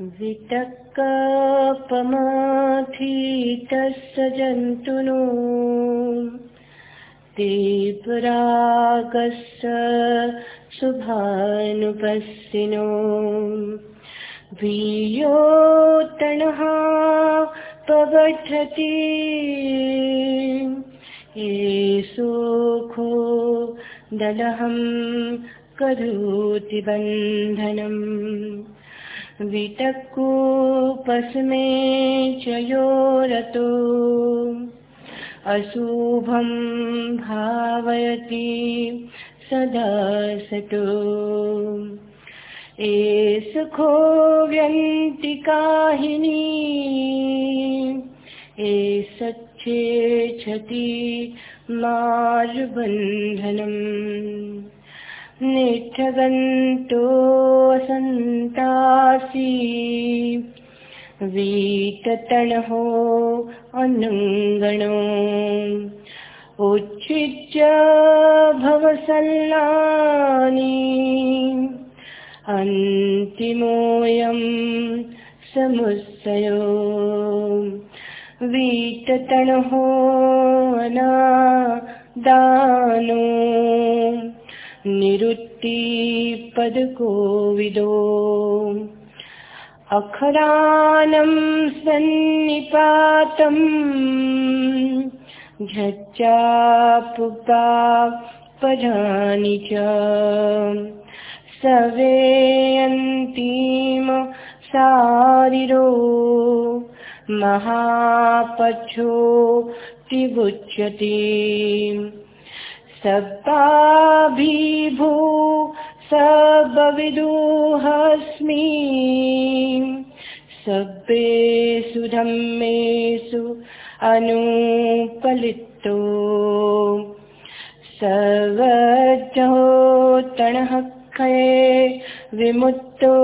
वितक्कपमाथीतस्य जन्तुनो। ते पुरागस्य शुभानुपस्थिनो। वियोतनः प्रगच्छति ये सुखो दलहं करोति बन्धनम्। वितक्कूपस्मे च योरतो अशुभं भावयति सदा सतो। एषखो व्यन्तिकाहिनी एषच्छेच्छति मार्बन्धनम् निठगन्तोऽसन्तासि वीततणहो अनङ्गणो। उच्छिच्य भवसल्लानि। अन्तिमोऽयं समुत्सयो। वीततणहो दानो निरुत्तिपदकोविदो। अखरानं सन्निपातम् पदानि च सवेयन्तीम सारिरो महापच्छो त्रिबुच्यते सब्बाभिभू सबविदुहस्मि सब्बेषु धम्मेषु अनुपलितो सर्वजो तणः दुःखे विमुक्तो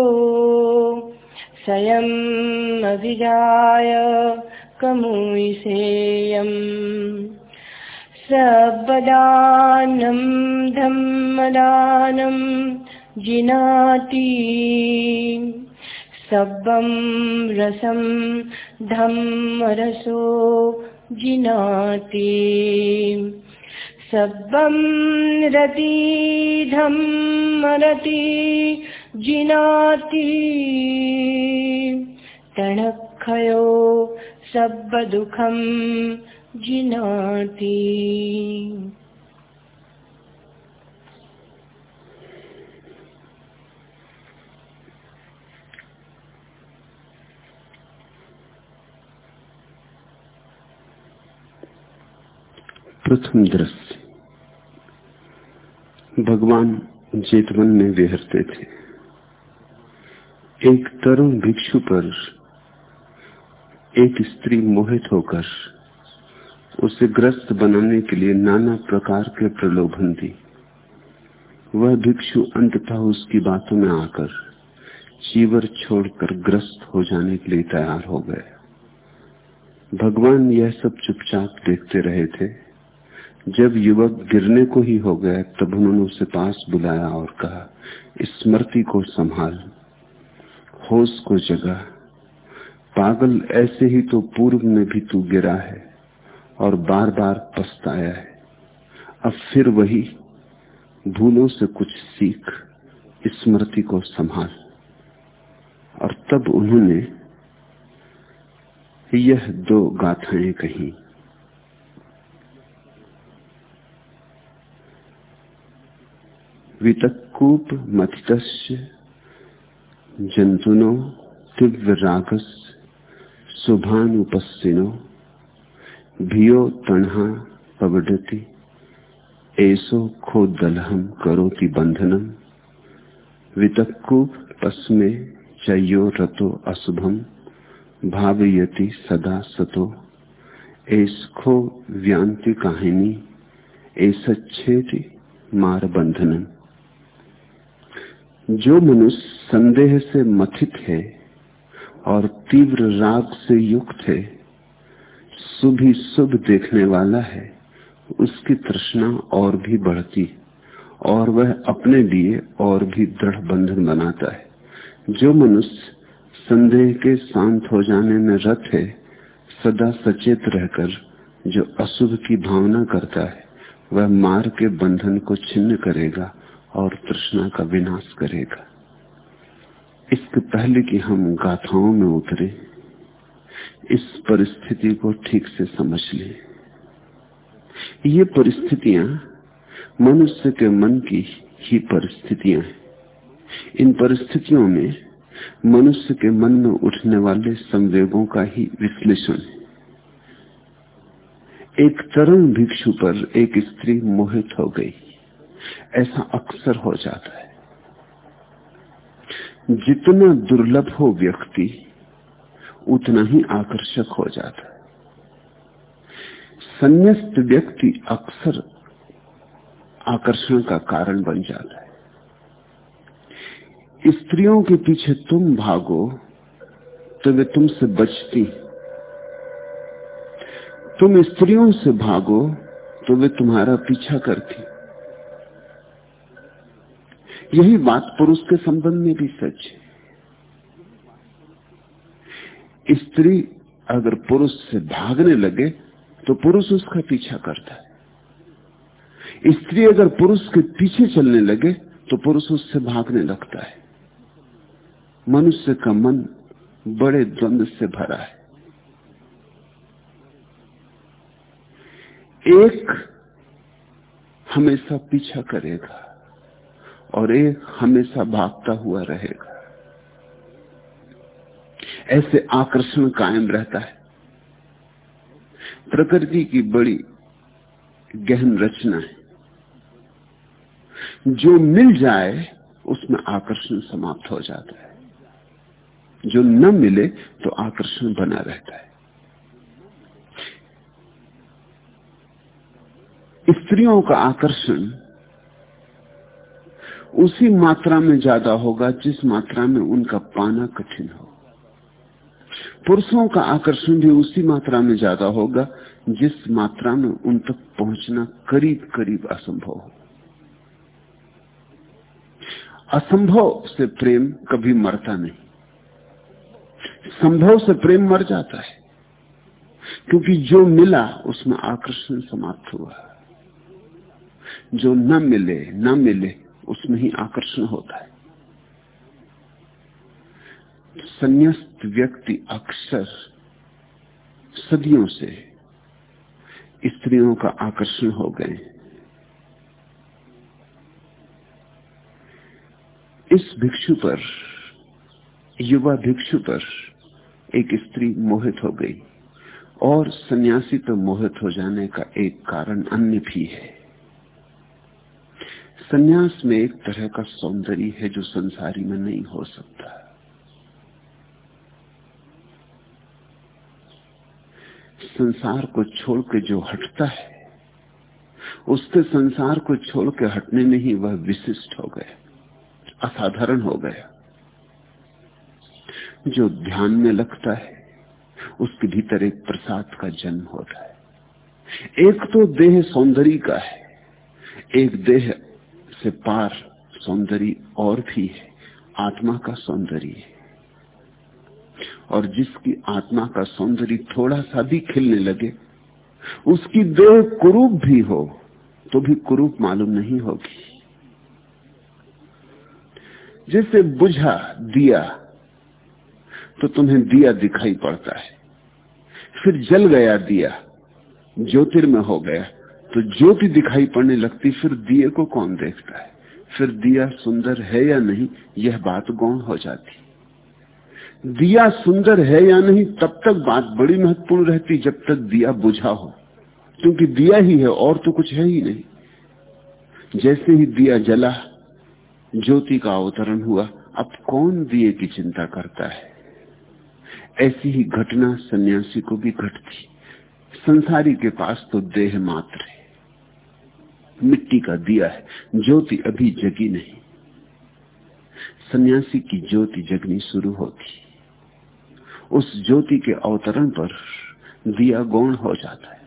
अभिजाय कमुसेयम् सबदानं धम्मदानं जिनाति। सब्बं रसं धम्मरसो जिनाति। सब्बं रतिधं मरति जिनाति। तणखयो सब्बदुःखं जिनाति। प्रथम दृश्य। भगवान जेतवन में विहरते थे। एक तरुण भिक्षु पर एक स्त्री मोहित होकर उसे ग्रस्त बनाने के लिए नाना प्रकार के प्रलोभन दी। वह भिक्षु अंततः उसकी बातों में आकर चीवर छोड़कर ग्रस्त हो जाने के लिए तैयार हो गए। भगवान यह सब चुपचाप देखते रहे थे। जब युवक गिरने को ही हो गया, तब उन्होंने उसे पास बुलाया और कहा, स्मृति को संभाल, होश को जगा। पागल ऐसे ही तो पूर्व में भी तू गिरा है। और बार बार पछताया है। अब फिर वही भूलों से कुछ सीख स्मृति को संभाल। और तब उन्होंने यह दो गाथाएँ कही। वितकूप मथितस्य जंतुनो तीव्र रागस, शुभानुपस्सिनो। भियो तणहा पवडति ऐसो खोदलहम करोति बंधनम वितक्कूप पस्मे चयो रतो अशुभम भावयति सदा सतो। ऐसखो व्यांति काहिनी ऐसच्छेति मार बंधनम जो मनुष्य संदेह से मथित है और तीव्र राग से युक्त है शुभ ही शुभ देखने वाला है, उसकी तृष्णा और भी बढ़ती और वह अपने लिए और भी दृढ़ बंधन बनाता है। जो मनुष्य संदेह के शांत हो जाने में रत है, सदा सचेत रहकर जो अशुभ की भावना करता है, वह मार के बंधन को छिन्न करेगा और तृष्णा का विनाश करेगा। इसके पहले कि हम गाथाओं में उतरे इस परिस्थिति को ठीक से समझ लें। ये परिस्थितियाँ मनुष्य के मन की ही परिस्थितियाँ हैं। इन परिस्थितियों में मनुष्य के मन में उठने वाले संवेगों का ही विश्लेषण है। एक तरंग भिक्षु पर एक स्त्री मोहित हो गई। ऐसा अक्सर हो जाता है। जितना दुर्लभ हो व्यक्ति उतना ही आकर्षक हो जाता है। संन्यास्त व्यक्ति अक्सर आकर्षण का कारण बन जाता है। स्त्रियों के पीछे तुम भागो तो वे तुमसे बचती तुम स्त्रियों से भागो तो वे तुम्हारा पीछा करती यही बात पुरुष के संबंध में भी सच है। स्त्री अगर पुरुष से भागने लगे तो पुरुष उसका पीछा करता है। स्त्री अगर पुरुष के पीछे चलने लगे तो पुरुष उससे भागने लगता है। मनुष्य का मन बड़े द्वंद से भरा है। एक हमेशा पीछा करेगा और एक हमेशा भागता हुआ रहेगा। ऐसे आकर्षण कायम रहता है। प्रकृति की बड़ी गहन रचना है। जो मिल जाए, उसमें आकर्षण समाप्त हो जाता है। जो न मिले तो आकर्षण बना रहता है। स्त्रियों का आकर्षण उसी मात्रा में ज़्यादा होगा, जिस मात्रा में उनका पाना कठिन हो पुरुषों का आकर्षण भी उसी मात्रा में ज़्यादा होगा, जिस मात्रा में उन तक पहुँचना करीब करीब असंभव हो। असंभव से प्रेम कभी मरता नहीं। संभव से प्रेम मर जाता है, क्योंकि जो मिला उसमें आकर्षण समाप्त हुआ। जो न मिले न मिले, उसमें ही आकर्षण होता है। संन्यास्त व्यक्ति अक्सर सदियों से स्त्रियों का आकर्षण हो गए इस भिक्षु पर, युवा भिक्षु पर एक स्त्री मोहित हो गई और सन्यासी तो मोहित हो जाने का एक कारण अन्य भी है। सन्यास में एक तरह का सौंदर्य है जो संसारी में नहीं हो सकता। संसार को छोड़ के जो हटता है उसके संसार को छोड़ के हटने में ही वह विशिष्ट हो गया, असाधारण हो गया। जो ध्यान में लगता है, उसके भीतर एक प्रसाद का जन्म होता है। एक तो देह सौंदर्य का है, एक देह से पार सौंदर्य और भी है, आत्मा का सौंदर्य है। और जिसकी आत्मा का सौंदर्य थोड़ा सा भी खिलने लगे, उसकी देह कुरूप भी हो तो भी कुरूप मालूम नहीं होगी। जैसे बुझा दिया तो तुम्हें दिया दिखाई पड़ता है। फिर जल गया दिया ज्योतिर्मय हो गया तो ज्योति दिखाई पड़ने लगती, फिर दिए को कौन देखता है? फिर दिया सुंदर है या नहीं, यह बात गौण हो जाती। दिया सुंदर है या नहीं, तब तक बात बड़ी महत्वपूर्ण रहती जब तक दिया बुझा हो। क्योंकि दिया ही है, और तो कुछ है ही नहीं। जैसे ही दिया जला, ज्योति का अवतरण हुआ, अब कौन दिए की चिंता करता है? ऐसी ही घटना सन्यासी को भी घटती। संसारी के पास तो देह मात्र है। मिट्टी का दिया है, ज्योति अभी जगी नहीं। सन्यासी की ज्योति जगनी शुरू होती। उस ज्योति के अवतरण पर दिया गौण हो जाता है।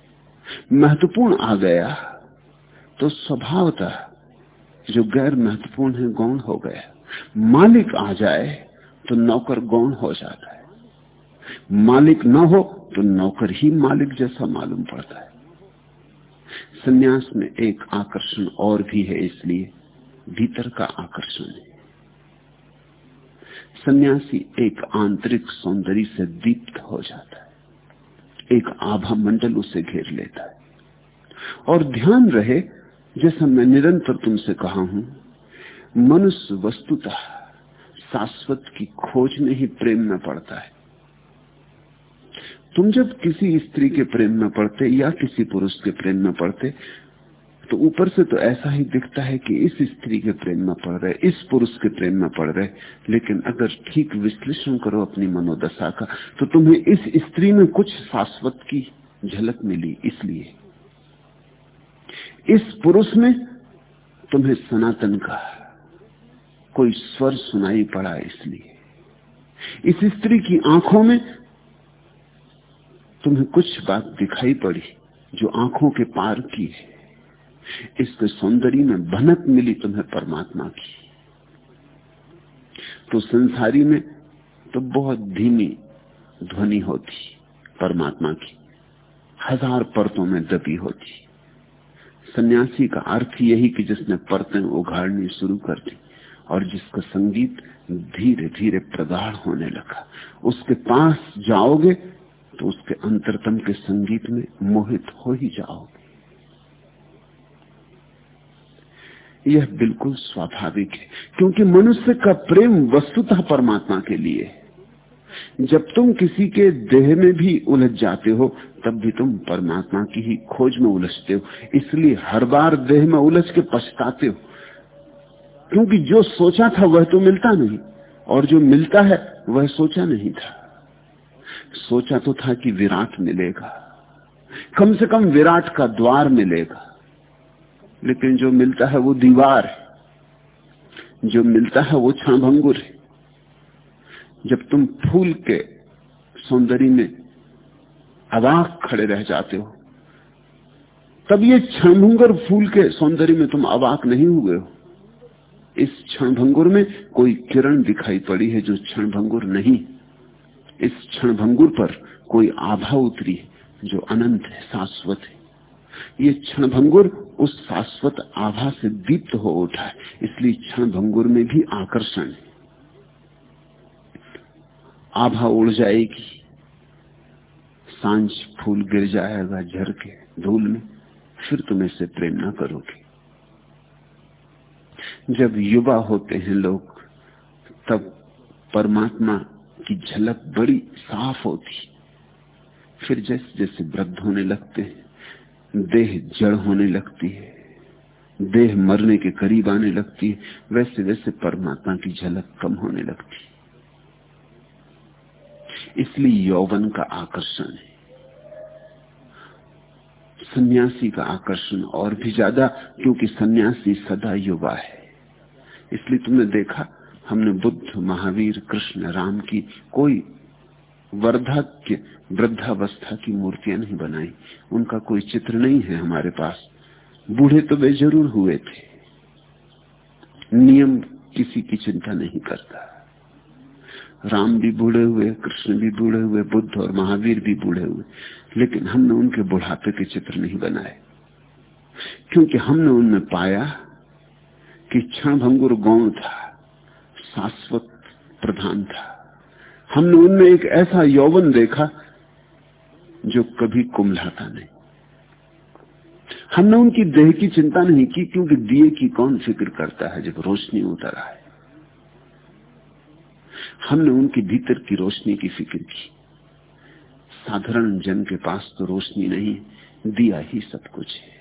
महत्वपूर्ण आ गया तो स्वभावतः जो गैर महत्वपूर्ण है, गौण हो गया। मालिक आ जाए तो नौकर गौण हो जाता है। मालिक न हो तो नौकर ही मालिक जैसा मालूम पड़ता है। सन्यास में एक आकर्षण और भी है, इसलिए भीतर का आकर्षण है। सन्यासी एक आंतरिक सौंदर्य से दीप्त हो जाता है। एक आभा मंडल उसे घेर लेता है। और ध्यान रहे, जैसा मैं निरंतर तुमसे कहा हूँ, मनुष्य वस्तुतः शाश्वत की खोज में ही प्रेम में पड़ता है। तुम जब किसी स्त्री के प्रेम में पड़ते या किसी पुरुष के प्रेम में पड़ते तो ऊपर से तो ऐसा ही दिखता है कि इस स्त्री के प्रेम में पड़ रहे इस पुरुष के प्रेम में पड़ रहे लेकिन अगर ठीक विश्लेषण करो अपनी मनोदशा का तो तुम्हें इस स्त्री में कुछ शाश्वत की झलक मिली इसलिए। इस पुरुष में तुम्हें सनातन का कोई स्वर सुनाई पड़ा इसलिए। इस स्त्री की आँखों में तुम्हें कुछ बात दिखाई पड़ी जो आँखों के पार की है। इसके सौंदर्य में भनक मिली तुम्हें परमात्मा की। तो संसारी में तो बहुत धीमी ध्वनि होती, परमात्मा की। हज़ार परतों में दबी होती। सन्यासी का अर्थ यही कि जिसने परतें उघाड़नी शुरू कर दी और जिसका संगीत धीरे धीरे प्रगाढ़ होने लगा, उसके पास जाओगे तो उसके अंतरतम के संगीत में मोहित हो ही जाओगे। यह बिल्कुल स्वाभाविक है, क्योंकि मनुष्य का प्रेम वस्तुतः परमात्मा के लिए जब तुम किसी के देह में भी उलझ जाते हो, तब भी तुम परमात्मा की ही खोज में उलझते हो। इसलिए हर बार देह में उलझ के पछताते हो, क्योंकि जो सोचा था वह तो मिलता नहीं, और जो मिलता है वह सोचा नहीं था। सोचा तो था कि विराट मिलेगा, कम से कम विराट का द्वार मिलेगा। लेकिन जो मिलता है वो दीवार है। जो मिलता है वो क्षणभंगुर है। जब तुम फूल के सौंदर्य में अवाक खड़े रह जाते हो, तब ये क्षणभंगुर फूल के सौंदर्य में तुम अवाक नहीं हुए हो। इस क्षणभंगुर में कोई किरण दिखाई पड़ी है जो क्षणभंगुर नहीं। इस क्षणभंगुर पर कोई आभा उतरी जो अनंत है, शाश्वत है। ये क्षणभंगुर उस शाश्वत आभा से दीप्त हो उठा है। इसलिए क्षणभंगुर में भी आकर्षण है। आभा उड़ जाएगी। साँझ फूल गिर जाएगा झर के धूल में। फिर तुम इसे प्रेम ना करोगे। जब युवा होते हैं लोग, तब परमात्मा की झलक बड़ी साफ़ होती। फिर जैसे जैसे वृद्ध होने लगते हैं देह जड़ होने लगती है। देह मरने के करीब आने लगती है। वैसे वैसे परमात्मा की झलक कम होने लगती है। इसलिए यौवन का आकर्षण है। सन्यासी का आकर्षण और भी ज़्यादा, क्योंकि सन्यासी सदा युवा है। इसलिए तुमने देखा, हमने बुद्ध, महावीर, कृष्ण, राम की कोई वर्धाक्य, वृद्धावस्था की मूर्तियाँ नहीं बनाई। उनका कोई चित्र नहीं है हमारे पास। बूढ़े तो वे ज़रूर हुए थे। नियम किसी की चिंता नहीं करता। राम भी बूढ़े हुए, कृष्ण भी बूढ़े हुए, बुद्ध और महावीर भी बूढ़े हुए। लेकिन हमने उनके बुढ़ापे के चित्र नहीं बनाए। क्योंकि हमने उनमें पाया कि क्षण भंगुर गौण था, शाश्वत प्रधान था। हमने उनमें एक ऐसा यौवन देखा जो कभी कुमलाता नहीं। हमने उनकी देह की चिंता नहीं की, क्योंकि दिए की कौन फ़िक्र करता है जब रोशनी उतर आए? हमने उनके भीतर की रोशनी की फ़िक्र की। साधारण जन के पास तो रोशनी नहीं, दिया ही सब कुछ है।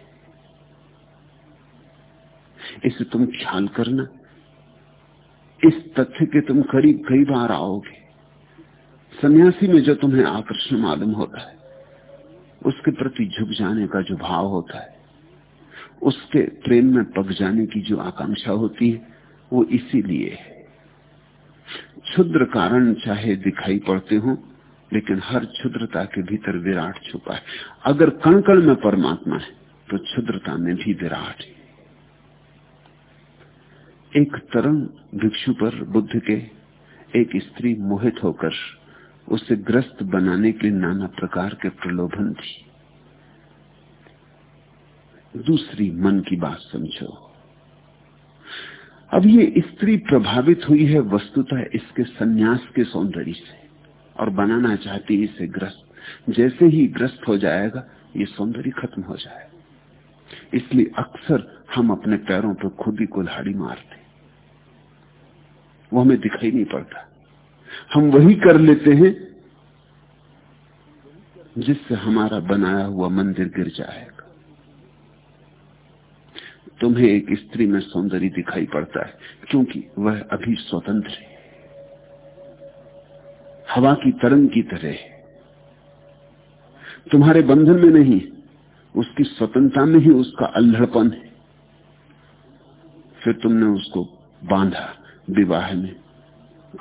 इसे तुम ख्याल करना। इस तथ्य के तुम करीब कई बार आओगे सन्यासी में जो तुम्हें आकर्षण मालूम होता है, उसके प्रति झुक जाने का जो भाव होता है, उसके प्रेम में पक जाने की जो आकांक्षा होती है, वो इसीलिए है। क्षुद्र कारण चाहे दिखाई पड़ते हो, लेकिन हर क्षुद्रता के भीतर विराट छुपा है। अगर कण कण में परमात्मा है तो क्षुद्रता में भी विराट है। एक तरंग भिक्षु पर बुद्ध के एक स्त्री मोहित होकर उसे ग्रस्त बनाने के लिए नाना प्रकार के प्रलोभन थी। दूसरी मन की बात समझो। अब ये स्त्री प्रभावित हुई है वस्तुतः इसके सन्यास के सौंदर्य से, और बनाना चाहती इसे ग्रस्त। जैसे ही ग्रस्त हो जाएगा, ये सौंदर्य खत्म हो जाएगा इसलिए अक्सर हम अपने पैरों पर खुद ही कुल्हाड़ी मारते वो हमें दिखाई नहीं पड़ता। हम वही कर लेते हैं जिससे हमारा बनाया हुआ मंदिर गिर जाएगा। तुम्हें एक स्त्री में सौंदर्य दिखाई पड़ता है, क्योंकि वह अभी स्वतंत्र है। हवा की तरंग की तरह है। तुम्हारे बंधन में नहीं, उसकी स्वतंत्रता में ही उसका अल्हड़पन है। फिर तुमने उसको बांधा विवाह में,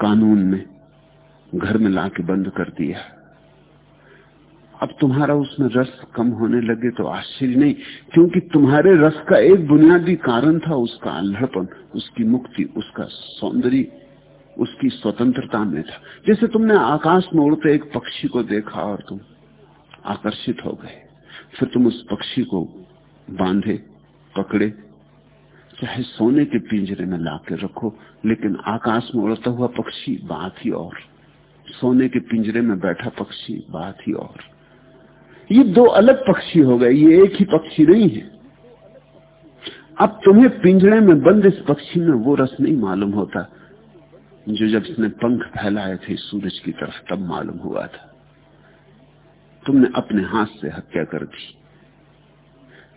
कानून में घर में लाके बंद कर दिया। अब तुम्हारा उसमें रस कम होने लगे तो आश्चर्य नहीं, क्योंकि तुम्हारे रस का एक बुनियादी कारण था उसका अल्हड़पन उसकी मुक्ति, उसका सौंदर्य, उसकी स्वतंत्रता में था। जैसे तुमने आकाश में उड़ते एक पक्षी को देखा और तुम आकर्षित हो गए, फिर तुम उस पक्षी को बांधे, पकड़े, चाहे सोने के पिंजरे में लाके रखो, लेकिन आकाश में उड़ता हुआ पक्षी बात ही और। सोने के पिंजरे में बैठा पक्षी, बात ही और। ये दो अलग पक्षी हो गए, ये एक ही पक्षी नहीं है। अब तुम्हें पिंजरे में बंद इस पक्षी में वो रस नहीं मालूम होता, जो जब इसने पंख फैलाए थे सूरज की तरफ़, तब मालूम हुआ था। तुमने अपने हाथ से हत्या कर दी।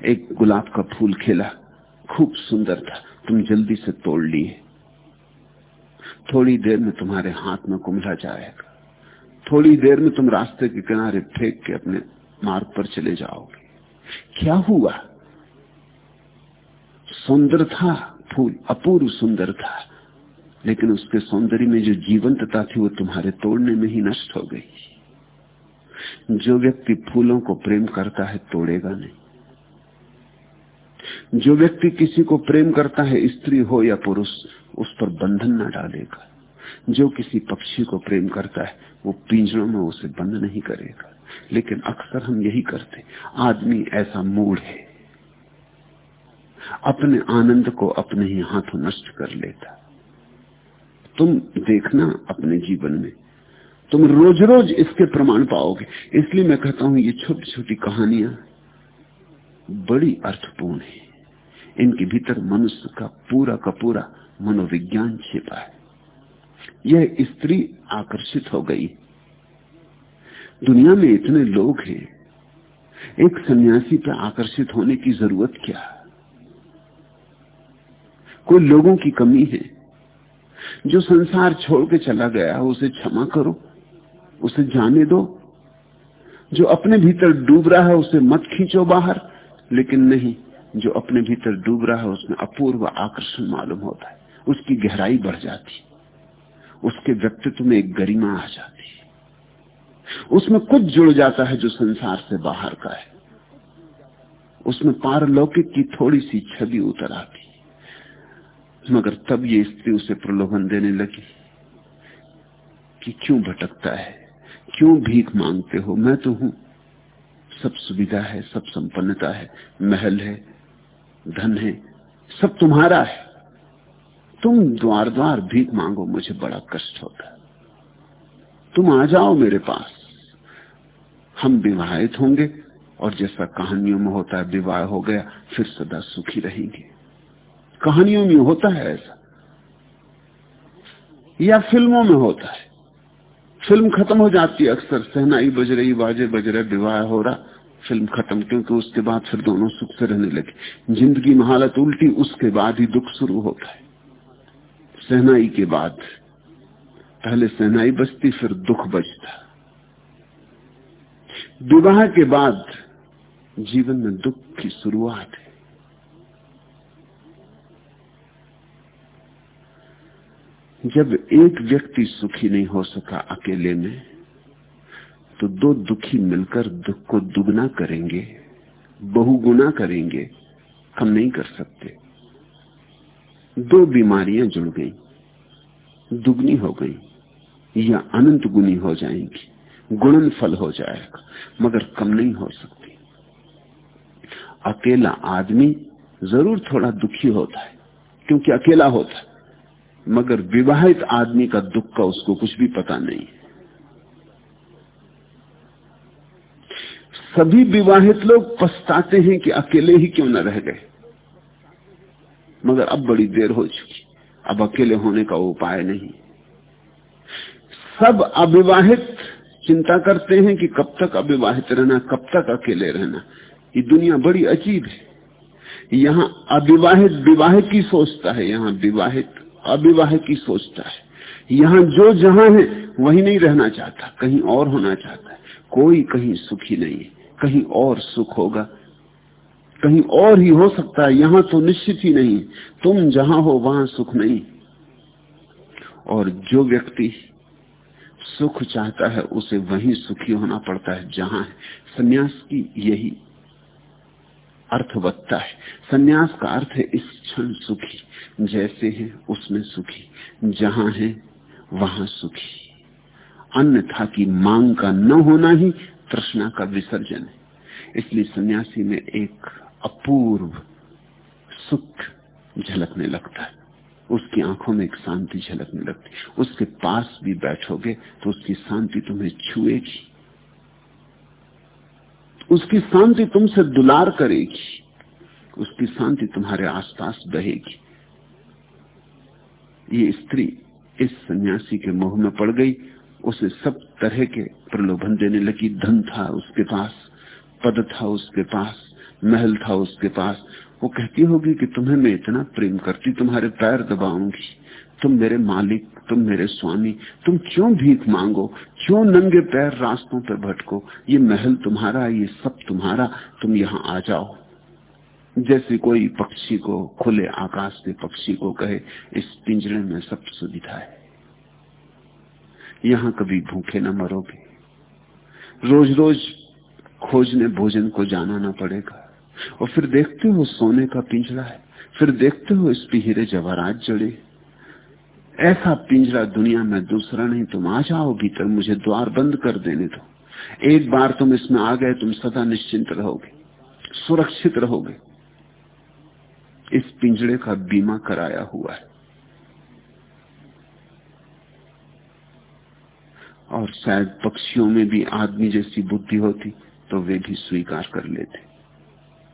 एक गुलाब का फूल खिला, खूब सुंदर था, तुम जल्दी से तोड़ लिए। थोड़ी देर में तुम्हारे हाथ में कुमला जाएगा। थोड़ी देर में तुम रास्ते के किनारे फेंक के अपने मार्ग पर चले जाओगे। क्या हुआ? सुंदर था फूल, अपूर्व सुंदर था, लेकिन उसके सौंदर्य में जो जीवंतता थी वो तुम्हारे तोड़ने में ही नष्ट हो गई। जो व्यक्ति फूलों को प्रेम करता है, तोड़ेगा नहीं। जो व्यक्ति किसी को प्रेम करता है, स्त्री हो या पुरुष उस पर बंधन न डालेगा जो किसी पक्षी को प्रेम करता है, वो पिंजरों में उसे बंद नहीं करेगा। लेकिन अक्सर हम यही करते, आदमी ऐसा मूड है। अपने आनंद को अपने ही हाथों नष्ट कर लेता। तुम देखना अपने जीवन में। तुम रोज रोज इसके प्रमाण पाओगे। इसलिए मैं कहता हूँ, ये छोटी छोटी कहानियाँ बड़ी अर्थपूर्ण है। इनके भीतर मनुष्य का पूरा का पूरा मनोविज्ञान छिपा है। यह स्त्री आकर्षित हो गई। दुनिया में इतने लोग हैं। एक सन्यासी पर आकर्षित होने की ज़रूरत क्या? कोई लोगों की कमी है। जो संसार छोड़ के चला गया उसे क्षमा करो, उसे जाने दो। जो अपने भीतर डूब रहा है, उसे मत खींचो बाहर। लेकिन नहीं, जो अपने भीतर डूब रहा है, उसमें अपूर्व आकर्षण मालूम होता है। उसकी गहराई बढ़ जाती। उसके व्यक्तित्व में एक गरिमा आ जाती। उसमें कुछ जुड़ जाता है जो संसार से बाहर का है। उसमें पारलौकिक की थोड़ी सी छवि उतर आती। मगर तब ये स्त्री उसे प्रलोभन देने लगी कि क्यों भटकता है? क्यों भीख मांगते हो? मैं तो हूँ। सब सुविधा है, सब संपन्नता है। महल है, धन है, सब तुम्हारा है। तुम द्वार द्वार भीख मांगो, मुझे बड़ा कष्ट होता तुम आ जाओ मेरे पास। हम विवाहित होंगे और जैसा कहानियों में होता है, विवाह हो गया, फिर सदा सुखी रहेंगे। कहानियों में होता है ऐसा। या फ़िल्मों में होता है। फ़िल्म खत्म हो जाती है अक्सर, सहनाई बज रही, बाजे बज रहे, विवाह हो रहा। फ़िल्म खत्म, क्योंकि उसके बाद फिर दोनों सुख से रहने लगे। ज़िंदगी में हालत उल्टी, उसके बाद ही दुख शुरू होता है। सहनाई के बाद, पहले सहनाई बजती फिर दुख बजता विवाह के बाद जीवन में दुख की शुरुआत है। जब एक व्यक्ति सुखी नहीं हो सका अकेले में तो दो दुखी मिलकर दुख को दुगना करेंगे, बहुगुना करेंगे, कम नहीं कर सकते। दो बीमारियाँ जुड़ गई, दुगनी हो गई, या अनंत गुनी हो जाएँगी गुणन फल हो जाएगा, मगर कम नहीं हो सकती। अकेला आदमी ज़रूर थोड़ा दुखी होता है, क्योंकि अकेला होता है, मगर विवाहित आदमी का दुख का उसको कुछ भी पता नहीं सभी विवाहित लोग पछताते हैं कि अकेले ही क्यों न रह गए। मगर अब बड़ी देर हो चुकी अब अकेले होने का उपाय नहीं। सब अविवाहित चिंता करते हैं कि कब तक अविवाहित रहना, कब तक अकेले रहना। ये दुनिया बड़ी अजीब है। यहाँ अविवाहित विवाह की सोचता है, यहाँ विवाहित अविवाह की सोचता है। यहाँ जो जहाँ है, वही नहीं रहना चाहता, कहीं और होना चाहता है। कोई कहीं सुखी नहीं है, कहीं और सुख होगा। कहीं और ही हो सकता है, यहाँ तो निश्चित ही नहीं। तुम जहाँ हो, वहाँ सुख नहीं। और जो व्यक्ति सुख चाहता है, उसे वहीं सुखी होना पड़ता है, जहाँ है। सन्यास की यही अर्थवत्ता है। सन्यास का अर्थ है, इस क्षण सुखी, जैसे है, उसमें सुखी। जहाँ है, वहाँ सुखी। अन्यथा की मांग का न होना ही तृष्णा का विसर्जन है। इसलिए सन्यासी में एक अपूर्व सुख झलकने लगता है। उसकी आँखों में एक शांति झलकने लगती उसके पास भी बैठोगे तो उसकी शांति तुम्हें छुएगी। उसकी शांति तुमसे दुलार करेगी। उसकी शांति तुम्हारे आसपास बहेगी। ये स्त्री इस सन्यासी के मोह में पड़ गई। उसे सब तरह के प्रलोभन देने लगी। धन था उसके पास, पद था उसके पास महल था उसके पास। वो कहती होगी कि तुम्हें मैं इतना प्रेम करती, तुम्हारे पैर दबाऊँगी। तुम मेरे मालिक, तुम मेरे स्वामी, तुम क्यों भीख मांगो? क्यों नंगे पैर रास्तों पर भटको? ये महल तुम्हारा, ये सब तुम्हारा, तुम यहाँ आ जाओ। जैसे कोई पक्षी को, खुले आकाश के पक्षी को कहे, इस पिंजरे में सब सुविधा है। यहाँ कभी भूखे न मरोगे। रोज रोज खोजने, भोजन को जाना ना पड़ेगा। और फिर देखते हो सोने का पिंजरा है। फिर देखते हो इस पे हीरे जवाहरात जड़े। ऐसा पिंजरा दुनिया में दूसरा नहीं, तुम आ जाओ भीतर मुझे द्वार बंद कर देने दो। एक बार तुम इसमें आ गए, तुम सदा निश्चिंत रहोगे, सुरक्षित रहोगे। इस पिंजरे का बीमा कराया हुआ है। और शायद पक्षियों में भी आदमी जैसी बुद्धि होती तो वे भी स्वीकार कर लेते।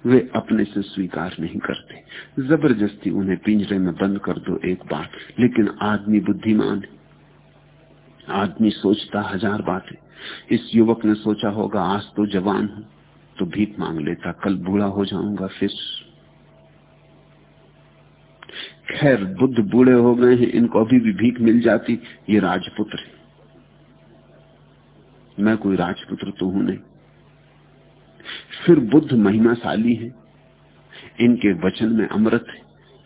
वे अपने से स्वीकार नहीं करते। ज़बरदस्ती उन्हें पिंजरे में बंद कर दो एक बार। लेकिन आदमी बुद्धिमान आदमी सोचता हज़ार बातें। इस युवक ने सोचा होगा, आज तो जवान हूँ तो भीख मांग लेता, कल बूढ़ा हो जाऊँगा फिर। खैर, बुद्ध बूढ़े हो गए हैं, इनको अभी भी भीख मिल जाती, ये राजपुत्र मैं कोई राजपुत्र तो हूँ नहीं। फिर बुद्ध महिमाशाली है। इनके वचन में अमृत है,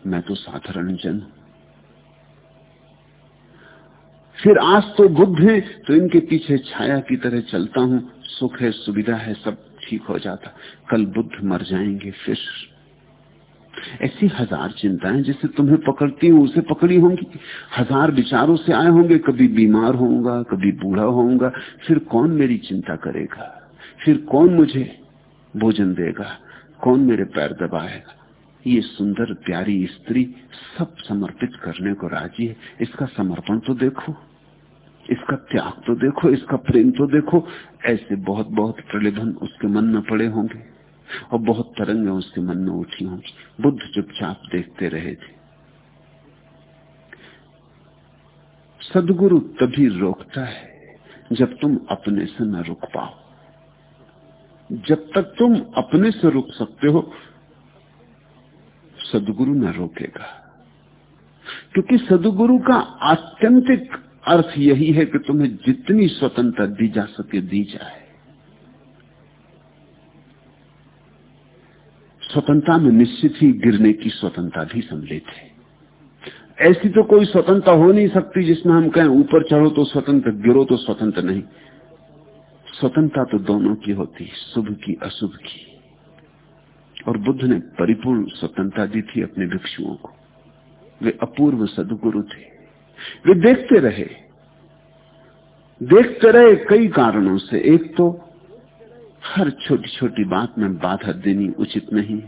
मैं तो साधारण जन फिर आज तो बुद्ध है तो इनके पीछे छाया की तरह चलता हूँ। सुख है, सुविधा है, सब ठीक हो जाता। कल बुद्ध मर जाएँगे फिर। ऐसी हज़ार चिंताएँ जिसे तुम्हें पकड़ती हूँ, उसे पकड़ी होंगी। हज़ार विचारों से आए होंगे, कभी बीमार होऊँगा, कभी बूढ़ा होऊँगा। फिर कौन मेरी चिंता करेगा? फिर कौन मुझे भोजन देगा। कौन मेरे पैर दबाएगा? ये सुंदर, प्यारी स्त्री सब समर्पित करने को राज़ी है। इसका समर्पण तो देखो, इसका त्याग तो देखो, इसका प्रेम तो देखो। ऐसे बहुत बहुत प्रलोभन उसके मन में पड़े होंगे और बहुत तरंगे उसके मन में उठी होंगी। बुद्ध चुपचाप देखते रहे थे। सदगुरु तभी रोकता है जब तुम अपने से न रुक पाओ। जब तक तुम अपने से रुक सकते हो, सदगुरु न रोकेगा। क्योंकि सदगुरु का आत्यंतिक अर्थ यही है कि तुम्हें जितनी स्वतंत्रता दी जा सके, दी जाए। स्वतंत्रता में निश्चित ही गिरने की स्वतंत्रता भी सम्मिलित है। ऐसी तो कोई स्वतंत्रता हो नहीं सकती जिसमें हम कहें, ऊपर चढ़ो तो स्वतंत्र, गिरो तो स्वतंत्र नहीं। स्वतंत्रता तो दोनों की होती, शुभ की, अशुभ की। और बुद्ध ने परिपूर्ण स्वतंत्रता दी थी अपने भिक्षुओं को। वे अपूर्व सदगुरु थे। वे देखते रहे। देखते रहे कई कारणों से। एक तो हर छोटी छोटी बात में बाधा देनी उचित नहीं।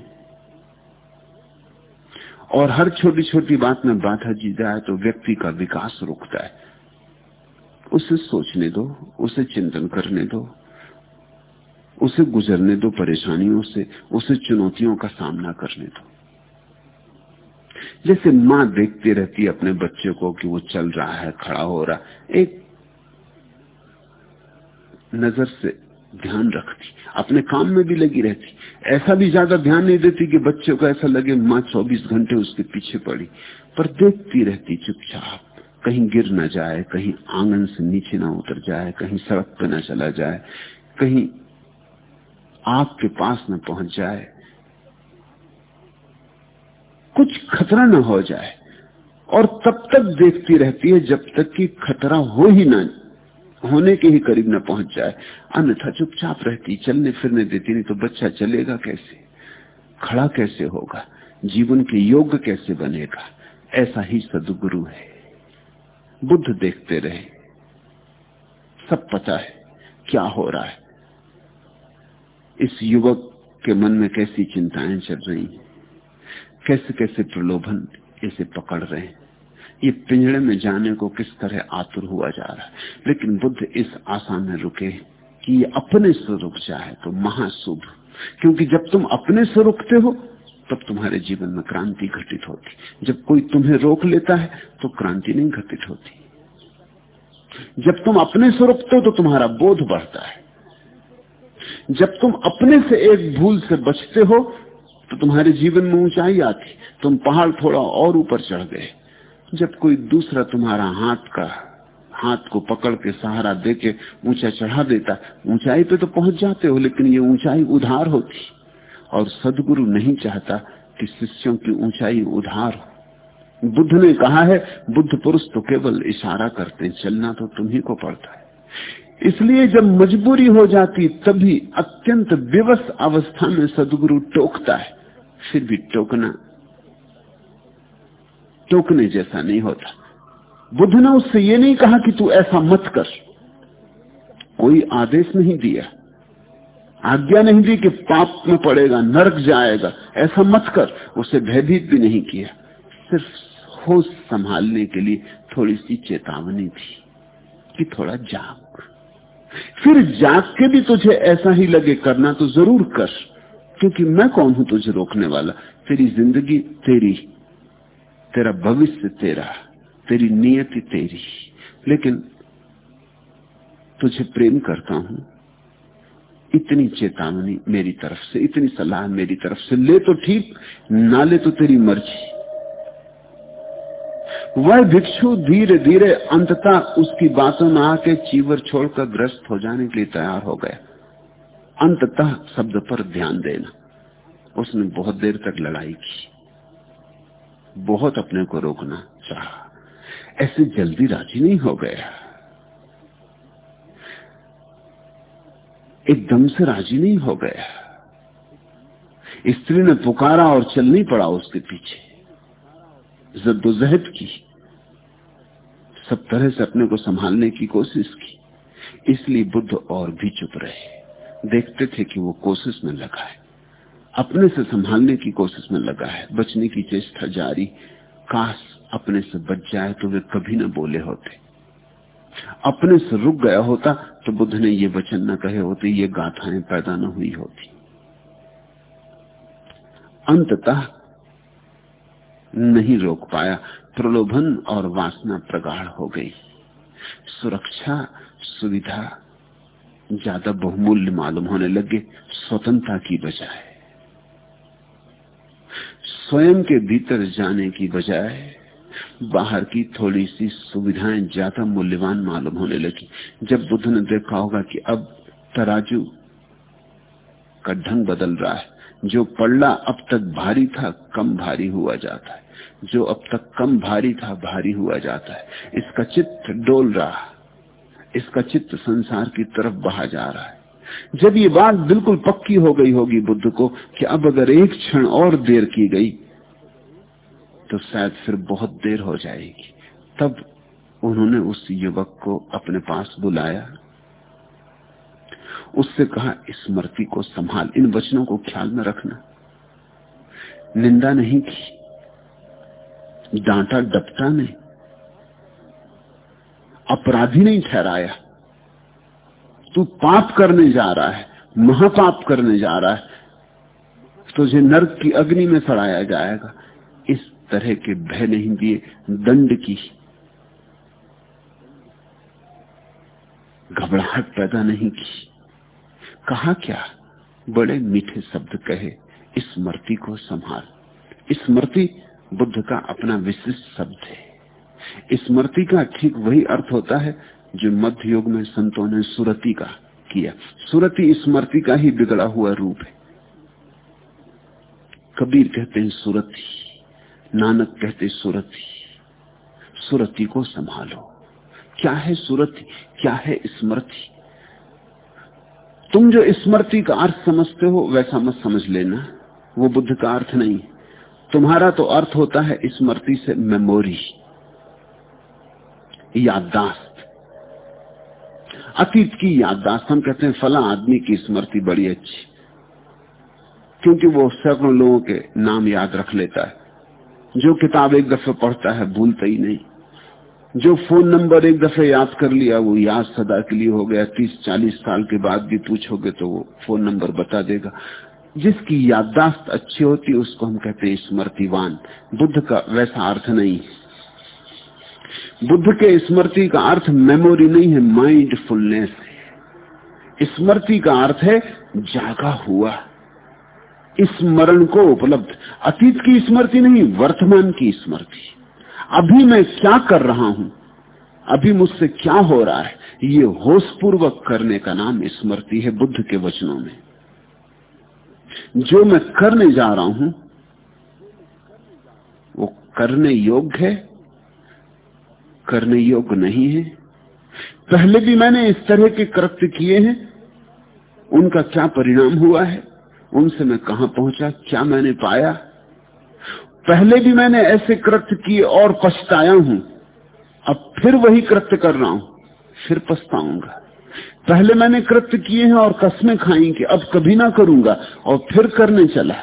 और हर छोटी छोटी बात में बाधा दी जाए तो व्यक्ति का विकास रुकता है। उसे सोचने दो, उसे चिंतन करने दो, उसे गुजरने दो परेशानियों से, उसे चुनौतियों का सामना करने दो। जैसे माँ देखती रहती अपने बच्चे को कि वो चल रहा है, खड़ा हो रहा एक नज़र से ध्यान रखती, अपने काम में भी लगी रहती। ऐसा भी ज़्यादा ध्यान नहीं देती कि बच्चे को ऐसा लगे माँ 24 घंटे उसके पीछे पड़ी, पर देखती रहती चुपचाप। कहीं गिर ना जाए, कहीं आँगन से नीचे ना उतर जाए, कहीं सड़क पे ना चला जाए, कहीं आग के पास न पहुँच जाए, कुछ खतरा न हो जाए, और तब तक देखती रहती है जब तक कि खतरा हो ही ना, होने के ही करीब न पहुँच जाए। अन्यथा चुपचाप रहती, चलने फिरने देती, नहीं तो बच्चा चलेगा कैसे? खड़ा कैसे होगा? जीवन के योग्य कैसे बनेगा? ऐसा ही सदगुरु है। बुद्ध देखते रहे। सब पता है क्या हो रहा है। इस युवक के मन में कैसी चिंताएँ चल रही हैं। कैसे कैसे प्रलोभन इसे पकड़ रहे हैं। ये पिंजड़े में जाने को किस तरह आतुर हुआ जा रहा है। लेकिन बुद्ध इस आशा में रुके कि ये अपने से रुक जाए तो महाशुभ। क्योंकि जब तुम अपने से रुकते हो तब तुम्हारे जीवन में क्रांति घटित होती। जब कोई तुम्हें रोक लेता है तो क्रांति नहीं घटित होती। जब तुम अपने से रुकते हो तो तुम्हारा बोध बढ़ता है। जब तुम अपने से एक भूल से बचते हो तो तुम्हारे जीवन में ऊंचाई आती। तुम पहाड़ थोड़ा और ऊपर चढ़ गए। जब कोई दूसरा तुम्हारा हाथ का, हाथ को पकड़ के सहारा दे के ऊँचा चढ़ा देता, ऊंचाई पे तो पहुँच जाते हो, लेकिन ये ऊंचाई उधार होती। और सदगुरु नहीं चाहता कि शिष्यों की ऊंचाई उधार हो। बुद्ध ने कहा है, बुद्ध पुरुष तो केवल इशारा करते चलना तो तुम्ही को पड़ता है। इसलिए जब मजबूरी हो जाती, तभी अत्यंत विवश अवस्था में सदगुरु टोकता है। फिर भी टोकना, टोकने जैसा नहीं होता। बुद्ध ने उससे यह नहीं कहा कि तू ऐसा मत कर। कोई आदेश नहीं दिया। आज्ञा नहीं दी कि पाप में पड़ेगा, नरक जाएगा। ऐसा मत कर, उसे भयभीत भी नहीं किया। सिर्फ़ होश संभालने के लिए थोड़ी सी चेतावनी थी कि थोड़ा जाग। फिर जाग के भी तुझे ऐसा ही लगे, करना तो ज़रूर कर, क्योंकि मैं कौन हूँ तुझे रोकने वाला? तेरी ज़िंदगी तेरी, तेरा भविष्य तेरा, तेरी नियति तेरी। लेकिन तुझे प्रेम करता हूँ इतनी चेतावनी मेरी तरफ़ से, इतनी सलाह मेरी तरफ़ से, ले तो ठीक, ना ले तो तेरी मर्ज़ी। वह भिक्षु धीरे धीरे अंततः उसकी बातों में आके चीवर छोड़कर ग्रस्त हो जाने के लिए तैयार हो गया। अंततः शब्द पर ध्यान देना। उसने बहुत देर तक लड़ाई की। बहुत अपने को रोकना चाहा। ऐसे जल्दी राज़ी नहीं हो गया। एकदम से राज़ी नहीं हो गया स्त्री ने पुकारा और चल नहीं पड़ा उसके पीछे। जद्दोजहद की। सब तरह से अपने को संभालने की कोशिश की। इसलिए बुद्ध और भी चुप रहे। देखते थे कि वो कोशिश में लगा है। अपने से संभालने की कोशिश में लगा है। बचने की चेष्टा जारी। काश अपने से बच जाए तो वे कभी न बोले होते। अपने से रुक गया होता तो बुद्ध ने ये वचन न कहे होते, ये गाथाएँ पैदा न हुई होती। अंततः नहीं रोक पाया, प्रलोभन और वासना प्रगाढ़ हो गई। सुरक्षा सुविधा ज़्यादा बहुमूल्य मालूम होने लगे, स्वतंत्रता की बजाय। स्वयं के भीतर जाने की बजाय बाहर की थोड़ी सी सुविधाएँ ज़्यादा मूल्यवान मालूम होने लगी। जब बुद्ध ने देखा होगा कि अब तराजू का ढंग बदल रहा है, जो पड़ला अब तक भारी था, कम भारी हुआ जाता है। जो अब तक कम भारी था, भारी हुआ जाता है। इसका चित्त डोल रहा इसका चित्त संसार की तरफ़ बहा जा रहा है। जब ये बात बिल्कुल पक्की हो गई होगी बुद्ध को कि अब अगर एक क्षण और देर की गई तो शायद फिर बहुत देर हो जाएगी। तब उन्होंने उस युवक को अपने पास बुलाया। उससे कहा स्मृति को संभाल, इन वचनों को ख्याल में रखना। निंदा नहीं की, डांटा डपटा नहीं, अपराधी नहीं ठहराया। तू पाप करने जा रहा है, महापाप करने जा रहा है। तुझे नर्क की अग्नि में सड़ाया जाएगा। इस तरह के भय नहीं, दिए दंड की घबराहट पैदा नहीं की। कहा क्या? बड़े मीठे शब्द कहे स्मृति को संभाल। स्मृति बुद्ध का अपना विशिष्ट शब्द है। स्मृति का ठीक वही अर्थ होता है जो मध्य युग में संतों ने सुरति का किया। सुरति स्मृति का ही बिगड़ा हुआ रूप है। कबीर कहते हैं सुरति। नानक कहते, सुरति सुरति को संभालो। क्या है सुरति? क्या है स्मृति? तुम जो स्मृति का अर्थ समझते हो, वैसा मत समझ लेना। वो बुद्ध का अर्थ नहीं। तुम्हारा तो अर्थ होता है स्मृति से मेमोरी, याददाश्त। अतीत की याददाश्त, हम कहते हैं, फला आदमी की स्मृति बड़ी अच्छी। क्योंकि वो सैकड़ों लोगों के नाम याद रख लेता है। जो किताब एक दफे पढ़ता है, भूलता ही नहीं। जो फ़ोन नंबर एक दफे याद कर लिया, वो याद सदा के लिए हो गया। तीस, चालीस साल के बाद भी पूछोगे तो वो फ़ोन नंबर बता देगा। जिसकी याददाश्त अच्छी होती, उसको हम कहते हैं स्मृतिवान। बुद्ध का वैसा अर्थ नहीं। बुद्ध के स्मृति का अर्थ मेमोरी नहीं है माइंडफुलनेस है। स्मृति का अर्थ है, जागा हुआ। स्मरण को उपलब्ध। अतीत की स्मृति नहीं, वर्तमान की स्मृति। अभी मैं क्या कर रहा हूँ? अभी मुझसे क्या हो रहा है? ये होश पूर्वक करने का नाम स्मृति है बुद्ध के वचनों में। जो मैं करने जा रहा हूँ, वो करने योग्य है? करने योग्य नहीं है? पहले भी मैंने इस तरह के कृत्य किए हैं, उनका क्या परिणाम हुआ है? उनसे मैं कहा पहुँचा? क्या मैंने पाया? पहले भी मैंने ऐसे कृत्य किए और पछताया हूँ। अब फिर वही कृत्य कर रहा हूँ। फिर पछताऊँगा। पहले मैंने कृत्य किए हैं और कस्में खाई कि अब कभी ना करूँगा और फिर करने चला।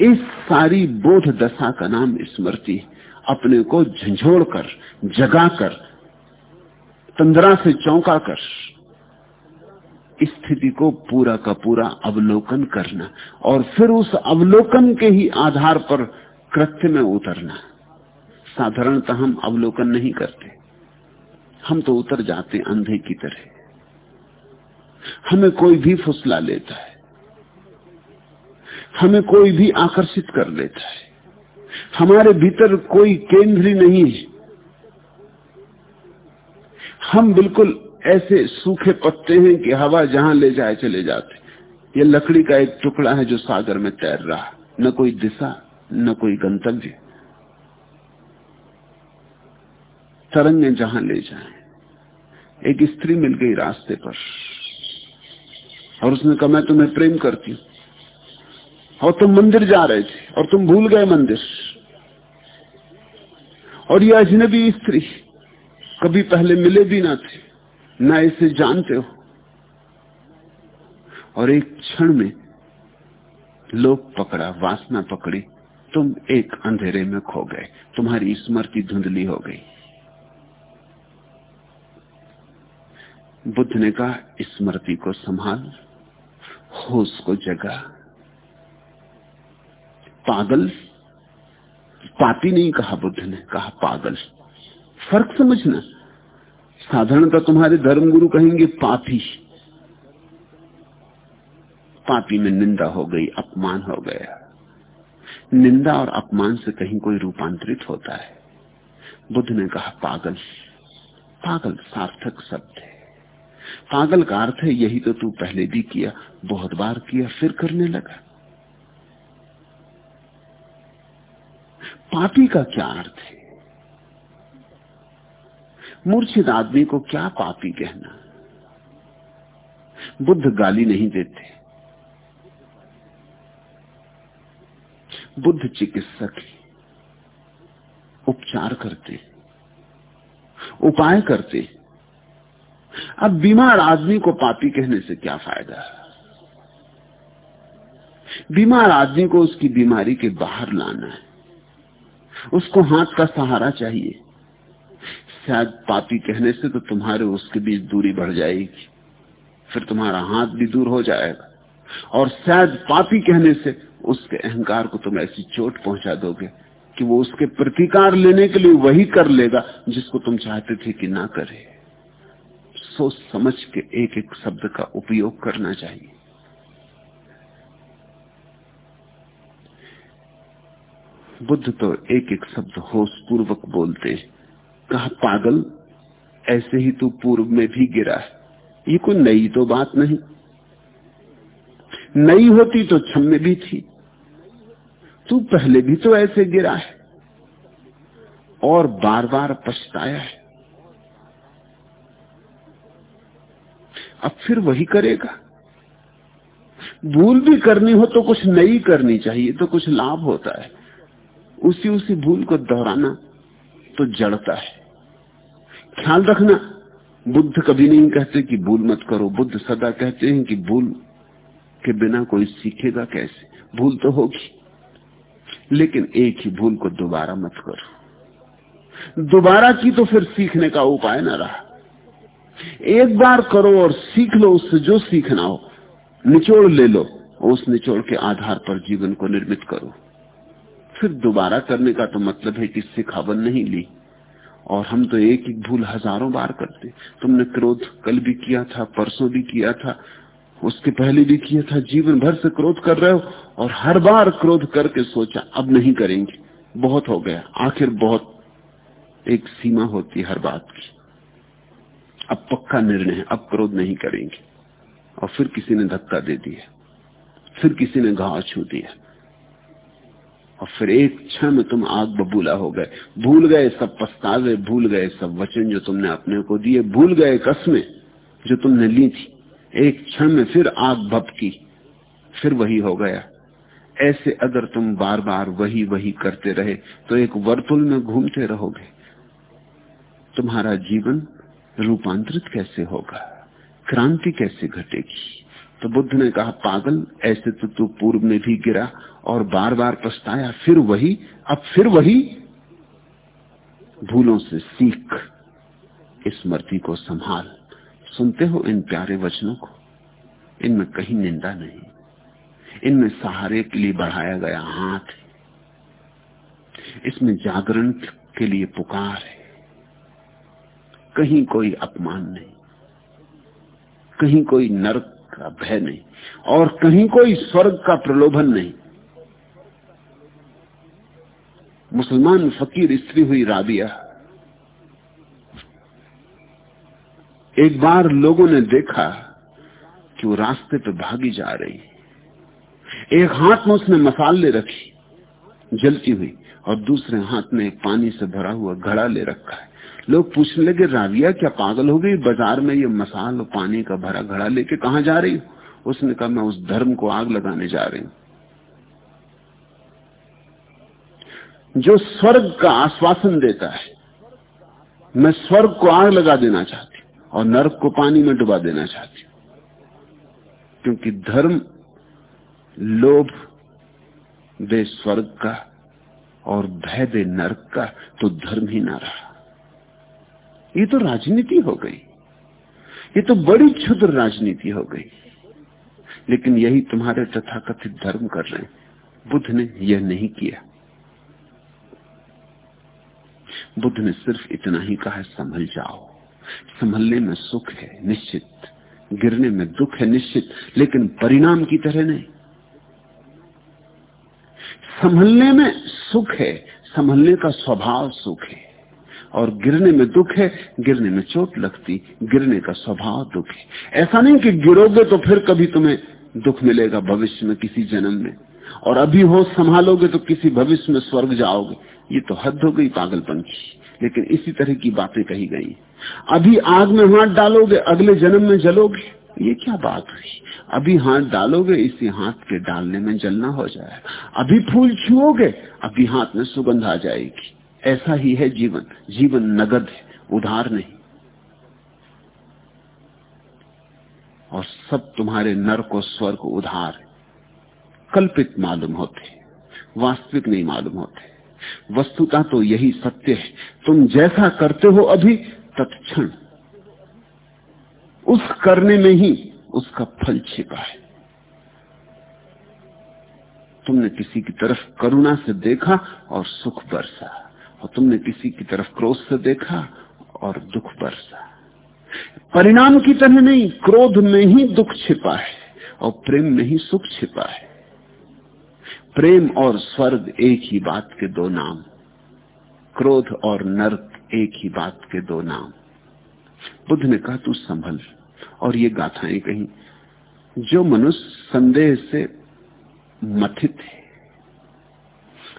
इस सारी बोध दशा का नाम स्मृति अपने को झंझोड़ कर जगा कर तंद्रा से चौंका कर स्थिति को पूरा का पूरा अवलोकन करना और फिर उस अवलोकन के ही आधार पर कृत्य में उतरना। साधारणतः हम अवलोकन नहीं करते। हम तो उतर जाते अंधे की तरह। हमें कोई भी फुसला लेता है। हमें कोई भी आकर्षित कर लेता है। हमारे भीतर कोई केंद्र नहीं है। हम बिल्कुल ऐसे सूखे पत्ते हैं कि हवा जहाँ ले जाए चले जाते। ये लकड़ी का एक टुकड़ा है जो सागर में तैर रहा न कोई दिशा, न कोई गंतव्य। तरंगे जहाँ ले जाए। एक स्त्री मिल गई रास्ते पर। और उसने कहा, मैं तुम्हें प्रेम करती हूँ। और तुम मंदिर जा रहे थे, और तुम भूल गए मंदिर। और ये अजनबी स्त्री कभी पहले मिले भी ना थे। ना इसे जानते हो। और एक क्षण में लोग पकड़ा, वासना पकड़ी, तुम एक अंधेरे में खो गए, तुम्हारी स्मृति धुंधली हो गई। बुद्ध ने कहा, स्मृति को संभाल, होश को जगा। पागल? पापी नहीं कहा बुद्ध ने, कहा पागल। फ़र्क समझना। साधारणतः तुम्हारे धर्मगुरु कहेंगे पापी। पापी में निंदा हो गई, अपमान हो गया। निंदा और अपमान से कहीं कोई रूपांतरित होता है। बुद्ध ने कहा, पागल पागल सार्थक शब्द है। पागल का अर्थ है, यही तो तू पहले भी किया, बहुत बार किया, फिर करने लगा। पापी का क्या अर्थ है? मूर्छित आदमी को क्या पापी कहना? बुद्ध गाली नहीं देते। बुद्ध चिकित्सक उपचार करते, उपाय करते। अब बीमार आदमी को पापी कहने से क्या फ़ायदा? है बीमार आदमी को उसकी बीमारी के बाहर लाना है। उसको हाथ का सहारा चाहिए। शायद पापी कहने से तो तुम्हारे उसके बीच दूरी बढ़ जाएगी। फिर तुम्हारा हाथ भी दूर हो जाएगा। और शायद पापी कहने से उसके अहंकार को तुम ऐसी चोट पहुँचा दोगे कि वो उसके प्रतिकार लेने के लिए वही कर लेगा जिसको तुम चाहते थे कि ना करे। सोच समझ के एक एक शब्द का उपयोग करना चाहिए। बुद्ध तो एक एक शब्द होश पूर्वक बोलते कहा, पागल, ऐसे ही तू पूर्व में भी गिरा। है ये कोई नई तो बात नहीं। नई होती तो छम में भी थी। तू पहले भी तो ऐसे गिरा है। और बार बार पछताया है। अब फिर वही करेगा। भूल भी करनी हो तो कुछ नई करनी चाहिए तो कुछ लाभ होता है। उसी उसी भूल को दोहराना तो जड़ता है। ख्याल रखना। बुद्ध कभी नहीं कहते कि भूल मत करो। बुद्ध सदा कहते हैं कि भूल के बिना कोई सीखेगा कैसे? भूल तो होगी। लेकिन एक ही भूल को दोबारा मत करो। दोबारा की तो फिर सीखने का उपाय ना रहा। एक बार करो और सीख लो उससे जो सीखना हो। निचोड़ ले लो। उस निचोड़ के आधार पर जीवन को निर्मित करो। फिर दोबारा करने का तो मतलब है कि सिखावन नहीं ली। और हम तो एक ही भूल हज़ारों बार करते। तुमने क्रोध कल भी किया था, परसों भी किया था, उसके पहले भी किया था, जीवन भर से क्रोध कर रहे हो और हर बार क्रोध करके सोचा, अब नहीं करेंगे। बहुत हो गया। आखिर बहुत एक सीमा होती हर बात की। अब पक्का निर्णय है, अब क्रोध नहीं करेंगे। और फिर किसी ने धक्का दे दिया, फिर किसी ने घाव छू दिया। और फिर एक क्षण में तुम आग बबूला हो गए। भूल गए सब पछतावे, भूल गए सब वचन जो तुमने अपने को दिए, भूल गए कस्में जो तुमने ली थी। एक क्षण में फिर आग भपकी फिर वही हो गया। ऐसे अगर तुम बार बार वही वही करते रहे तो एक वर्तुल में घूमते रहोगे। तुम्हारा जीवन रूपांतरित कैसे होगा? क्रांति कैसे घटेगी? तो बुद्ध ने कहा, पागल, ऐसे तो तू पूर्व में भी गिरा और बार बार पछताया, फिर वही, अब फिर वही भूलों से सीख स्मृति को संभाल। सुनते हो इन प्यारे वचनों को? इनमें कहीं निंदा नहीं। इनमें सहारे के लिए बढ़ाया गया हाथ है। इसमें जागरण के लिए पुकार है। कहीं कोई अपमान नहीं। कहीं कोई नरक का भय नहीं। और कहीं कोई स्वर्ग का प्रलोभन नहीं। मुसलमान फकीर स्त्री हुई राबिया। एक बार लोगों ने देखा कि वो रास्ते पे भागी जा रही। एक हाथ में उसने मसाल रखी, जलती हुई, और दूसरे हाथ में पानी से भरा हुआ घड़ा ले रखा है। लोग पूछने लगे राविया क्या पागल हो गई? बाज़ार में ये मसाल और पानी का भरा घड़ा लेके कहा जा रही हूँ? उसने कहा, मैं उस धर्म को आग लगाने जा रही हूँ। जो स्वर्ग का आश्वासन देता है। मैं स्वर्ग को आग लगा देना चाहती हूँ और नर्क को पानी में डुबा देना चाहती हूँ। क्योंकि धर्म, लोभ दे स्वर्ग का और भय दे नर्क का तो धर्म ही ना रहा। ये तो राजनीति हो गई। ये तो बड़ी क्षुद्र राजनीति हो गई। लेकिन यही तुम्हारे तथाकथित धर्म कर रहे हैं। बुद्ध ने यह नहीं किया। बुद्ध ने सिर्फ़ इतना ही कहा संभल जाओ। संभलने में सुख है, निश्चित। गिरने में दुख है, निश्चित। लेकिन परिणाम की तरह नहीं। संभलने में सुख है, संभलने का स्वभाव सुख है। और गिरने में दुख है, गिरने में चोट लगती, गिरने का स्वभाव दुख है। ऐसा नहीं कि गिरोगे तो फिर कभी तुम्हें दुख मिलेगा भविष्य में किसी जन्म में। और अभी हो, संभालोगे तो किसी भविष्य में स्वर्ग जाओगे। ये तो हद हो गई पागलपन की लेकिन इसी तरह की बातें कही गई। अभी आग में हाथ डालोगे, अगले जन्म में जलोगे। ये क्या बात हुई? अभी हाथ डालोगे, इसी हाथ के डालने में जलना हो जाएगा। अभी फूल छुओगे, अभी हाथ में सुगंध आ जाएगी। ऐसा ही है जीवन। जीवन नगद है, उधार नहीं। और सब तुम्हारे नरक और स्वर्ग उधार कल्पित मालूम होते वास्तविक नहीं मालूम होते। वस्तुता तो यही सत्य है। तुम जैसा करते हो अभी, तत्क्षण। उस करने में ही उसका फल छिपा है। तुमने किसी की तरफ़ करुणा से देखा और सुख बरसा, और तुमने किसी की तरफ़ क्रोध से देखा और दुख बरसा। परिणाम की तरह नहीं, क्रोध में ही दुख छिपा है और प्रेम में ही सुख छिपा है। प्रेम और स्वर्ग एक ही बात के दो नाम। क्रोध और नर्क एक ही बात के दो नाम। बुद्ध ने कहा, तू संभल। और ये गाथाएँ कही, जो मनुष्य संदेह से मथित है।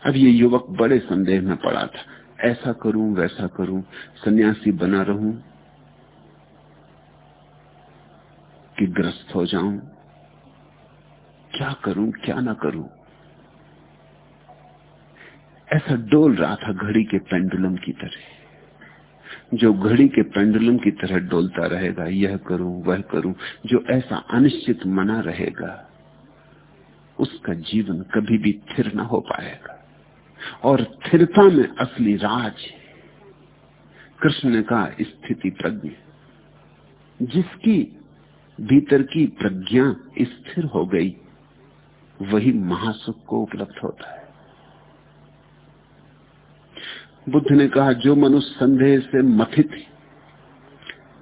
अब ये युवक बड़े संदेह में पड़ा था। ऐसा करूँ, वैसा करूँ, सन्यासी बना रहूँ कि ग्रस्त हो जाऊँ। क्या करूँ, क्या ना करूँ? ऐसा डोल रहा था घड़ी के पेंडुलम की तरह। जो घड़ी के पेंडुलम की तरह डोलता रहेगा, यह करूँ, वह करूँ, जो ऐसा अनिश्चित मना रहेगा, उसका जीवन कभी भी थिर ना हो पाएगा। और स्थिरता में असली राज कृष्ण का स्थिति प्रज्ञ, जिसकी भीतर की प्रज्ञा स्थिर हो गई, वही महासुख को उपलब्ध होता है। बुद्ध ने कहा, जो मनुष्य संदेह से मथित है,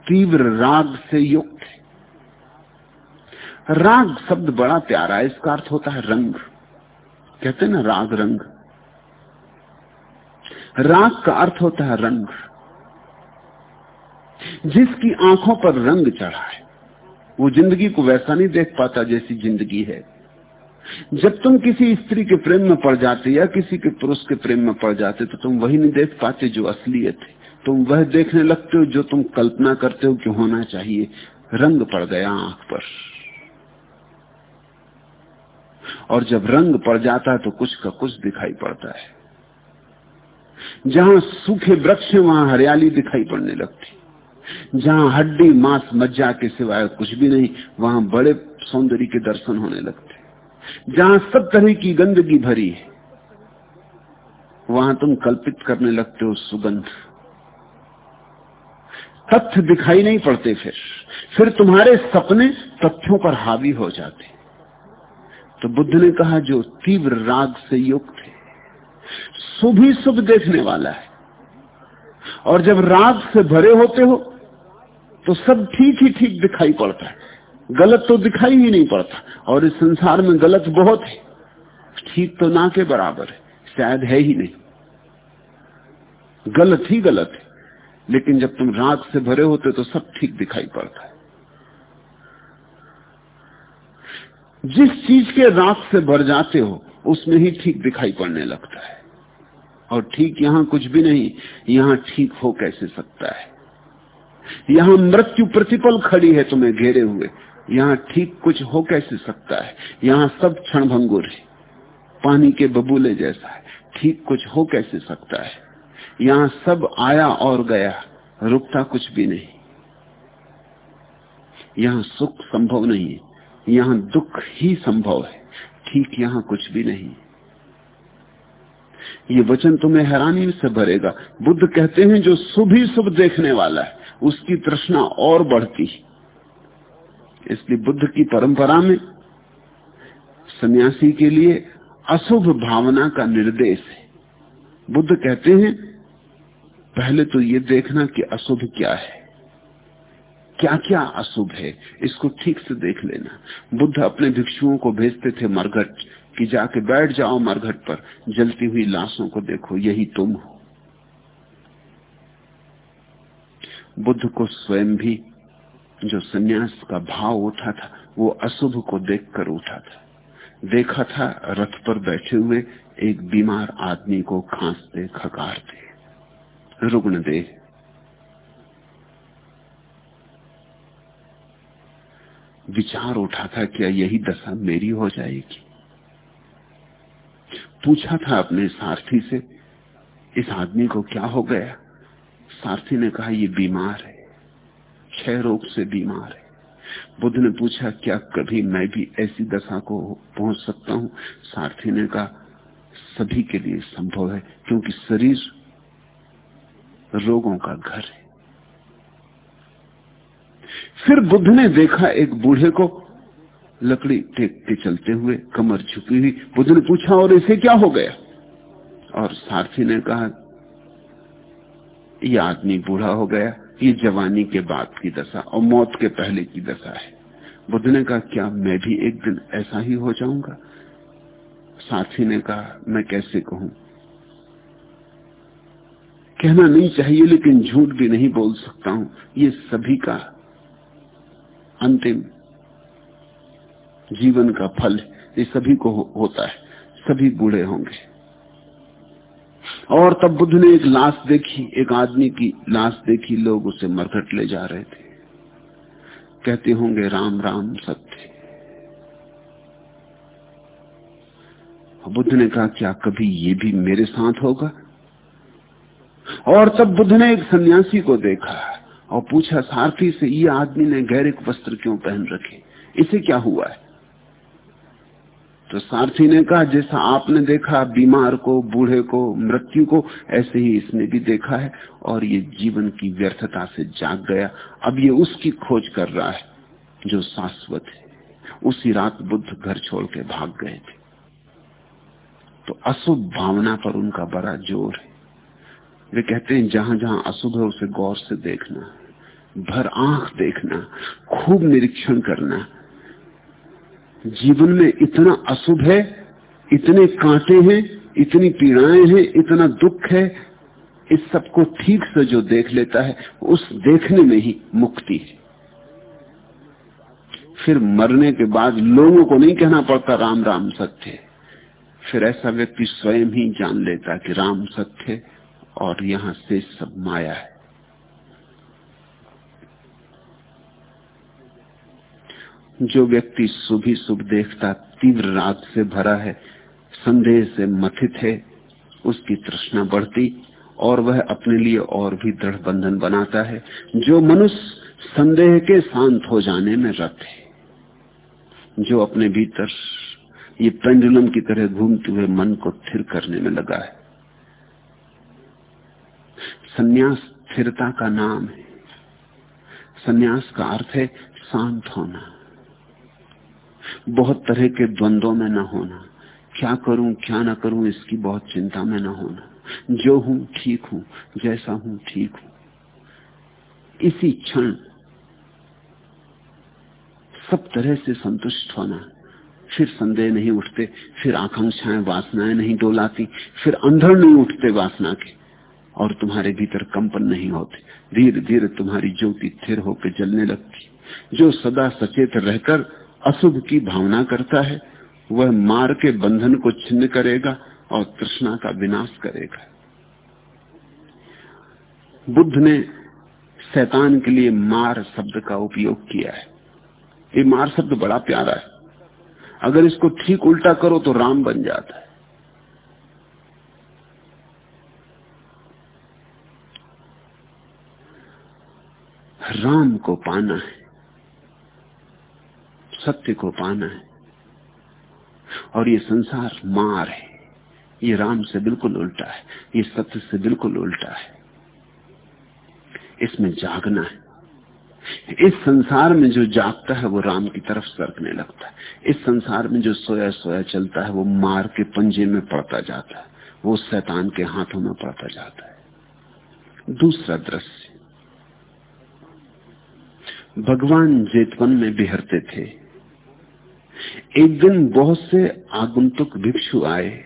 तीव्र राग से युक्त है। राग शब्द बड़ा प्यारा है, इसका अर्थ होता है रंग। कहते ना, राग रंग। राग का अर्थ होता है रंग। जिसकी आँखों पर रंग चढ़ा है, वो ज़िंदगी को वैसा नहीं देख पाता जैसी ज़िंदगी है। जब तुम किसी स्त्री के प्रेम में पड़ जाते या किसी के पुरुष के प्रेम में पड़ जाते तो तुम वही नहीं देख पाते जो असलियत है। तुम वह देखने लगते हो जो तुम कल्पना करते हो कि होना चाहिए। रंग पड़ गया आँख पर। और जब रंग पड़ जाता है तो कुछ का कुछ दिखाई पड़ता है। जहाँ सूखे वृक्ष है, वहाँ हरियाली दिखाई पड़ने लगती। जहाँ हड्डी, मांस, मज्जा के सिवाय कुछ भी नहीं, वहाँ बड़े सौंदर्य के दर्शन होने लगते। जहाँ सब तरह की गंदगी भरी है, वहाँ तुम कल्पित करने लगते हो सुगंध। तथ्य दिखाई नहीं पड़ते फिर। फिर तुम्हारे सपने तथ्यों पर हावी हो जाते। तो बुद्ध ने कहा, जो तीव्र राग से युक्त है, शुभ ही शुभ देखने वाला है। और जब राग से भरे होते हो तो सब ठीक ही ठीक दिखाई पड़ता है। गलत तो दिखाई ही नहीं पड़ता। और इस संसार में गलत बहुत है। ठीक तो ना के बराबर है। शायद है ही नहीं। गलत ही गलत है। लेकिन जब तुम राग से भरे होते तो सब ठीक दिखाई पड़ता है। जिस चीज़ के राग से भर जाते हो, उसमें ही ठीक दिखाई पड़ने लगता है। और ठीक यहाँ कुछ भी नहीं, यहाँ ठीक हो कैसे सकता है? यहाँ मृत्यु प्रतिपल खड़ी है तुम्हें घेरे हुए। यहाँ ठीक कुछ हो कैसे सकता है? यहाँ सब क्षण भंगुर है। पानी के बबूले जैसा है। ठीक कुछ हो कैसे सकता है? यहाँ सब आया और गया, रुकता कुछ भी नहीं। यहाँ सुख संभव नहीं है। यहाँ दुख ही संभव है। ठीक यहाँ कुछ भी नहीं। ये वचन तुम्हें हैरानी से भरेगा। बुद्ध कहते हैं, जो शुभ ही शुभ देखने वाला है, उसकी तृष्णा और बढ़ती है। इसलिए बुद्ध की परंपरा में सन्यासी के लिए अशुभ भावना का निर्देश है। बुद्ध कहते हैं, पहले तो ये देखना कि अशुभ क्या है। क्या क्या अशुभ है, इसको ठीक से देख लेना। बुद्ध अपने भिक्षुओं को भेजते थे मरघट, कि जाके बैठ जाओ मरघट पर, जलती हुई लाशों को देखो, यही तुम हो। बुद्ध को स्वयं भी जो सन्यास का भाव उठा था, वो अशुभ को देखकर उठा था। देखा था, रथ पर बैठे हुए एक बीमार आदमी को खांसते, खकारते। रुग्ण दे विचार उठा था, क्या यही दशा मेरी हो जाएगी? पूछा था अपने सारथी से, इस आदमी को क्या हो गया? सारथी ने कहा, ये बीमार है। क्षय रोग से बीमार है। बुद्ध ने पूछा, क्या कभी मैं भी ऐसी दशा को पहुँच सकता हूँ? सारथी ने कहा, सभी के लिए संभव है, क्योंकि शरीर रोगों का घर है। फिर बुद्ध ने देखा, एक बूढ़े को लकड़ी टेक के चलते हुए कमर झुकी हुई। बुद्ध ने पूछा, और इसे क्या हो गया? और सारथी ने कहा यह आदमी बूढ़ा हो गया। ये जवानी के बाद की दशा और मौत के पहले की दशा है। बुद्ध ने कहा क्या मैं भी एक दिन ऐसा ही हो जाऊँगा? साथी ने कहा मैं कैसे कहूँ? कहना नहीं चाहिए लेकिन झूठ भी नहीं बोल सकता हूँ। ये सभी का अंतिम जीवन का फल ये सभी को हो, होता है। सभी बूढ़े होंगे। और तब बुद्ध ने एक लाश देखी, एक आदमी की लाश देखी, लोग उसे मरघट ले जा रहे थे। कहते होंगे, राम राम, सत्य। बुद्ध ने कहा, क्या कभी ये भी मेरे साथ होगा? और तब बुद्ध ने एक सन्यासी को देखा और पूछा, सारथी से ये आदमी ने गैरिक वस्त्र क्यों पहन रखे? इसे क्या हुआ है? तो सारथी ने कहा, जैसा आपने देखा, बीमार को, बूढ़े को, मृत्यु को, ऐसे ही इसने भी देखा है और ये जीवन की व्यर्थता से जाग गया। अब ये उसकी खोज कर रहा है, जो शाश्वत है। उसी रात बुद्ध घर छोड़ के भाग गए थे। तो अशुभ भावना पर उनका बड़ा ज़ोर है। वे कहते हैं, जहाँ जहाँ अशुभ है, उसे गौर से देखना, भर आँख देखना, खूब निरीक्षण करना। जीवन में इतना अशुभ है, इतने कांटे हैं, इतनी पीड़ाएँ हैं, इतना दुख है, इस सबको ठीक से जो देख लेता है, उस देखने में ही मुक्ति है। फिर मरने के बाद लोगों को नहीं कहना पड़ता राम राम सत्य फिर ऐसा व्यक्ति स्वयं ही जान लेता कि राम सत्य और यहाँ से सब माया है। जो व्यक्ति ही शुभ देखता तीव्र राग से भरा है, संदेह से मथित है, उसकी तृष्णा बढ़ती और वह अपने लिए और भी दृढ़ बंधन बनाता है, जो मनुष्य संदेह के शांत हो जाने में रत है, जो अपने भीतर ये पेंडुलम की तरह घूमते हुए मन को स्थिर करने में लगा है। सन्यास स्थिरता का नाम है। सन्यास का अर्थ है शांत होना। बहुत तरह के द्वंद्वों में न होना। क्या करूँ, क्या ना करूँ, इसकी बहुत चिंता में न होना। जो हूँ, ठीक हूँ, जैसा हूँ, ठीक हूँ। इसी क्षण सब तरह से संतुष्ट होना। फिर संदेह नहीं उठते, फिर आकांक्षाएँ वासनाएँ नहीं डोलाती, फिर अंधर नहीं उठते वासना के। और तुम्हारे भीतर कंपन नहीं होते। धीरे धीरे तुम्हारी ज्योति थिर होकर जलने लगती। जो सदा सचेत रहकर अशुभ की भावना करता है, वह मार के बंधन को छिन्न करेगा और तृष्णा का विनाश करेगा। बुद्ध ने शैतान के लिए मार शब्द का उपयोग किया है। ये मार शब्द बड़ा प्यारा है। अगर इसको ठीक उल्टा करो तो राम बन जाता है। राम को पाना है। सत्य को पाना है। और ये संसार मार है। ये राम से बिल्कुल उल्टा है। ये सत्य से बिल्कुल उल्टा है। इसमें जागना है। इस संसार में जो जागता है, वो राम की तरफ़ सरकने लगता है। इस संसार में जो सोया सोया चलता है, वो मार के पंजे में पड़ता जाता है। वो शैतान के हाथों में पड़ता जाता है। दूसरा दृश्य। भगवान जेतवन में बिहरते थे। एक दिन बहुत से आगंतुक भिक्षु आए।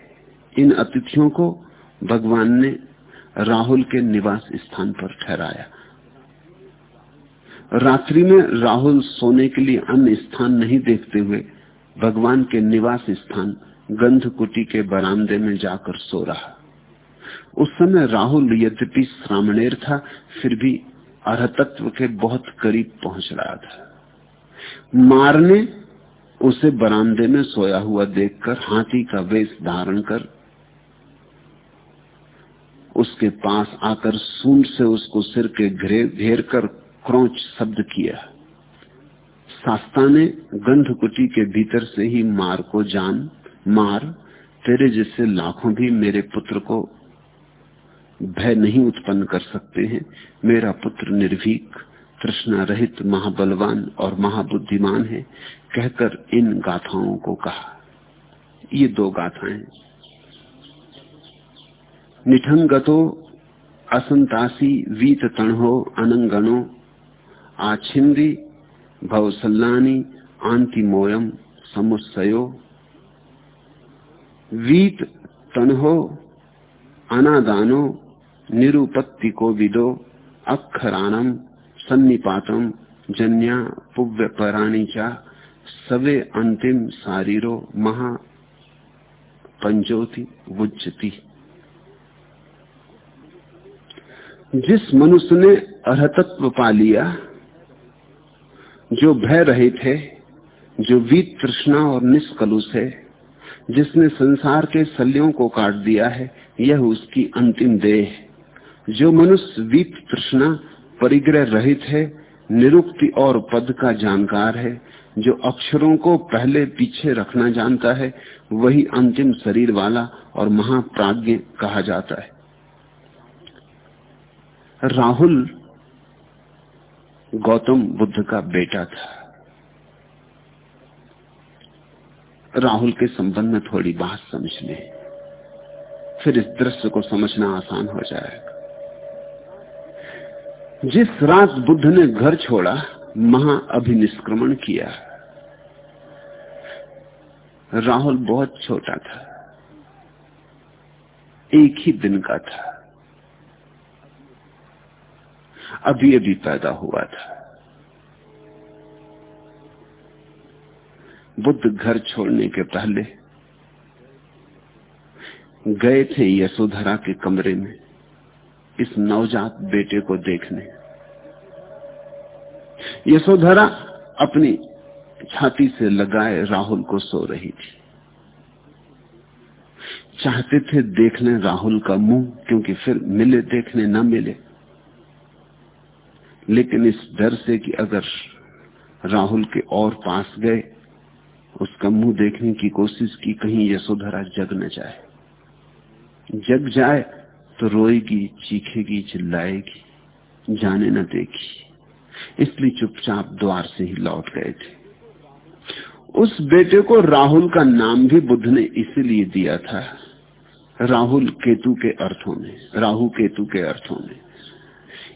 इन अतिथियों को भगवान ने राहुल के निवास स्थान पर ठहराया। रात्रि में राहुल सोने के लिए अन्य स्थान नहीं देखते हुए भगवान के निवास स्थान गंध कुटी के बरामदे में जाकर सो रहा। उस समय राहुल यद्यपि श्रामणेर था, फिर भी अरहतत्व के बहुत करीब पहुँच रहा था। मारने उसे बरामदे में सोया हुआ देखकर, हाथी का वेश धारण कर, उसके पास आकर सूंड से उसको सिर के घेर घेर कर क्रोच शब्द किया। शास्ता ने गंध कुटी के भीतर से ही मार को जान, मार, तेरे जैसे लाखों भी मेरे पुत्र को भय नहीं उत्पन्न कर सकते हैं, मेरा पुत्र निर्भीक। तृष्णा रहित महाबलवान और महाबुद्धिमान है, कहकर इन गाथाओं को कहा। ये दो गाथाएँ। निठंगतो असंतासी वीत तणहो अनंगणो, आछिंदी भवसल्लानी आंति मोयम समुत्सयो वीत तणहो अनादानो निरुपत्ति को विदो अक्षराणम सन्निपातम जन्या पुव्य पराणी चा सवे अंतिम शारीरो महा पंजोति वुज्जती जिस मनुष्य ने अरहतत्व पा लिया, जो भय रहित है, जो वीत तृष्णा और निष्कलुष है, जिसने संसार के शल्यों को काट दिया है, यह उसकी अंतिम देह जो मनुष्य वीत तृष्णा परिग्रह रहित है, निरुक्ति और पद का जानकार है, जो अक्षरों को पहले पीछे रखना जानता है, वही अंतिम शरीर वाला और महाप्राज्ञ कहा जाता है। राहुल गौतम बुद्ध का बेटा था। राहुल के संबंध में थोड़ी बात समझ ले, फिर इस दृश्य को समझना आसान हो जाएगा। जिस रात बुद्ध ने घर छोड़ा, महा अभिनिष्क्रमण किया। राहुल बहुत छोटा था। एक ही दिन का था। अभी अभी पैदा हुआ था। बुद्ध घर छोड़ने के पहले गए थे यशोधरा के कमरे में, इस नवजात बेटे को देखने। यशोधरा अपनी छाती से लगाए राहुल को सो रही थी। चाहते थे देख लें राहुल का मुँह, क्योंकि फिर मिले देखने न मिले। लेकिन इस डर से कि अगर राहुल के और पास गए, उसका मुँह देखने की कोशिश की, कहीं यशोधरा जग न जाए। जग जाए तो रोएगी, चीखेगी, चिल्लाएगी, जाने न देगी। इसलिए चुपचाप द्वार से ही लौट गए थे। उस बेटे को राहुल का नाम भी बुद्ध ने इसीलिए दिया था, राहुल केतु के अर्थों में, राहु केतु के अर्थों में।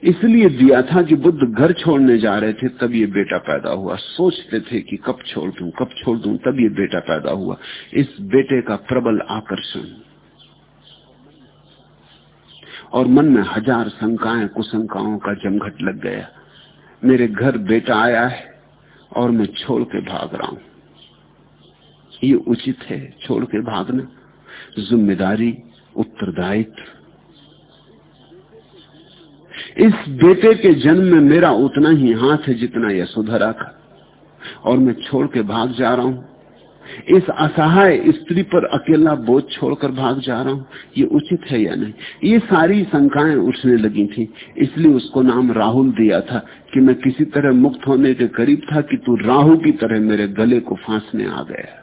इसलिए दिया था कि बुद्ध घर छोड़ने जा रहे थे, तब ये बेटा पैदा हुआ। सोचते थे कि कब छोड़ दू, कब छोड़ दू, तब ये बेटा पैदा हुआ। इस बेटे का प्रबल आकर्षण और मन में हज़ार शंकाएँ, कुशंकाओं का जमघट लग गया। मेरे घर बेटा आया है और मैं छोड़ के भाग रहा हूँ। ये उचित है छोड़ के भागना। ज़िम्मेदारी उत्तरदायित्व। इस बेटे के जन्म में मेरा उतना ही हाथ है जितना यशोधरा का। और मैं छोड़ के भाग जा रहा हूँ। इस असहाय स्त्री पर अकेला बोझ छोड़कर भाग जा रहा हूँ, ये उचित है या नहीं? ये सारी शंकाएँ उठने लगी थी, इसलिए उसको नाम राहुल दिया था कि मैं किसी तरह मुक्त होने के करीब था कि तू राहु की तरह मेरे गले को फांसने आ गया।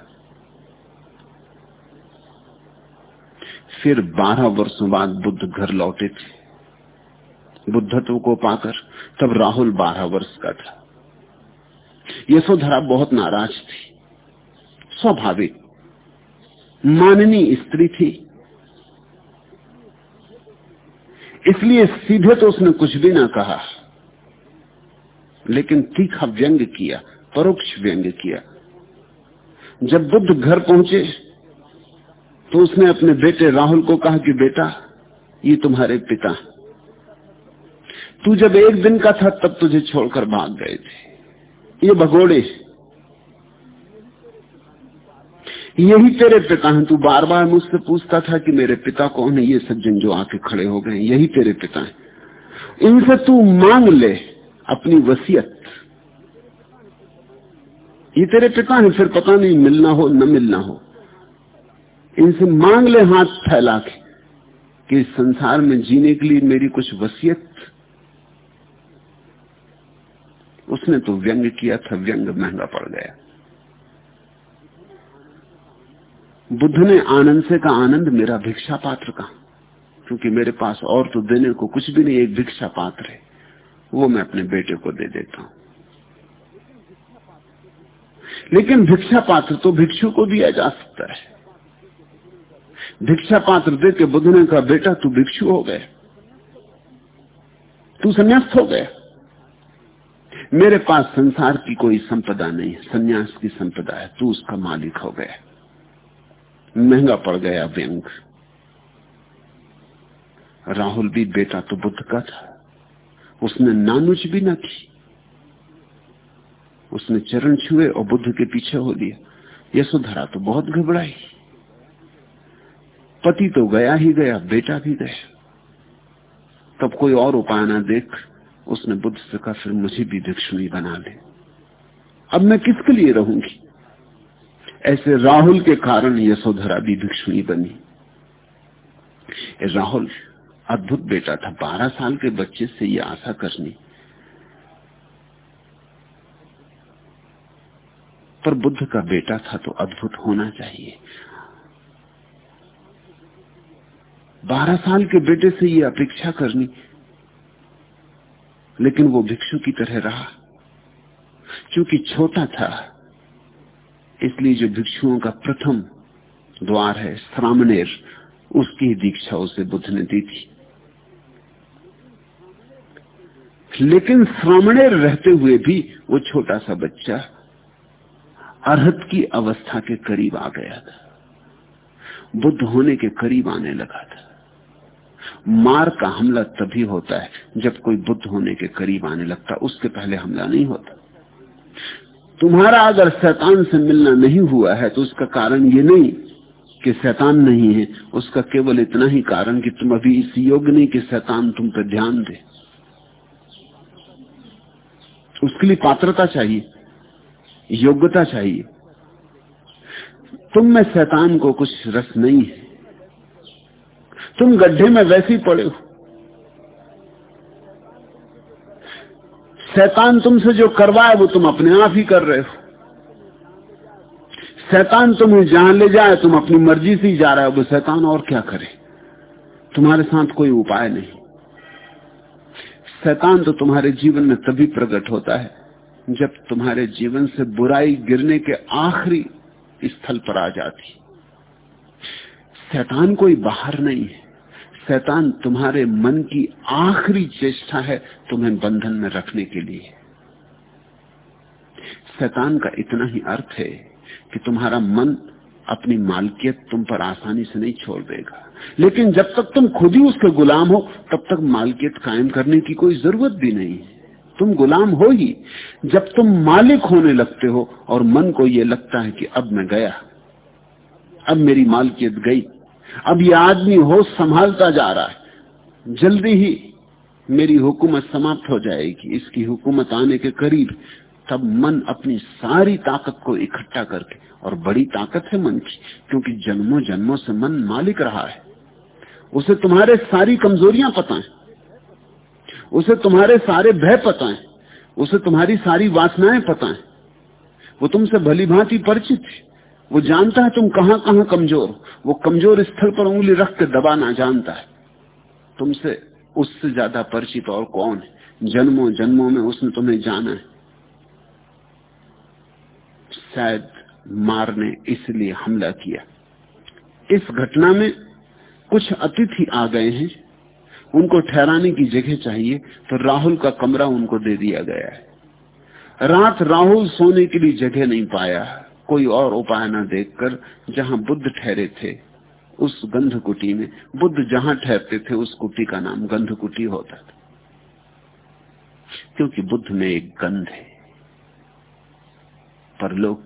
फिर बारह वर्षों बाद बुद्ध घर लौटे थे। बुद्धत्व को पाकर तब राहुल बारह वर्ष का था। यशोधरा बहुत नाराज़ थी। स्वाभाविक। माननी स्त्री थी। इसलिए सीधे तो उसने कुछ भी ना कहा, लेकिन तीखा व्यंग किया, परोक्ष व्यंग किया। जब बुद्ध घर पहुँचे तो उसने अपने बेटे राहुल को कहा कि बेटा, ये तुम्हारे पिता। तू जब एक दिन का था, तब तुझे छोड़कर भाग गए थे। ये भगोड़े यही तेरे पिता हैं तू बार बार मुझसे पूछता था कि मेरे पिता कौन है? ये सज्जन जो आके खड़े हो गए यही तेरे पिता हैं। इनसे तू मांग ले अपनी वसीयत। ये तेरे पिता हैं, फिर पता नहीं मिलना हो, न मिलना हो। इनसे मांग ले हाथ फैला के कि संसार में जीने के लिए मेरी कुछ वसीयत। उसने तो व्यंग किया था, व्यंग महँगा पड़ गया। बुद्ध ने आनंद से का आनंद मेरा भिक्षा पात्र का क्योंकि मेरे पास और तो देने को कुछ भी नहीं, एक भिक्षा पात्र है। वो मैं अपने बेटे को दे देता हूँ। लेकिन भिक्षा पात्र तो भिक्षु को दिया जा सकता है। भिक्षा पात्र दे के बुद्ध ने कहा, बेटा, तू भिक्षु हो गए। तू संन्यास्त हो गया मेरे पास संसार की कोई संपदा नहीं है, संन्यास की संपदा है, तू उसका मालिक हो गया महँगा पड़ गया व्यंग राहुल भी बेटा तो बुद्ध का था। उसने नानुच भी न की। उसने चरण छुए और बुद्ध के पीछे हो दिया यशोधरा तो बहुत घबराई। पति तो गया ही गया, बेटा भी गया। तब कोई और उपाय ना देख, उसने बुद्ध से कहा, फिर मुझे भी भिक्षुणी बना ले। अब मैं किसके लिए रहूँगी? ऐसे राहुल के कारण यशोधरा भी भिक्षुणी बनी। राहुल, अद्भुत बेटा था। बारह साल के बच्चे से ये आशा करनी। पर बुद्ध का बेटा था तो अद्भुत होना चाहिए। बारह साल के बेटे से ये अपेक्षा करनी। लेकिन वो भिक्षु की तरह रहा। क्योंकि छोटा था इसलिए जो भिक्षुओं का प्रथम द्वार है, श्रामनेर, उसकी दीक्षा उसे बुद्ध ने दी थी। लेकिन श्रामणेर रहते हुए भी वो छोटा सा बच्चा अर्हत की अवस्था के करीब आ गया था। बुद्ध होने के करीब आने लगा था। मार का हमला तभी होता है जब कोई बुद्ध होने के करीब आने लगता, उसके पहले हमला नहीं होता। तुम्हारा अगर शैतान से मिलना नहीं हुआ है तो उसका कारण ये नहीं कि शैतान नहीं है। उसका केवल इतना ही कारण कि तुम अभी इस योग्य नहीं कि शैतान तुम पर ध्यान दे। उसके लिए पात्रता चाहिए, योग्यता चाहिए। तुम में शैतान को कुछ रस नहीं है। तुम गड्ढे में वैसे ही पड़े हो। शैतान तुमसे जो करवाए, वो तुम अपने आप ही कर रहे हो। शैतान तुम्हें जहाँ ले जाए, तुम अपनी मर्ज़ी से ही जा रहे हो वो शैतान और क्या करे? तुम्हारे साथ कोई उपाय नहीं। शैतान तो तुम्हारे जीवन में तभी प्रकट होता है, जब तुम्हारे जीवन से बुराई गिरने के आखिरी स्थल पर आ जाती। शैतान कोई बाहर नहीं है। शैतान तुम्हारे मन की आखिरी चेष्टा है तुम्हें बंधन में रखने के लिए। शैतान का इतना ही अर्थ है कि तुम्हारा मन अपनी मालकियत तुम पर आसानी से नहीं छोड़ देगा। लेकिन जब तक तुम खुद ही उसके गुलाम हो, तब तक मालकियत कायम करने की कोई ज़रूरत भी नहीं है। तुम गुलाम हो ही जब तुम मालिक होने लगते हो और मन को यह लगता है कि अब मैं गया, अब मेरी मालकियत गई। अब ये आदमी होश संभालता जा रहा है। जल्दी ही मेरी हुकूमत समाप्त हो जाएगी। इसकी हुकूमत आने के करीब तब मन अपनी सारी ताकत को इकट्ठा करके, और बड़ी ताकत है मन की, क्योंकि जन्मों जन्मों से मन मालिक रहा है। उसे तुम्हारे सारी कमजोरियाँ पता है। उसे तुम्हारे सारे भय पता है। उसे तुम्हारी सारी वासनाएँ पता है। वो तुमसे भली भांति परिचित है। वो जानता है तुम कहाँ कहाँ कमज़ोर वो कमज़ोर स्थल पर उंगली रख के दबाना जानता है। तुमसे उससे ज़्यादा परिचित और कौन है? जन्मों जन्मों में उसने तुम्हें जाना है। शायद मारने इसलिए हमला किया। इस घटना में कुछ अतिथि आ गए हैं। उनको ठहराने की जगह चाहिए तो राहुल का कमरा उनको दे दिया गया है। रात राहुल सोने के लिए जगह नहीं पाया कोई और उपाय न देखकर जहाँ बुद्ध ठहरे थे, उस गंध कुटी में। बुद्ध जहाँ ठहरते थे, उस कुटी का नाम गंध कुटी होता था। क्योंकि बुद्ध में एक गंध है परलोक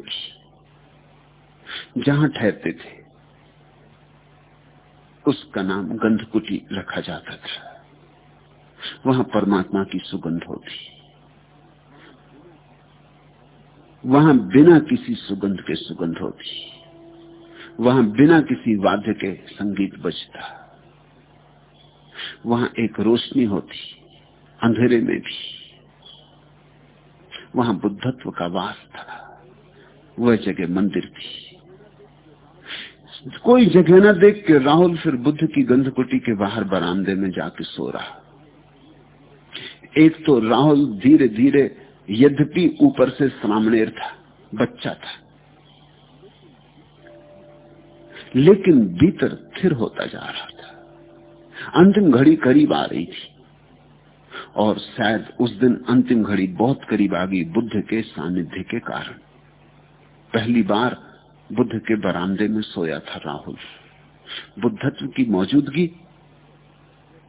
जहाँ ठहरते थे, उसका नाम गंधकुटी रखा जाता था। वहाँ परमात्मा की सुगंध होती। वहाँ बिना किसी सुगंध के सुगंध होती। वहाँ बिना किसी वाद्य के संगीत बजता। वहाँ एक रोशनी होती, अंधेरे में भी। वहाँ बुद्धत्व का वास था, वह जगह मंदिर थी। कोई जगह ना देख के राहुल फिर बुद्ध की गंधकुटी के बाहर बरामदे में जाके सो रहा। एक तो राहुल धीरे धीरे यद्यपि ऊपर से सामनेर था, बच्चा था। लेकिन भीतर थिर होता जा रहा था। अंतिम घड़ी करीब आ रही थी। और शायद उस दिन अंतिम घड़ी बहुत करीब आ गई बुद्ध के सानिध्य के कारण। पहली बार बुद्ध के बरामदे में सोया था राहुल। बुद्धत्व की मौजूदगी,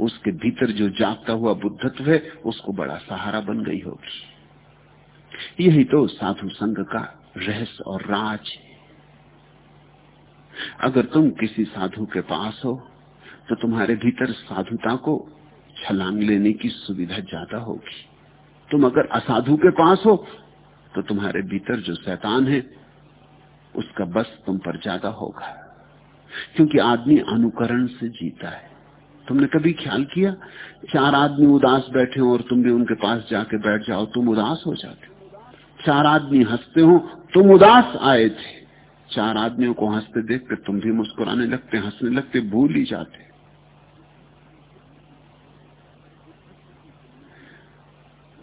उसके भीतर जो जागता हुआ बुद्धत्व है, उसको बड़ा सहारा बन गई होगी। यही तो साधु संघ का रहस्य और राज है। अगर तुम किसी साधु के पास हो तो तुम्हारे भीतर साधुता को छलांग लेने की सुविधा ज़्यादा होगी। तुम अगर असाधु के पास हो तो तुम्हारे भीतर जो शैतान है, उसका बस तुम पर ज़्यादा होगा। क्योंकि आदमी अनुकरण से जीता है। तुमने कभी ख्याल किया? चार आदमी उदास बैठे हो और तुम भी उनके पास जाके बैठ जाओ, तुम उदास हो जाते चार आदमी हँसते हो, तुम उदास आए थे। चार आदमियों को हँसते देख कर तुम भी मुस्कुराने लगते, हंसने लगते, भूल ही जाते।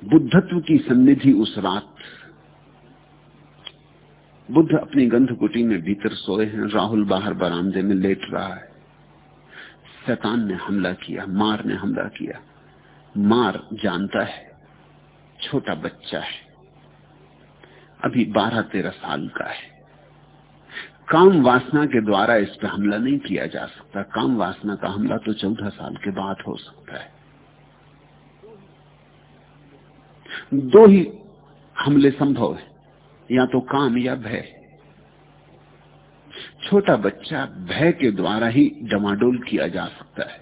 बुद्धत्व की सन्निधि उस रात। बुद्ध अपनी गंधकुटी में भीतर सोए हैं, राहुल बाहर बरामदे में लेट रहा है। शैतान ने हमला किया, मार ने हमला किया। मार जानता है, छोटा बच्चा है। अभी बारह तेरह साल का है। काम वासना के द्वारा इस पर हमला नहीं किया जा सकता। काम वासना का हमला तो चौदह साल के बाद हो सकता है। दो ही हमले संभव है। या तो काम या भय। छोटा बच्चा भय के द्वारा ही डमाडोल किया जा सकता है।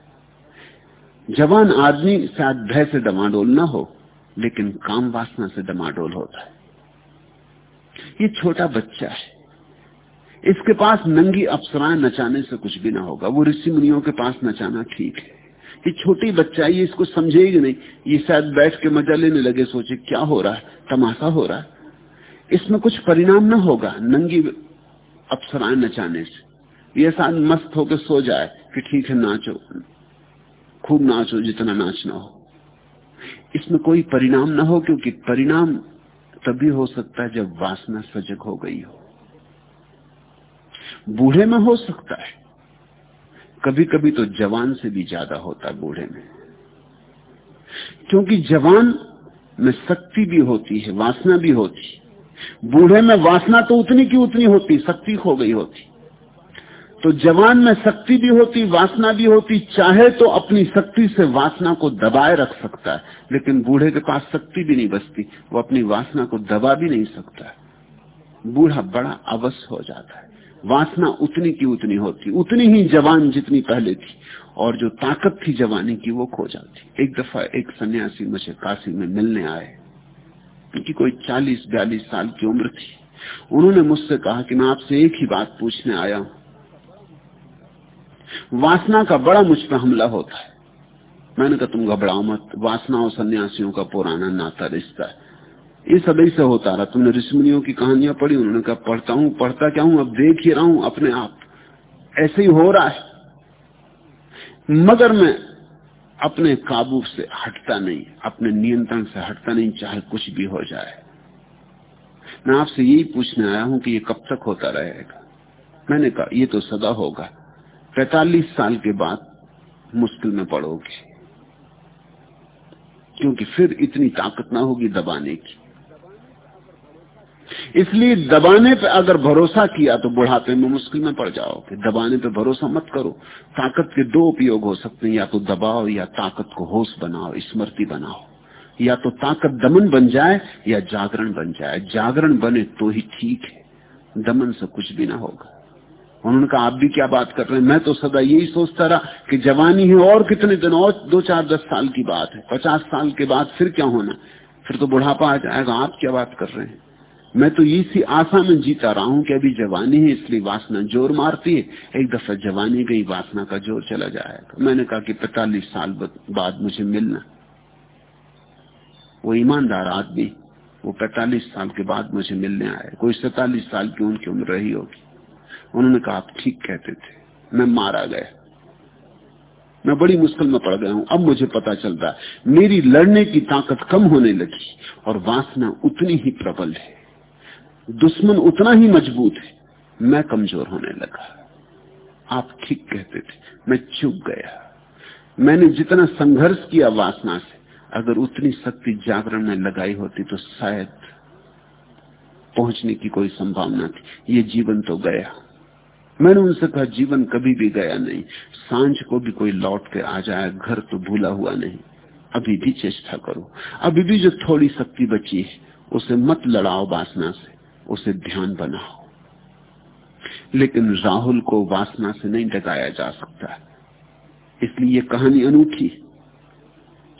जवान आदमी शायद भय से डमाडोल ना हो, लेकिन काम वासना से डमाडोल होता है। ये छोटा बच्चा है। इसके पास नंगी अप्सराएँ नचाने से कुछ भी ना होगा। वो ऋषि मुनियों के पास नचाना ठीक है। ये छोटी बच्चा ये इसको समझेगी नहीं। ये शायद बैठ के मज़ा लेने लगे, सोचे, क्या हो रहा है? तमाशा हो रहा है। इसमें कुछ परिणाम ना होगा नंगी अप्सराएँ नचाने से। ये शायद मस्त होकर सो जाए कि ठीक है, नाचो। खूब नाचो, जितना नाचना हो। इसमें कोई परिणाम ना हो, क्योंकि परिणाम तभी हो सकता है जब वासना सजग हो गई हो। बूढ़े में हो सकता है। कभी कभी तो जवान से भी ज़्यादा होता है बूढ़े में। क्योंकि जवान में शक्ति भी होती है, वासना भी होती बूढ़े में वासना तो उतनी की उतनी होती, शक्ति खो गई होती। तो जवान में शक्ति भी होती, वासना भी होती, चाहे तो अपनी शक्ति से वासना को दबाए रख सकता है, लेकिन बूढ़े के पास शक्ति भी नहीं बचती, वो अपनी वासना को दबा भी नहीं सकता बूढ़ा बड़ा अवश्य हो जाता है। वासना उतनी की उतनी होती, उतनी ही जवान जितनी पहले थी, और जो ताकत थी जवानी की वो खो जाती। एक दफ़ा एक सन्यासी मुझे काशी में मिलने आए। उनकी कोई चालीस बयालीस साल की उम्र थी। उन्होंने मुझसे कहा कि मैं आपसे एक ही बात पूछने आया हूँ। वासना का बड़ा मुझ पर हमला होता है। मैंने कहा, तुम घबराओ मत। वासना और सन्यासियों का पुराना नाता रिश्ता है। ये सब ऐसे होता रहा। तुमने ऋषिमुनियों की कहानियाँ पढ़ी, उन्होंने कहा, पढ़ता हूँ, पढ़ता क्या हूँ? अब देख ही रहा हूँ अपने आप। ऐसे ही हो रहा है। मगर मैं अपने काबू से हटता नहीं, अपने नियंत्रण से हटता नहीं, चाहे कुछ भी हो जाए। मैं आपसे यही पूछने आया हूँ कि ये कब तक होता रहेगा? मैंने कहा, ये तो सदा होगा। पैतालीस साल के बाद मुश्किल में पड़ोगे। क्योंकि फिर इतनी ताकत ना होगी दबाने की। इसलिए दबाने पे अगर भरोसा किया तो बुढ़ापे में मुश्किल में पड़ जाओगे। दबाने पे भरोसा मत करो। ताकत के दो उपयोग हो सकते हैं। या तो दबाओ या ताकत को होश बनाओ, स्मृति बनाओ। या तो ताकत दमन बन जाए या जागरण बन जाए। जागरण बने तो ही ठीक है। दमन से कुछ भी ना होगा। उन्होंने कहा आप भी क्या बात कर रहे हैं? मैं तो सदा यही सोचता रहा कि जवानी है और कितने दिन, और दो चार दस साल की बात है। पचास साल के बाद फिर क्या होना? फिर तो बुढ़ापा आ जाएगा, आप क्या बात कर रहे हैं? मैं तो इसी आशा में जीता रहा हूँ कि अभी जवानी है, इसलिए वासना ज़ोर मारती है। एक दफ़ा जवानी गई, वासना का ज़ोर चला जाएगा। मैंने कहा कि पैतालीस साल बाद मुझे मिलना। वो ईमानदार आदमी, वो पैतालीस साल के बाद मुझे मिलने आए कोई सैतालीस साल की उनकी उम्र रही होगी। उन्होंने कहा, आप ठीक कहते थे। मैं मारा गया। मैं बड़ी मुश्किल में पड़ गया हूँ। अब मुझे पता चलता है, मेरी लड़ने की ताकत कम होने लगी और वासना उतनी ही प्रबल है। दुश्मन उतना ही मज़बूत है। मैं कमज़ोर होने लगा। आप ठीक कहते थे। मैं चुप गया। मैंने जितना संघर्ष किया वासना से, अगर उतनी शक्ति जागरण में लगाई होती तो शायद पहुँचने की कोई संभावना थी। ये जीवन तो गया। मैंने उनसे कहा, जीवन कभी भी गया नहीं। साँझ को भी कोई लौट के आ जाए, घर तो भूला हुआ नहीं। अभी भी चेष्टा करो। अभी भी जो थोड़ी शक्ति बची है, उसे मत लड़ाओ वासना से, उसे ध्यान बनाओ। लेकिन राहुल को वासना से नहीं डगाया जा सकता। इसलिए ये कहानी अनूठी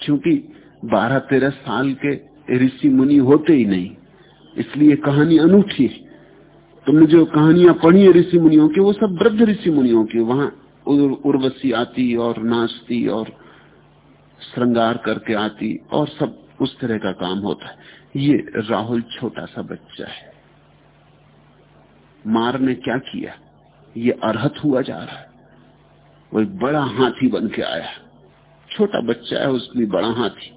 क्योंकि बारह तेरह साल के ऋषि मुनि होते ही नहीं, इसलिए कहानी अनूठी है। तुमने जो कहानियाँ पढ़ी है ऋषि मुनियों की, वो सब वृद्ध ऋषि मुनियों की। वहाँ उर्वशी आती और नाचती और श्रृंगार करके आती और सब उस तरह का काम होता है। ये राहुल छोटा सा बच्चा है। मार ने क्या किया? ये अरहत हुआ जा रहा है। वो एक बड़ा हाथी बन के आया छोटा बच्चा है, उसमें बड़ा हाथी।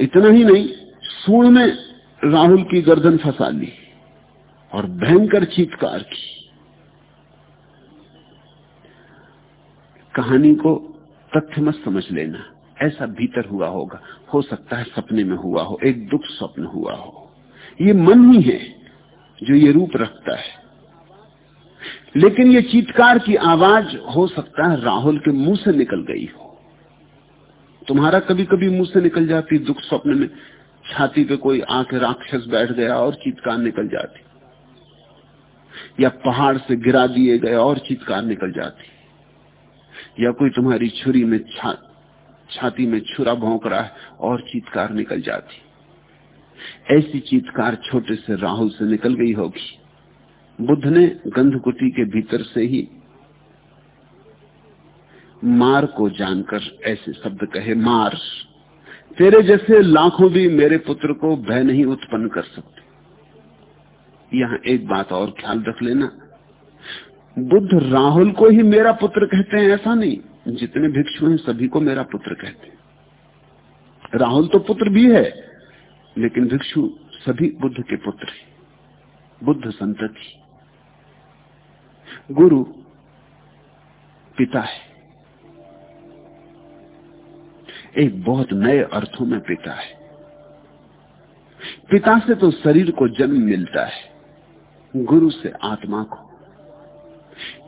इतना ही नहीं सूण में राहुल की गर्दन फंसा ली। और भयंकर चीतकार की। कहानी को तथ्य मत समझ लेना। ऐसा भीतर हुआ होगा। हो सकता है सपने में हुआ हो, एक दुख स्वप्न हुआ हो। ये मन ही है जो ये रूप रखता है। लेकिन ये चीतकार की आवाज़ हो सकता है राहुल के मुँह से निकल गई हो। तुम्हारा कभी कभी मुँह से निकल जाती दुख स्वप्न में, छाती पे कोई आके राक्षस बैठ गया और चीतकार निकल जाती। या पहाड़ से गिरा दिए गए और चीतकार निकल जाती या कोई तुम्हारी छुरी में छा, छाती में छुरा भोंक रहा है और चीतकार निकल जाती ऐसी चीतकार छोटे से राहुल से निकल गई होगी। बुद्ध ने गंधकुटी के भीतर से ही मार को जानकर ऐसे शब्द कहे मार तेरे जैसे लाखों भी मेरे पुत्र को भय नहीं उत्पन्न कर सकते। यहाँ एक बात और ख्याल रख लेना। बुद्ध राहुल को ही मेरा पुत्र कहते हैं, ऐसा नहीं। जितने भिक्षु हैं सभी को मेरा पुत्र कहते हैं। राहुल तो पुत्र भी है, लेकिन भिक्षु सभी बुद्ध के पुत्र हैं। बुद्ध संतति। गुरु पिता है। एक बहुत नए अर्थों में पिता है। पिता से तो शरीर को जन्म मिलता है। गुरु से आत्मा को।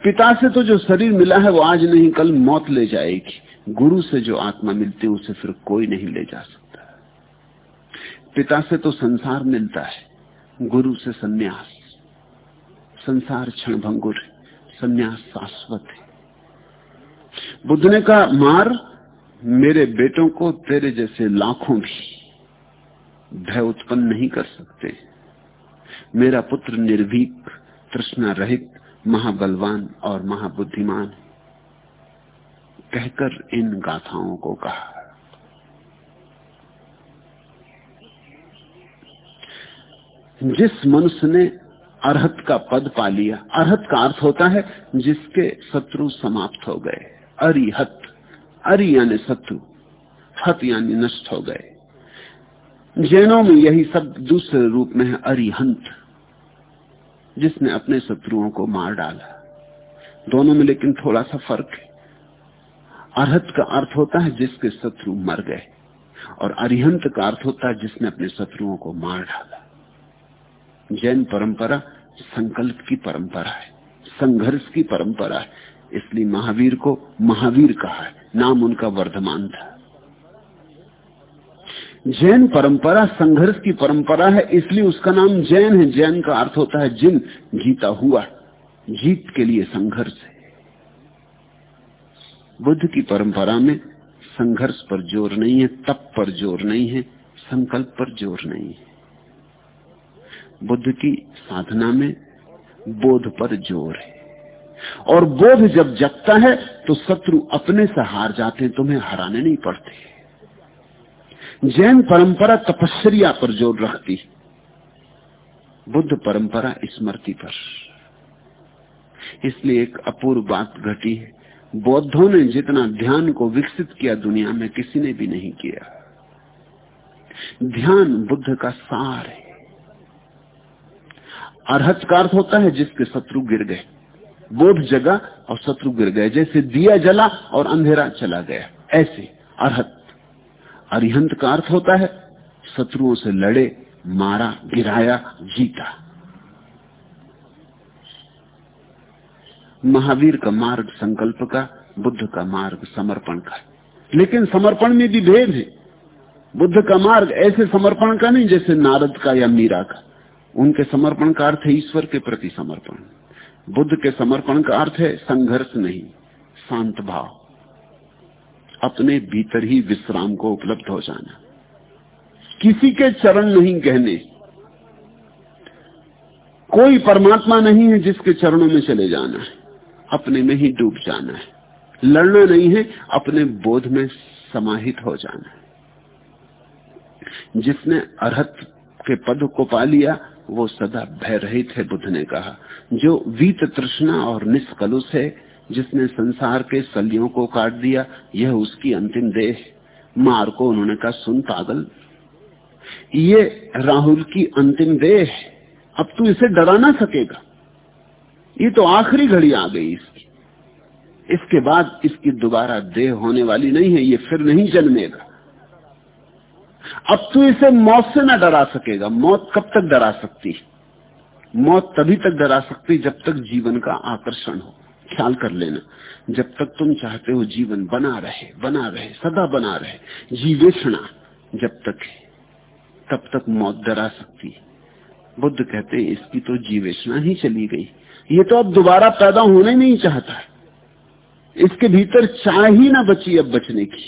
पिता से तो जो शरीर मिला है वो आज नहीं, कल मौत ले जाएगी। गुरु से जो आत्मा मिलती है, उसे फिर कोई नहीं ले जा सकता। पिता से तो संसार मिलता है, गुरु से सन्यास। संसार क्षण भंगुर संन्यास शाश्वत है। बुद्ध ने कहा, मार, मेरे बेटों को तेरे जैसे लाखों भी भय उत्पन्न नहीं कर सकते। मेरा पुत्र निर्भीक तृष्णा रहित महाबलवान और महाबुद्धिमान कहकर इन गाथाओं को कहा। जिस मनुष्य ने अरहत का पद पा लिया, अरहत का अर्थ होता है जिसके शत्रु समाप्त हो गए, अरिहत, अरि यानी शत्रु, हत यानी नष्ट हो गए। जैनों में यही शब्द दूसरे रूप में है, अरिहंत। जिसने अपने शत्रुओं को मार डाला। दोनों में लेकिन थोड़ा सा फ़र्क है। अरहत का अर्थ होता है जिसके शत्रु मर गए, और अरिहंत का अर्थ होता है जिसने अपने शत्रुओं को मार डाला। जैन परंपरा संकल्प की परंपरा है, संघर्ष की परंपरा है, इसलिए महावीर को महावीर कहा है, नाम उनका वर्धमान था। जैन परंपरा, संघर्ष की परंपरा है, इसलिए उसका नाम जैन है। जैन का अर्थ होता है जिन जीता हुआ। जीत के लिए संघर्ष है। बुद्ध की परंपरा में संघर्ष पर ज़ोर नहीं है, तप पर ज़ोर नहीं है, संकल्प पर ज़ोर नहीं है। बुद्ध की साधना में बोध पर ज़ोर है। और बोध जब जगता है तो शत्रु अपने से हार जाते हैं, तुम्हें हराने नहीं पड़ते। जैन परंपरा तपस्या पर ज़ोर रखती बुद्ध परंपरा स्मृति पर। इसलिए एक अपूर्व बात घटी है। बौद्धों ने जितना ध्यान को विकसित किया दुनिया में, किसी ने भी नहीं किया। ध्यान बुद्ध का सार है। अर्थ का अर्थ होता है जिसके शत्रु गिर गए। बोध जगा और शत्रु गिर गए। जैसे दिया जला और अंधेरा चला गया। ऐसे अर्हत। अरिहंत का अर्थ होता है, शत्रुओं से लड़े, मारा, गिराया, जीता। महावीर का मार्ग संकल्प का, बुद्ध का मार्ग समर्पण का लेकिन समर्पण में भी भेद है। बुद्ध का मार्ग ऐसे समर्पण का नहीं जैसे नारद का या मीरा का। उनके समर्पण का अर्थ है ईश्वर के प्रति समर्पण। बुद्ध के समर्पण का अर्थ है संघर्ष नहीं, शांत भाव। अपने भीतर ही विश्राम को उपलब्ध हो जाना। किसी के चरण नहीं कहने। कोई परमात्मा नहीं है जिसके चरणों में चले जाना है। अपने में ही डूब जाना है। लड़ना नहीं है, अपने बोध में समाहित हो जाना है। जिसने अरहत के पद को पा लिया, वो सदा भय रहित है, बुद्ध ने कहा। जो वीत तृष्णा और निष्कलुष है जिसने संसार के सलियों को काट दिया, यह उसकी अंतिम देह। मार को उन्होंने कहा, सुन पागल, ये राहुल की अंतिम देह। अब तू इसे डरा ना सकेगा। ये तो आखिरी घड़ी आ गई इसकी। इसके बाद इसकी दोबारा देह होने वाली नहीं है, ये फिर नहीं जन्मेगा। अब तू इसे मौत से ना डरा सकेगा। मौत कब तक डरा सकती? मौत तभी तक डरा सकती जब तक जीवन का आकर्षण हो। ख्याल कर लेना। जब तक तुम चाहते हो जीवन बना रहे बना रहे, सदा बना रहे जीवेषणा जब तक है, तब तक मौत डरा सकती है। बुद्ध कहते हैं, इसकी तो जीवेषणा ही चली गई। ये तो अब दोबारा पैदा होने नहीं चाहता। इसके भीतर चाह ही ना बची अब बचने की।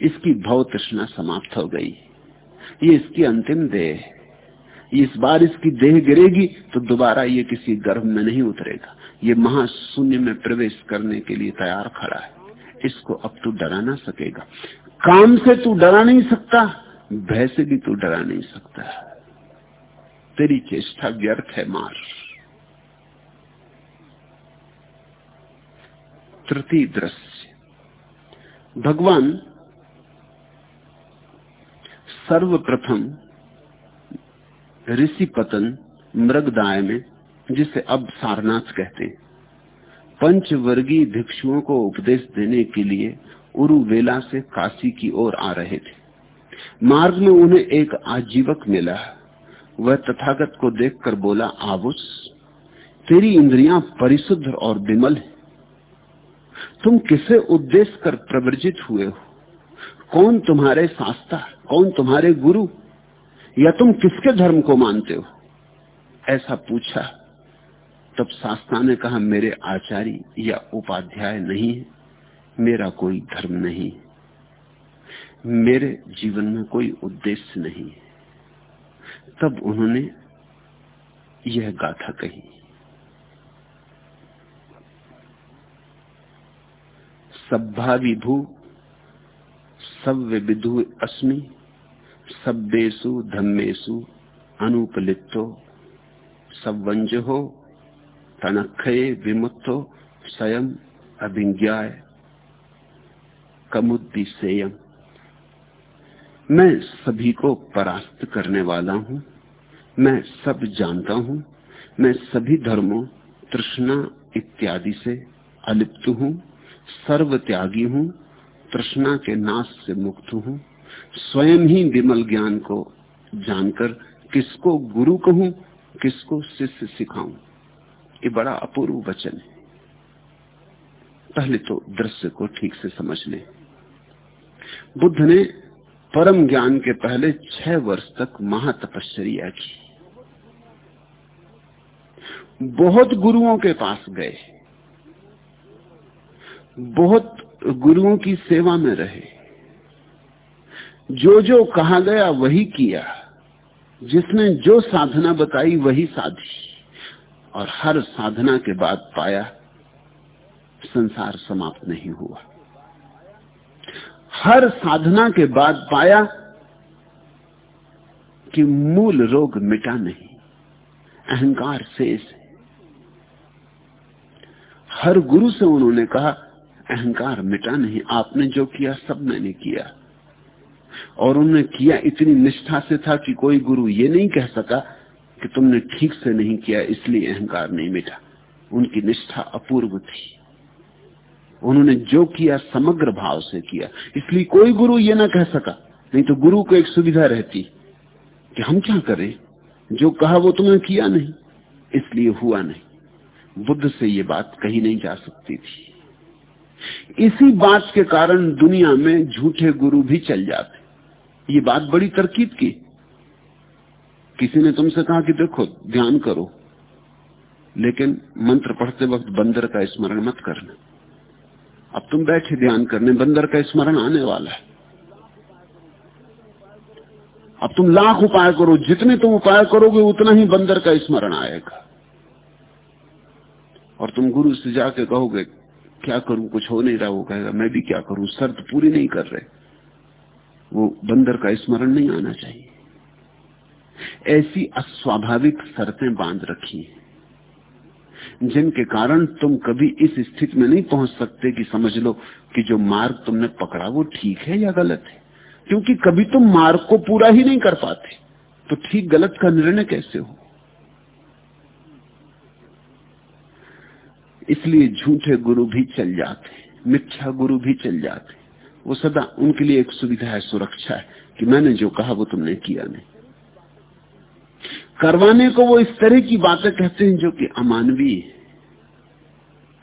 इसकी भव तृष्णा समाप्त हो गई। ये इसकी अंतिम देह इस बार इसकी देह गिरेगी तो दोबारा ये किसी गर्भ में नहीं उतरेगा। ये महाशून्य में प्रवेश करने के लिए तैयार खड़ा है। इसको अब तू डरा ना सकेगा। काम से तू डरा नहीं सकता, भय से भी तू डरा नहीं सकता। तेरी चेष्टा व्यर्थ है मार। तृतीय दृश्य। भगवान सर्वप्रथम ऋषि पतन मृगदाय में जिसे अब सारनाथ कहते हैं। पंचवर्गीय भिक्षुओं को उपदेश देने के लिए उरुवेला से काशी की ओर आ रहे थे। मार्ग में उन्हें एक आजीवक मिला। वह तथागत को देखकर बोला, आबुस, तेरी इंद्रियाँ परिशुद्ध और विमल है। तुम किसे उद्देश्य कर प्रवर्जित हुए हो? कौन तुम्हारे शास्ता कौन तुम्हारे गुरु? या तुम किसके धर्म को मानते हो? ऐसा पूछा तब शास्त्रा ने कहा, मेरे आचार्य या उपाध्याय नहीं है, मेरा कोई धर्म नहीं मेरे जीवन में कोई उद्देश्य नहीं तब उन्होंने यह गाथा कही। सभा विभू सव्य विधु अस्मि सभ्येशु धम्मेशु अनुपलिप्तो सवंज हो तनक्षये विमुक्तो स्वयं अभिज्ञाय कमुद्दिशेयम मैं सभी को परास्त करने वाला हूँ। मैं सब जानता हूँ। मैं सभी धर्मों, तृष्णा इत्यादि से अलिप्त हूँ। सर्व त्यागी हूँ। तृष्णा के नाश से मुक्त हूँ। स्वयं ही विमल ज्ञान को जानकर किसको गुरु कहूँ, किसको शिष्य सिखाऊं। ये बड़ा अपूर्व वचन है। पहले तो दृश्य को ठीक से समझ ले। बुद्ध ने परम ज्ञान के पहले छह वर्ष तक महातपश्चर्या की। बहुत गुरुओं के पास गए। बहुत गुरुओं की सेवा में रहे। जो जो कहा गया वही किया। जिसने जो साधना बताई वही साधी। और हर साधना के बाद पाया, संसार समाप्त नहीं हुआ। हर साधना के बाद पाया कि मूल रोग मिटा नहीं, अहंकार शेष है। हर गुरु से उन्होंने कहा, अहंकार मिटा नहीं, आपने जो किया सब मैंने किया। और उन्होंने किया इतनी निष्ठा से था कि कोई गुरु ये नहीं कह सका कि तुमने ठीक से नहीं किया, इसलिए अहंकार नहीं मिटा। उनकी निष्ठा अपूर्व थी। उन्होंने जो किया, समग्र भाव से किया। इसलिए कोई गुरु ये ना कह सका। नहीं तो गुरु को एक सुविधा रहती कि हम क्या करें? जो कहा वो तुमने किया नहीं, इसलिए हुआ नहीं। बुद्ध से ये बात कही नहीं जा सकती थी। इसी बात के कारण दुनिया में झूठे गुरु भी चल जाते। ये बात बड़ी तरकीब की। किसी ने तुमसे कहा कि देखो, ध्यान करो, लेकिन मंत्र पढ़ते वक्त बंदर का स्मरण मत करना। अब तुम बैठे ध्यान करने, बंदर का स्मरण आने वाला है। अब तुम लाख उपाय करो, जितने तुम उपाय करोगे, उतना ही बंदर का स्मरण आएगा। और तुम गुरु से जाके कहोगे, क्या करूँ, कुछ हो नहीं रहा, वो कहेगा, मैं भी क्या करूँ, शर्त पूरी नहीं कर रहे। वो बंदर का स्मरण नहीं आना चाहिए। ऐसी अस्वाभाविक शर्तें बाँध रखी हैं, जिनके कारण तुम कभी इस स्थिति में नहीं पहुँच सकते कि समझ लो कि जो मार्ग तुमने पकड़ा वो ठीक है या गलत है। क्योंकि कभी तुम मार्ग को पूरा ही नहीं कर पाते तो ठीक गलत का निर्णय कैसे हो? इसलिए झूठे गुरु भी चल जाते मिथ्या गुरु भी चल जाते वो सदा उनके लिए एक सुविधा है, सुरक्षा है कि मैंने जो कहा वो तुमने किया नहीं। करवाने को वो इस तरह की बातें कहते हैं जो कि अमानवीय है,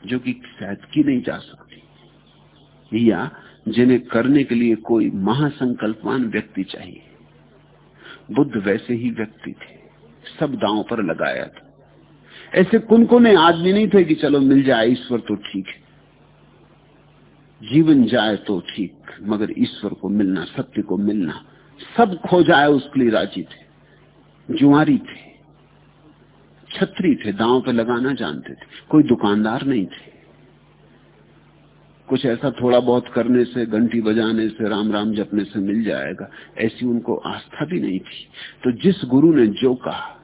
जो कि शायद की नहीं जा सकती। या जिन्हें करने के लिए कोई महासंकल्पवान व्यक्ति चाहिए। बुद्ध वैसे ही व्यक्ति थे, सब दांव पर लगाया था। ऐसे कुनकुने आदमी नहीं थे कि चलो मिल जाए, ईश्वर तो ठीक है। जीवन जाए तो ठीक, मगर ईश्वर को मिलना, सत्य को मिलना, सब खो जाए उसके लिए राज़ी थे। जुआरी थे, छत्री थे, दांव पे लगाना जानते थे, कोई दुकानदार नहीं थे। कुछ ऐसा थोड़ा बहुत करने से, घंटी बजाने से, राम राम जपने से मिल जाएगा, ऐसी उनको आस्था भी नहीं थी। तो जिस गुरु ने जो कहा,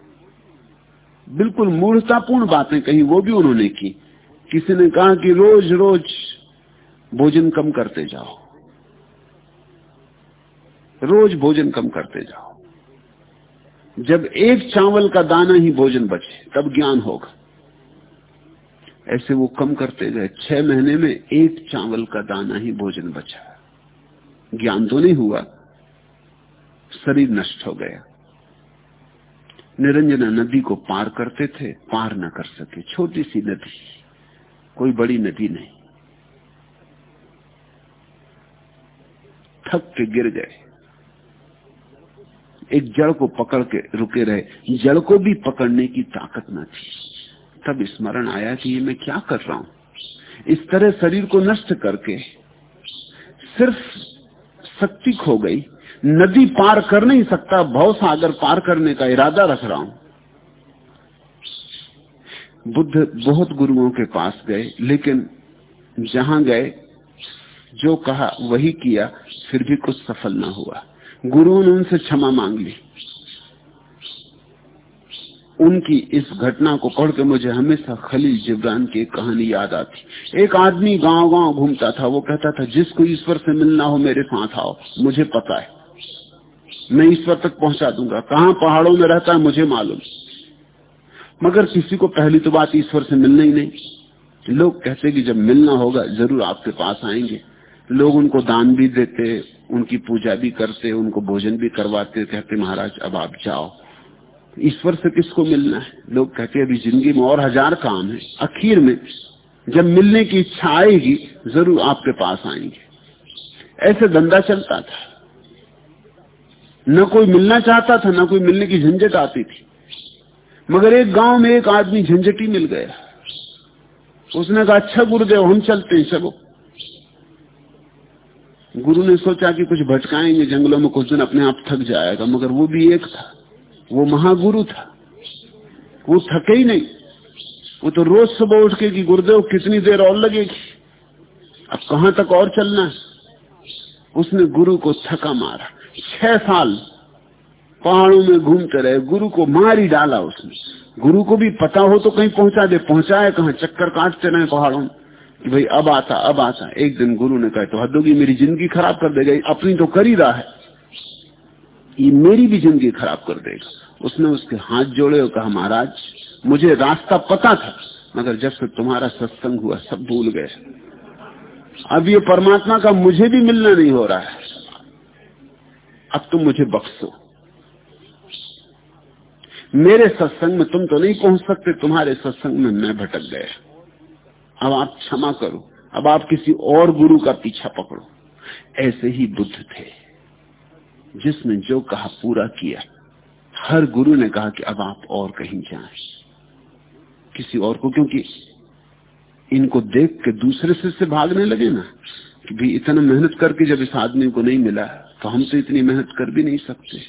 बिल्कुल मूर्तापूर्ण बातें कही, वो भी उन्होंने की। किसी ने कहा कि रोज रोज भोजन कम करते जाओ। रोज भोजन कम करते जाओ। जब एक चावल का दाना ही भोजन बचे, तब ज्ञान होगा। ऐसे वो कम करते गए। छह महीने में एक चावल का दाना ही भोजन बचा। ज्ञान तो नहीं हुआ। शरीर नष्ट हो गया। निरंजना नदी को पार करते थे, पार न कर सके। छोटी सी नदी, कोई बड़ी नदी नहीं। थक के गिर गए। एक जड़ को पकड़ के रुके रहे। जड़ को भी पकड़ने की ताकत न थी। तब स्मरण आया कि मैं क्या कर रहा हूँ। इस तरह शरीर को नष्ट करके सिर्फ़ शक्ति खो गई। नदी पार कर नहीं सकता, भव सागर पार करने का इरादा रख रहा हूँ। बुद्ध बहुत गुरुओं के पास गए, लेकिन जहाँ गए, जो कहा, वही किया, फिर भी कुछ सफल ना हुआ। गुरुओं ने उनसे क्षमा मांग ली। उनकी इस घटना को पढ़ के मुझे हमेशा खलील जिब्रान की कहानी याद आती। एक आदमी गाँव गाँव घूमता था, वो कहता था, जिसको ईश्वर से मिलना हो, मेरे साथ आओ, मुझे पता है। मैं ईश्वर तक पहुँचा दूँगा। कहाँ पहाड़ों में रहता है, मुझे मालूम। मगर किसी को पहली तो बात ईश्वर से मिलना ही नहीं। लोग कहते कि जब मिलना होगा, ज़रूर आपके पास आएँगे। लोग उनको दान भी देते, उनकी पूजा भी करते, उनको भोजन भी करवाते, कहते, महाराज, अब आप जाओ। ईश्वर से किसको मिलना है? लोग कहते, अभी ज़िंदगी में और हज़ार काम है। आखिर में जब मिलने की इच्छा आएगी, ज़रूर आपके पास आएँगे। ऐसे धंधा चलता था। न कोई मिलना चाहता था, न कोई मिलने की झंझट आती थी। मगर एक गाँव में एक आदमी झंझटी मिल गया। उसने कहा अच्छा गुरुदेव, हम चलते हैं, चलो। गुरु ने सोचा कि कुछ भटकाएँगे, जंगलों में कुछ दिन अपने आप थक जाएगा, मगर वो भी एक था। वो महागुरु था। वो थके ही नहीं। वो तो रोज सुबह उठ के कि गुरुदेव, कितनी देर और लगेगी? अब कहाँ तक और चलना है? उसने गुरु को थका मारा। छह साल पहाड़ों में घूमते रहे, गुरु को मार ही डाला उसने। गुरु को भी पता हो तो कहीं पहुँचा दे। पहुँचाए कहा? चक्कर काटते रहे पहाड़ों में। भाई, अब आता अब आता। एक दिन गुरु ने कहा तो हदोगी मेरी ज़िंदगी खराब कर देगा अपनी तो कर ही रहा है। ये मेरी भी ज़िंदगी खराब कर देगा। उसने उसके हाथ जोड़े और कहा, महाराज, मुझे रास्ता पता था, मगर जब से तुम्हारा सत्संग हुआ, सब भूल गए। अब ये परमात्मा का मुझे भी मिलना नहीं हो रहा है। अब तुम मुझे बख्शो। मेरे सत्संग में तुम तो नहीं पहुँच सकते, तुम्हारे सत्संग में मैं भटक गया। अब आप क्षमा करो। अब आप किसी और गुरु का पीछा पकड़ो। ऐसे ही बुद्ध थे जिसने जो कहा पूरा किया। हर गुरु ने कहा कि अब आप और कहीं जाएँ। किसी और को क्योंकि इनको देख के दूसरे से, से भागने लगे ना कि भी इतना मेहनत करके जब इस आदमी को नहीं मिला तो हम तो इतनी मेहनत कर भी नहीं सकते।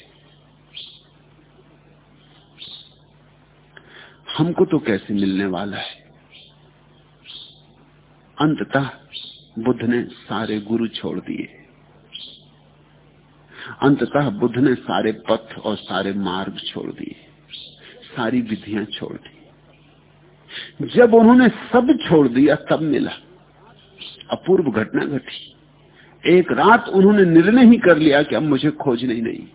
हमको तो कैसे मिलने वाला है? अंततः बुद्ध ने सारे गुरु छोड़ दिए। अंततः बुद्ध ने सारे पथ और सारे मार्ग छोड़ दिए। सारी विधियाँ छोड़ दी। जब उन्होंने सब छोड़ दिया, तब मिला। अपूर्व घटना घटी। एक रात उन्होंने निर्णय ही कर लिया कि अब मुझे खोज नहीं नहीं।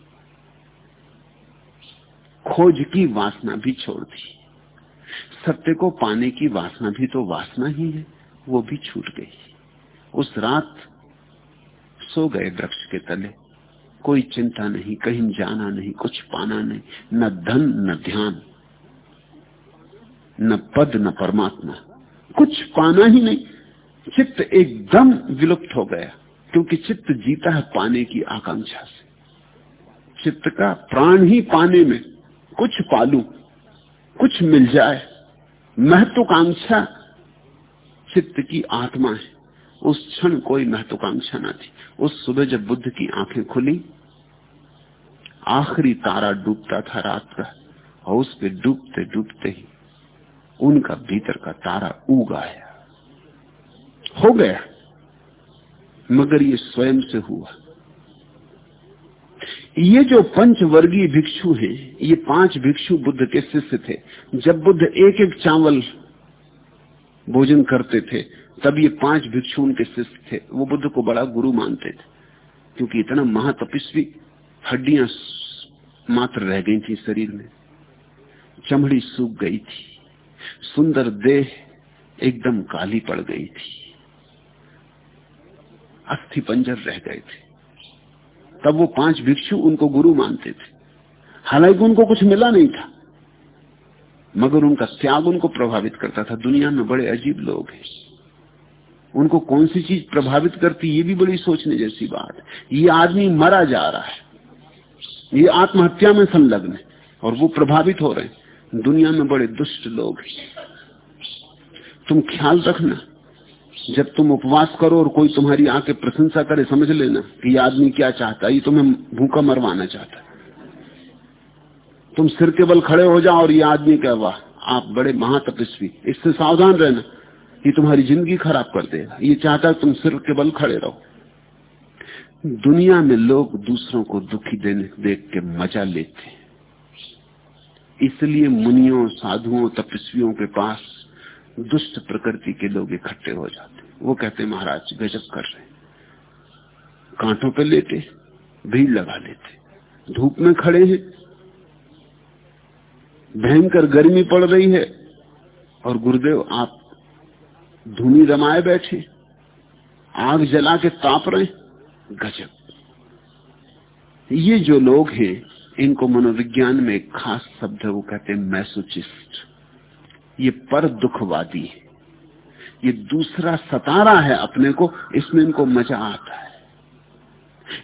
खोज की वासना भी छोड़ दी। सत्य को पाने की वासना भी तो वासना ही है। वो भी छूट गई। उस रात सो गए वृक्ष के तले। कोई चिंता नहीं, कहीं जाना नहीं, कुछ पाना नहीं, न धन, न ध्यान, न पद, न परमात्मा। कुछ पाना ही नहीं। चित्त एकदम विलुप्त हो गया, क्योंकि चित्त जीता है पाने की आकांक्षा से। चित्त का प्राण ही पाने में कुछ पालू, कुछ मिल जाए। महत्वाकांक्षा चित्त की आत्मा है। उस क्षण कोई महत्वाकांक्षा ना थी। उस सुबह जब बुद्ध की आँखें खुली, आखिरी तारा डूबता था रात का, और उस पे डूबते डूबते ही उनका भीतर का तारा उग आया। हो गया। मगर ये स्वयं से हुआ। ये जो पंचवर्गीय भिक्षु हैं, ये पाँच भिक्षु बुद्ध के शिष्य थे। जब बुद्ध एक एक चावल भोजन करते थे, तब ये पाँच भिक्षु उनके शिष्य थे। वो बुद्ध को बड़ा गुरु मानते थे, क्योंकि इतना महातपस्वी हड्डियाँ मात्र रह गई थी शरीर में। चमड़ी सूख गई थी, सुंदर देह एकदम काली पड़ गई थी। अस्थि पंजर रह गए थे। तब वो पाँच भिक्षु उनको गुरु मानते थे। हालाँकि उनको कुछ मिला नहीं था। मगर उनका त्याग उनको प्रभावित करता था। दुनिया में बड़े अजीब लोग हैं। उनको कौन सी चीज़ प्रभावित करती ये भी बड़ी सोचने जैसी बात ये आदमी मरा जा रहा है। ये आत्महत्या में संलग्न है और वो प्रभावित हो रहे हैं। दुनिया में बड़े दुष्ट लोग हैं। तुम ख्याल रखना, जब तुम उपवास करो और कोई तुम्हारी आके प्रशंसा करे, समझ लेना कि ये आदमी क्या चाहता है। ये तुम्हें भूखा मरवाना चाहता है। तुम सिर के बल खड़े हो जाओ और ये आदमी क्या वाह, आप बड़े महातपस्वी, इससे सावधान रहना, ये तुम्हारी ज़िंदगी खराब कर देगा, ये चाहता है तुम सिर के बल खड़े रहो। दुनिया में लोग दूसरों को दुखी देने, देख के मज़ा लेते इसलिए मुनियों, साधुओं, तपस्वियों के पास दुष्ट प्रकृति के लोग इकट्ठे हो जाते वो कहते महाराज, गजब कर रहे कांटों पे लेते भीड़ लगा लेते धूप में खड़े हैं भयंकर गर्मी पड़ रही है और गुरुदेव, आप धूनी रमाए बैठे, आग जला के ताप रहे, गजब। ये जो लोग हैं, इनको मनोविज्ञान में एक खास शब्द है वो कहते हैं मैसोचिस्ट। ये पर दुखवादी है। ये दूसरा सतारा है अपने को, इसमें इनको मज़ा आता है।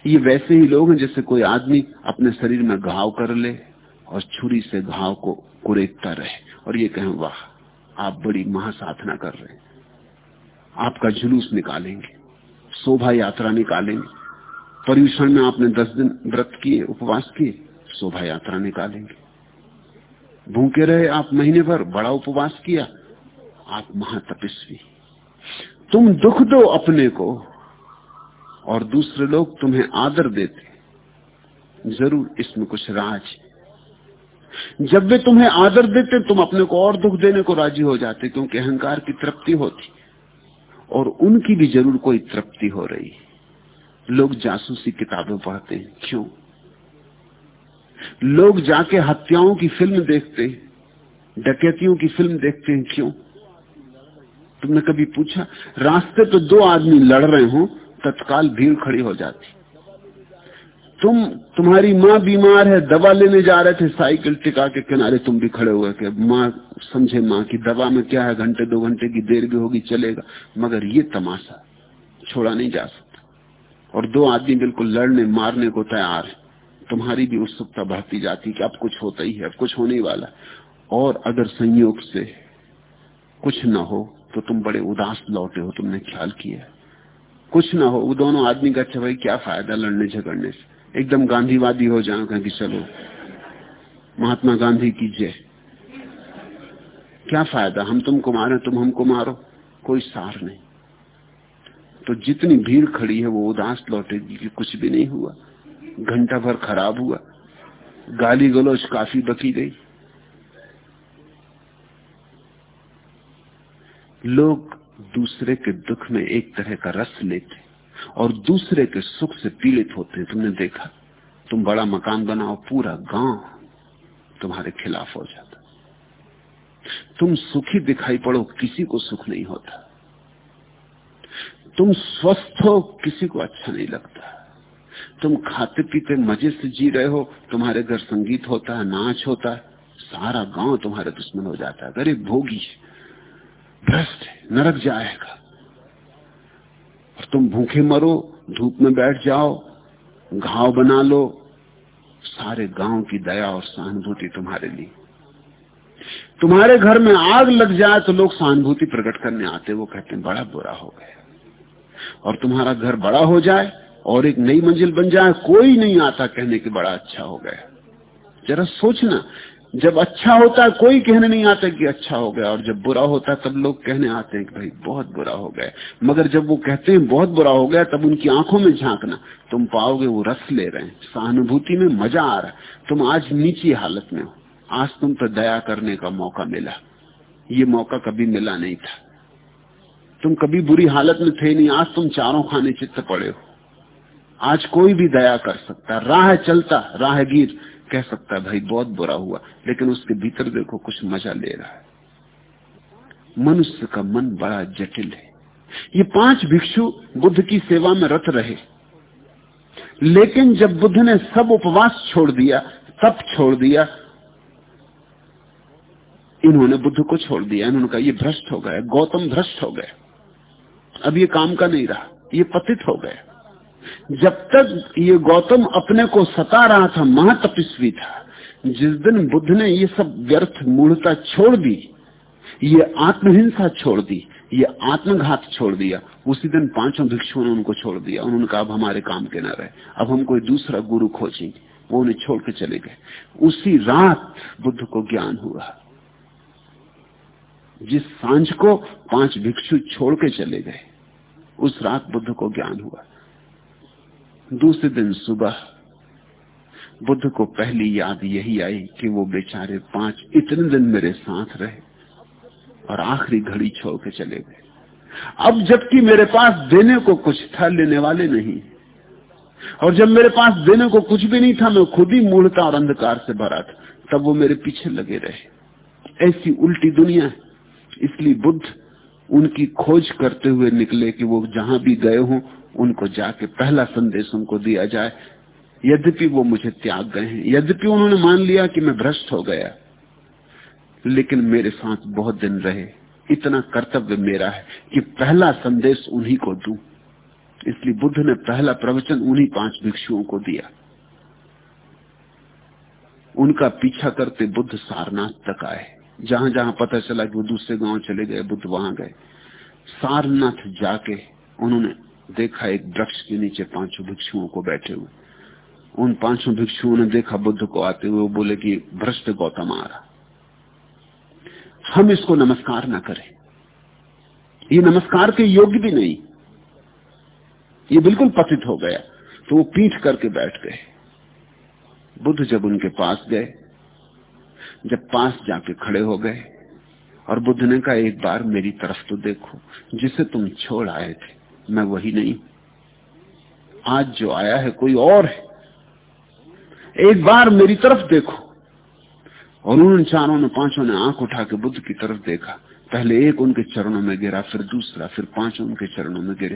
ये वैसे ही लोग हैं जैसे कोई आदमी अपने शरीर में घाव कर ले और छुरी से घाव को कुरेदता रहे और ये कहें, वाह, आप बड़ी महासाधना कर रहे हैं। आपका जुलूस निकालेंगे, शोभा यात्रा निकालेंगे पर्यूषण में आपने दस दिन व्रत किए, उपवास किए, शोभा यात्रा निकालेंगे। भूखे रहे आप महीने भर, बड़ा उपवास किया, आप महातपस्वी। तुम दुख दो अपने को और दूसरे लोग तुम्हें आदर देते। ज़रूर इसमें कुछ राज जब वे तुम्हें आदर देते, तुम अपने को और दुख देने को राज़ी हो जाते, क्योंकि अहंकार की तृप्ति होती। और उनकी भी ज़रूर कोई तृप्ति हो रही। लोग जासूसी किताबें पढ़ते हैं। क्यों? लोग जाके हत्याओं की फ़िल्म देखते हैं। डकैतियों की फ़िल्म देखते हैं। क्यों? तुमने कभी पूछा? रास्ते पे दो आदमी लड़ रहे हो, तत्काल भीड़ खड़ी हो जाती। तुम, तुम्हारी माँ बीमार है, दवा लेने जा रहे थे, साइकिल टिका के किनारे तुम भी खड़े हुए कि माँ, समझे माँ की दवा में क्या है, घंटे, दो घंटे की देर भी होगी, चलेगा। मगर ये तमाशा, छोड़ा नहीं जा सकता। और दो आदमी बिल्कुल लड़ने, मारने को तैयार है। तुम्हारी भी उत्सुकता बढ़ती जाती कि अब कुछ होता ही है, अब कुछ होने वाला और अगर संयोग से कुछ न हो तो तुम बड़े उदास लौटे हो, तुमने ख्याल किया कुछ ना हो, वो दोनों आदमी का अच्छा भाई, क्या फ़ायदा लड़ने झगड़ने से? एकदम गांधीवादी हो जाओ कहें कि चलो। महात्मा गांधी की जय। क्या फ़ायदा? हम तुमको मारे, तुम हमको मारो। कोई सार नहीं। तो जितनी भीड़ खड़ी है, वो उदास लौटेगी कि कुछ भी नहीं हुआ। घंटा भर खराब हुआ। गाली गलोच काफ़ी बकी गई। लोग दूसरे के दुख में एक तरह का रस लेते और दूसरे के सुख से पीड़ित होते तुमने देखा? तुम बड़ा मकान बनाओ, पूरा गाँव तुम्हारे खिलाफ हो जाता। तुम सुखी दिखाई पड़ो, किसी को सुख नहीं होता। तुम स्वस्थ हो, किसी को अच्छा नहीं लगता। तुम खाते पीते मज़े से जी रहे हो, तुम्हारे घर संगीत होता है, नाच होता है, सारा गाँव तुम्हारे दुश्मन हो जाता है। गरीब भोगी, भ्रष्ट, नरक जाएगा। और तुम भूखे मरो, धूप में बैठ जाओ, घाव बना लो, सारे गाँव की दया और सहानुभूति तुम्हारे लिए। तुम्हारे घर में आग लग जाए तो लोग सहानुभूति प्रकट करने आते वो कहते हैं, बड़ा बुरा हो गया। और तुम्हारा घर बड़ा हो जाए और एक नई मंजिल बन जाए, कोई नहीं आता कहने कि बड़ा अच्छा हो गया। जरा सोचना जब अच्छा होता है, कोई कहने नहीं आता कि अच्छा हो गया, और जब बुरा होता है, तब लोग कहने आते हैं कि भाई, बहुत बुरा हो गया मगर जब वो कहते हैं, बहुत बुरा हो गया, तब उनकी आँखों में झांकना। तुम पाओगे वो रस ले रहे हैं। सहानुभूति में मज़ा आ रहा है। तुम आज नीची हालत में हो। आज तुम पर दया करने का मौका मिला। ये मौका कभी मिला नहीं था। तुम कभी बुरी हालत में थे नहीं। आज तुम चारों खाने चित्त पड़े हो। आज कोई भी दया कर सकता। राह चलता, राहगीर। कह सकता है, भाई, बहुत बुरा हुआ, लेकिन उसके भीतर देखो कुछ मज़ा ले रहा है। मनुष्य का मन बड़ा जटिल है। ये पाँच भिक्षु बुद्ध की सेवा में रत रहे। लेकिन जब बुद्ध ने सब उपवास छोड़ दिया, तप छोड़ दिया, इन्होंने बुद्ध को छोड़ दिया। इन्होंने कहा, ये भ्रष्ट हो गया गौतम भ्रष्ट हो गया अब ये काम का नहीं रहा, ये पतित हो गया जब तक ये गौतम अपने को सता रहा था, महातपस्वी था, जिस दिन बुद्ध ने ये सब व्यर्थ मूढ़ता छोड़ दी, ये आत्महिंसा छोड़ दी, ये आत्मघात छोड़ दिया, उसी दिन पाँचों भिक्षुओं ने उनको छोड़ दिया। उन्होंने कहा, अब हमारे काम के न रहे, अब हम कोई दूसरा गुरु खोजेंगे। वो उन्हें छोड़ के चले गए। उसी रात बुद्ध को ज्ञान हुआ, जिस साँझ को पाँच भिक्षु छोड़ के चले गए, उस रात बुद्ध को ज्ञान हुआ। दूसरे दिन सुबह बुद्ध को पहली याद यही आई कि वो बेचारे पाँच इतने दिन मेरे साथ रहे और आखिरी घड़ी छोड़ के चले गए। अब जबकि मेरे पास देने को कुछ था, लेने वाले नहीं। और जब मेरे पास देने को कुछ भी नहीं था, मैं खुद ही मूढ़ता और अंधकार से भरा था। तब वो मेरे पीछे लगे रहे। ऐसी उल्टी दुनिया इसलिए बुद्ध उनकी खोज करते हुए निकले कि वो जहाँ भी गए हों, उनको जाके पहला संदेश उनको दिया जाए। यद्यपि वो मुझे त्याग गए हैं। यद्यपि उन्होंने मान लिया कि मैं भ्रष्ट हो गया, लेकिन मेरे साथ बहुत दिन रहे। इतना कर्तव्य मेरा है कि पहला संदेश उन्हीं को दू। इसलिए बुद्ध ने पहला प्रवचन उन्हीं पाँच भिक्षुओं को दिया। उनका पीछा करते बुद्ध सारनाथ तक आए। जहाँ जहाँ पता चला कि वो दूसरे गाँव चले गए, बुद्ध वहाँ गए। सारनाथ जाके उन्होंने देखा एक वृक्ष के नीचे पाँचों भिक्षुओं को बैठे हुए। उन पाँचों भिक्षुओं ने देखा बुद्ध को आते हुए बोले कि भ्रष्ट गौतम आ रहा। हम इसको नमस्कार ना करें। ये नमस्कार के योग्य भी नहीं। ये बिल्कुल पतित हो गया। तो वो पीठ करके बैठ गए। बुद्ध जब उनके पास गए जब पास जाके खड़े हो गए और बुद्ध ने कहा, एक बार मेरी तरफ़ तो देखो, जिसे तुम छोड़ आए थे, मैं वही नहीं। आज जो आया है, कोई और है। एक बार मेरी तरफ़ देखो। और उन चारों ने पाँचों ने आँख उठा के बुद्ध की तरफ़ देखा। पहले एक उनके चरणों में गिरा, फिर दूसरा, फिर पाँचों उनके चरणों में गिरे।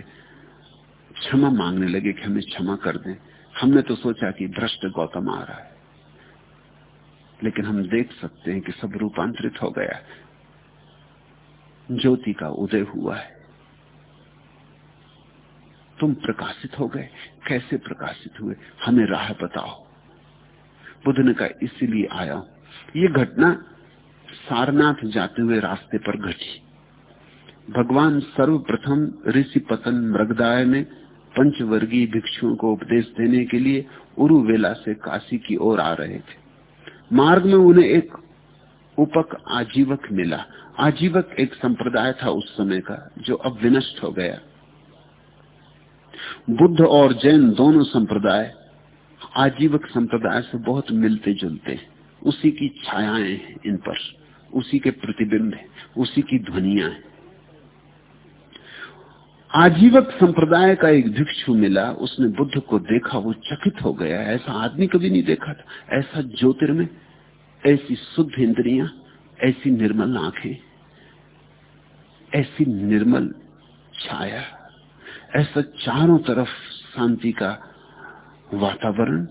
क्षमा मांगने लगे कि हमें क्षमा कर दें। हमने तो सोचा कि भ्रष्ट गौतम आ रहा है। लेकिन हम देख सकते हैं कि सब रूपांतरित हो गया ज्योति का उदय हुआ है। तुम प्रकाशित हो गए। कैसे प्रकाशित हुए? हमें राह बताओ। बुद्ध ने कहा, इसीलिए आया हूँ। ये घटना सारनाथ जाते हुए रास्ते पर घटी। भगवान सर्वप्रथम ऋषि पतन मृगदाय में पंचवर्गीय भिक्षुओं को उपदेश देने के लिए उरुवेला से काशी की ओर आ रहे थे। मार्ग में उन्हें एक उपक आजीवक मिला। आजीवक एक संप्रदाय था उस समय का, जो अब विनष्ट हो गया। बुद्ध और जैन दोनों संप्रदाय आजीवक संप्रदाय से बहुत मिलते जुलते उसी की छायाएँ हैं इन पर, उसी के प्रतिबिंब है, उसी की ध्वनिया है। आजीवक संप्रदाय का एक भिक्षु मिला, उसने बुद्ध को देखा, वो चकित हो गया। ऐसा आदमी कभी नहीं देखा था। ऐसा ज्योतिर्मय, ऐसी शुद्ध इंद्रिया, ऐसी निर्मल आँखें, ऐसी निर्मल छाया, ऐसा चारों तरफ़ शांति का वातावरण।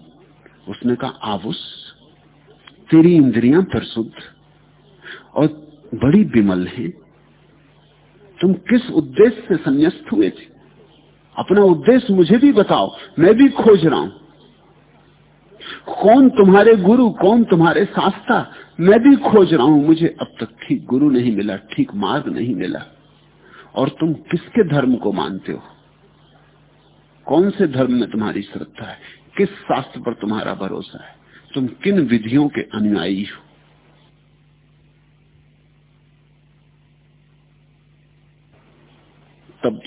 उसने कहा आवुस तेरी इंद्रियाँ परिशुद्ध और बड़ी विमल है। तुम किस उद्देश्य से संन्यास्त हुए थे? अपना उद्देश्य मुझे भी बताओ, मैं भी खोज रहा हूँ। कौन तुम्हारे गुरु, कौन तुम्हारे शास्त्रा मैं भी खोज रहा हूँ, मुझे अब तक ठीक गुरु नहीं मिला, ठीक मार्ग नहीं मिला। और तुम किसके धर्म को मानते हो? कौन से धर्म में तुम्हारी श्रद्धा है? किस शास्त्र पर तुम्हारा भरोसा है? तुम किन विधियों के अनुयायी हो? तब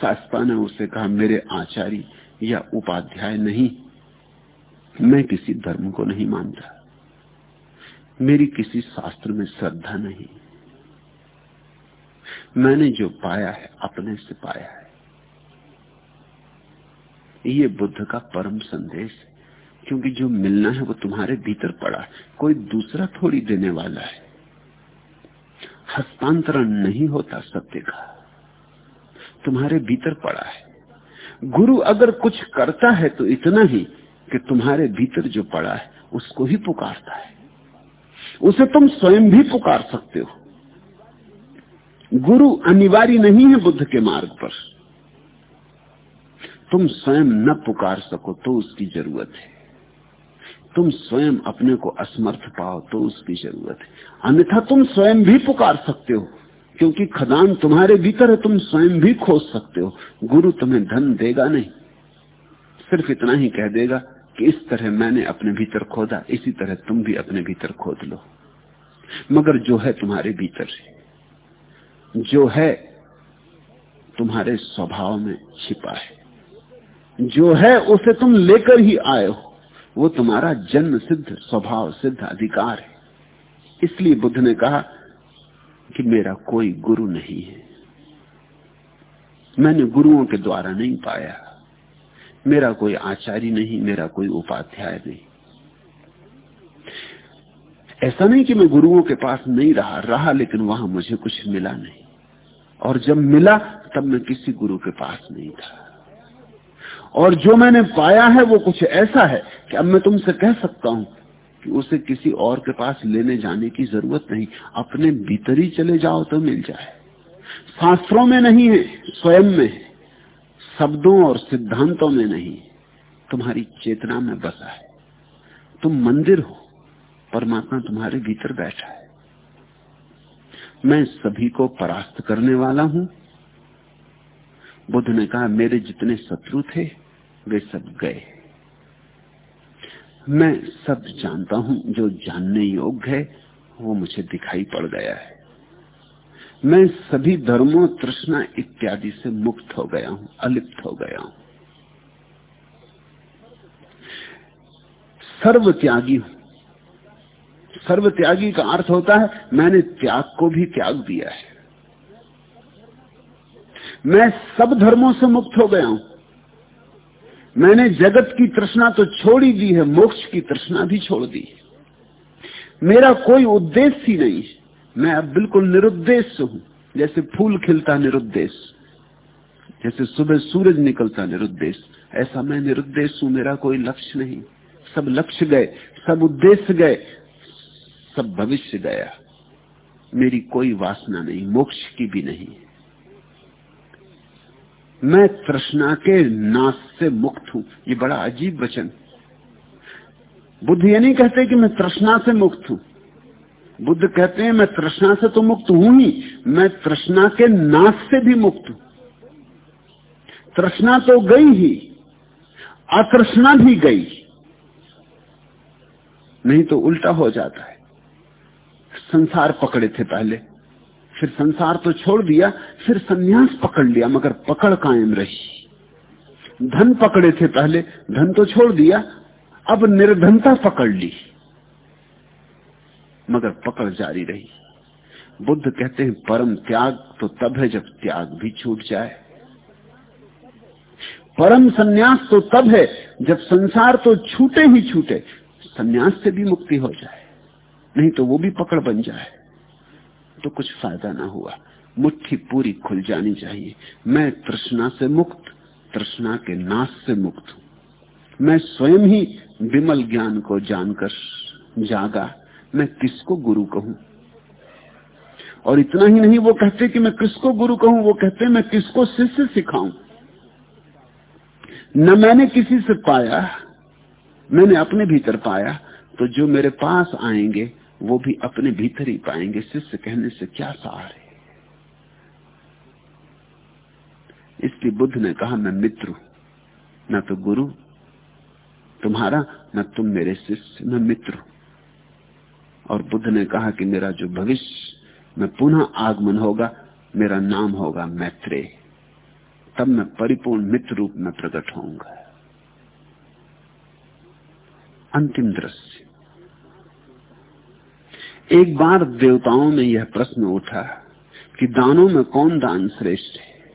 शास्त्रा ने उसे कहा, मेरे आचार्य या उपाध्याय नहीं। मैं किसी धर्म को नहीं मानता। मेरी किसी शास्त्र में श्रद्धा नहीं। मैंने जो पाया है, अपने से पाया है। ये बुद्ध का परम संदेश है, क्योंकि जो मिलना है, वो तुम्हारे भीतर पड़ा है। कोई दूसरा थोड़ी देने वाला है। हस्तांतरण नहीं होता सत्य का। तुम्हारे भीतर पड़ा है। गुरु अगर कुछ करता है तो इतना ही कि तुम्हारे भीतर जो पड़ा है, उसको ही पुकारता है। उसे तुम स्वयं भी पुकार सकते हो। गुरु अनिवार्य नहीं है बुद्ध के मार्ग पर। तुम स्वयं न पुकार सको तो उसकी ज़रूरत है। तुम स्वयं अपने को असमर्थ पाओ तो उसकी ज़रूरत है। अन्यथा तुम स्वयं भी पुकार सकते हो। क्योंकि खदान तुम्हारे भीतर है, तुम स्वयं भी खोज सकते हो। गुरु तुम्हें धन देगा नहीं। सिर्फ़ इतना ही कह देगा कि इस तरह मैंने अपने भीतर खोदा, इसी तरह तुम भी अपने भीतर खोद लो। मगर जो है तुम्हारे भीतर जो है तुम्हारे स्वभाव में छिपा है। जो है उसे तुम लेकर ही आए हो। वो तुम्हारा जन्म सिद्ध, स्वभाव सिद्ध, अधिकार है। इसलिए बुद्ध ने कहा कि मेरा कोई गुरु नहीं है। मैंने गुरुओं के द्वारा नहीं पाया। मेरा कोई आचार्य नहीं, मेरा कोई उपाध्याय नहीं। ऐसा नहीं कि मैं गुरुओं के पास नहीं रहा रहा, लेकिन वहाँ मुझे कुछ मिला नहीं। और जब मिला, तब मैं किसी गुरु के पास नहीं था। और जो मैंने पाया है, वो कुछ ऐसा है कि अब मैं तुमसे कह सकता हूँ कि उसे किसी और के पास लेने जाने की ज़रूरत नहीं। अपने भीतर ही चले जाओ तो मिल जाए। शास्त्रों में नहीं है, स्वयं में शब्दों और सिद्धांतों में नहीं। तुम्हारी चेतना में बसा है। तुम मंदिर हो, परमात्मा तुम्हारे भीतर बैठा है। मैं सभी को परास्त करने वाला हूँ। बुद्ध ने कहा, मेरे जितने शत्रु थे, वे सब गए। मैं सब जानता हूँ, जो जानने योग्य है, वो मुझे दिखाई पड़ गया है। मैं सभी धर्मों, तृष्णा इत्यादि से मुक्त हो गया हूँ, अलिप्त हो गया हूँ। सर्व त्यागी हूँ। सर्व त्यागी का अर्थ होता है, मैंने त्याग को भी त्याग दिया है। मैं सब धर्मों से मुक्त हो गया हूँ। मैंने जगत की तृष्णा तो छोड़ ही दी है, मोक्ष की तृष्णा भी छोड़ दी मेरा कोई उद्देश्य ही नहीं मैं अब बिल्कुल निरुद्देश्य हूँ, जैसे फूल खिलता निरुद्देश्य जैसे सुबह सूरज निकलता निरुद्देश्य ऐसा मैं निरुद्देश्य हूँ, मेरा कोई लक्ष्य नहीं। सब लक्ष्य गए, सब उद्देश्य गए, सब भविष्य गया। मेरी कोई वासना नहीं, मोक्ष की भी नहीं। मैं तृष्णा के नाश से मुक्त हूँ। ये बड़ा अजीब वचन। बुद्ध ये नहीं कहते कि मैं तृष्णा से मुक्त हूँ। बुद्ध कहते हैं, मैं तृष्णा से तो मुक्त हूँ ही, मैं तृष्णा के नाश से भी मुक्त हूँ। तृष्णा तो गई ही, अतृष्णा भी गई। नहीं तो उल्टा हो जाता है। संसार पकड़े थे पहले। फिर संसार तो छोड़ दिया, फिर संन्यास पकड़ लिया, मगर पकड़ कायम रही। धन पकड़े थे पहले, धन तो छोड़ दिया, अब निर्धनता पकड़ ली। मगर पकड़ जारी रही। बुद्ध कहते हैं, परम त्याग तो तब है जब त्याग भी छूट जाए। परम संन्यास तो तब है जब संसार तो छूटे ही छूटे, संन्यास से भी मुक्ति हो जाए, नहीं तो वो भी पकड़ बन जाए। तो कुछ फ़ायदा ना हुआ। मुट्ठी पूरी खुल जानी चाहिए। मैं तृष्णा से मुक्त, तृष्णा के नाश से मुक्त हूँ। मैं स्वयं ही विमल ज्ञान को जानकर जागा, मैं किसको गुरु कहूँ? और इतना ही नहीं, वो कहते कि मैं किसको गुरु कहूँ? वो कहते मैं किसको शिष्य सिखाऊं? न मैंने किसी से पाया, मैंने अपने भीतर पाया तो जो मेरे पास आएँगे वो भी अपने भीतर ही पाएँगे, शिष्य कहने से क्या सार है इसलिए बुद्ध ने कहा, मैं मित्र हूँ, न तो गुरु, तुम्हारा, न तुम मेरे शिष्य न मित्र और बुद्ध ने कहा कि मेरा जो भविष्य, में पुनः आगमन होगा, मेरा नाम होगा मैत्रेय तब मैं परिपूर्ण मित्र रूप में प्रकट होऊँगा। अंतिम दृश्य। एक बार देवताओं में यह प्रश्न उठा कि दानों में कौन दान श्रेष्ठ है?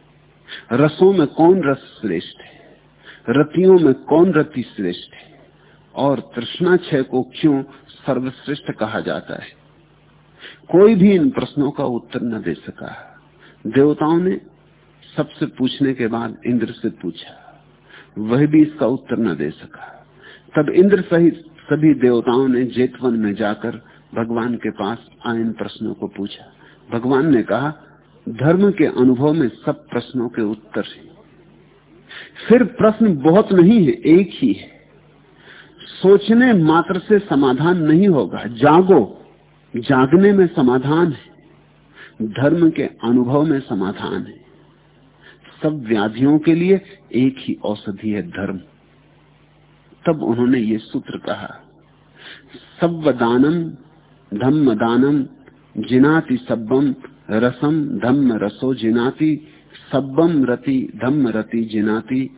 रसों में कौन रस श्रेष्ठ है? रतियों में कौन रति श्रेष्ठ है? और तृष्णा छय को क्यों सर्वश्रेष्ठ कहा जाता है? कोई भी इन प्रश्नों का उत्तर न दे सका। देवताओं ने सबसे पूछने के बाद इंद्र से पूछा। वह भी इसका उत्तर न दे सका। तब इंद्र सहित सभी देवताओं ने जेतवन में जाकर भगवान के पास आयन प्रश्नों को पूछा। भगवान ने कहा, धर्म के अनुभव में सब प्रश्नों के उत्तर है। फिर प्रश्न बहुत नहीं है, एक ही है। सोचने मात्र से समाधान नहीं होगा। जागो, जागने में समाधान है। धर्म के अनुभव में समाधान है। सब व्याधियों के लिए एक ही औषधि है धर्म। तब उन्होंने ये सूत्र कहा सब दानम धम्म दानम, जिनाति सब्बम रसम, धम्म रसो जिनाति सब्बम रति, धम्म रति जिनाति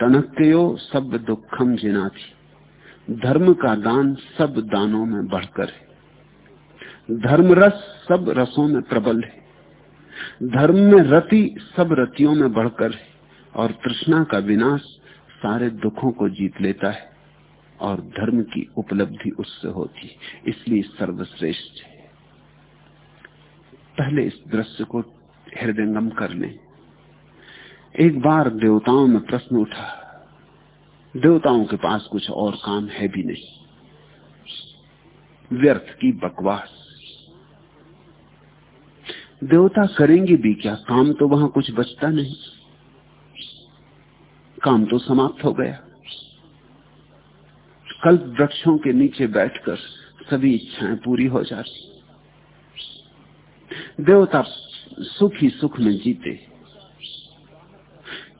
तनक्यो सब दुखम जिनाति। धर्म का दान सब दानों में बढ़कर है। धर्म रस सब रसों में प्रबल है। धर्म में रति सब रतियों में बढ़कर है और तृष्णा का विनाश सारे दुखों को जीत लेता है। और धर्म की उपलब्धि उससे होती इसलिए सर्वश्रेष्ठ है। पहले इस दृश्य को हृदयंगम कर ले। एक बार देवताओं में प्रश्न उठा। देवताओं के पास कुछ और काम है भी नहीं। व्यर्थ की बकवास। देवता करेंगे भी क्या? काम तो वहाँ कुछ बचता नहीं। काम तो समाप्त हो गया। कल्प वृक्षों के नीचे बैठकर सभी इच्छाएँ पूरी हो जाती। देवता सुख ही सुख में जीते।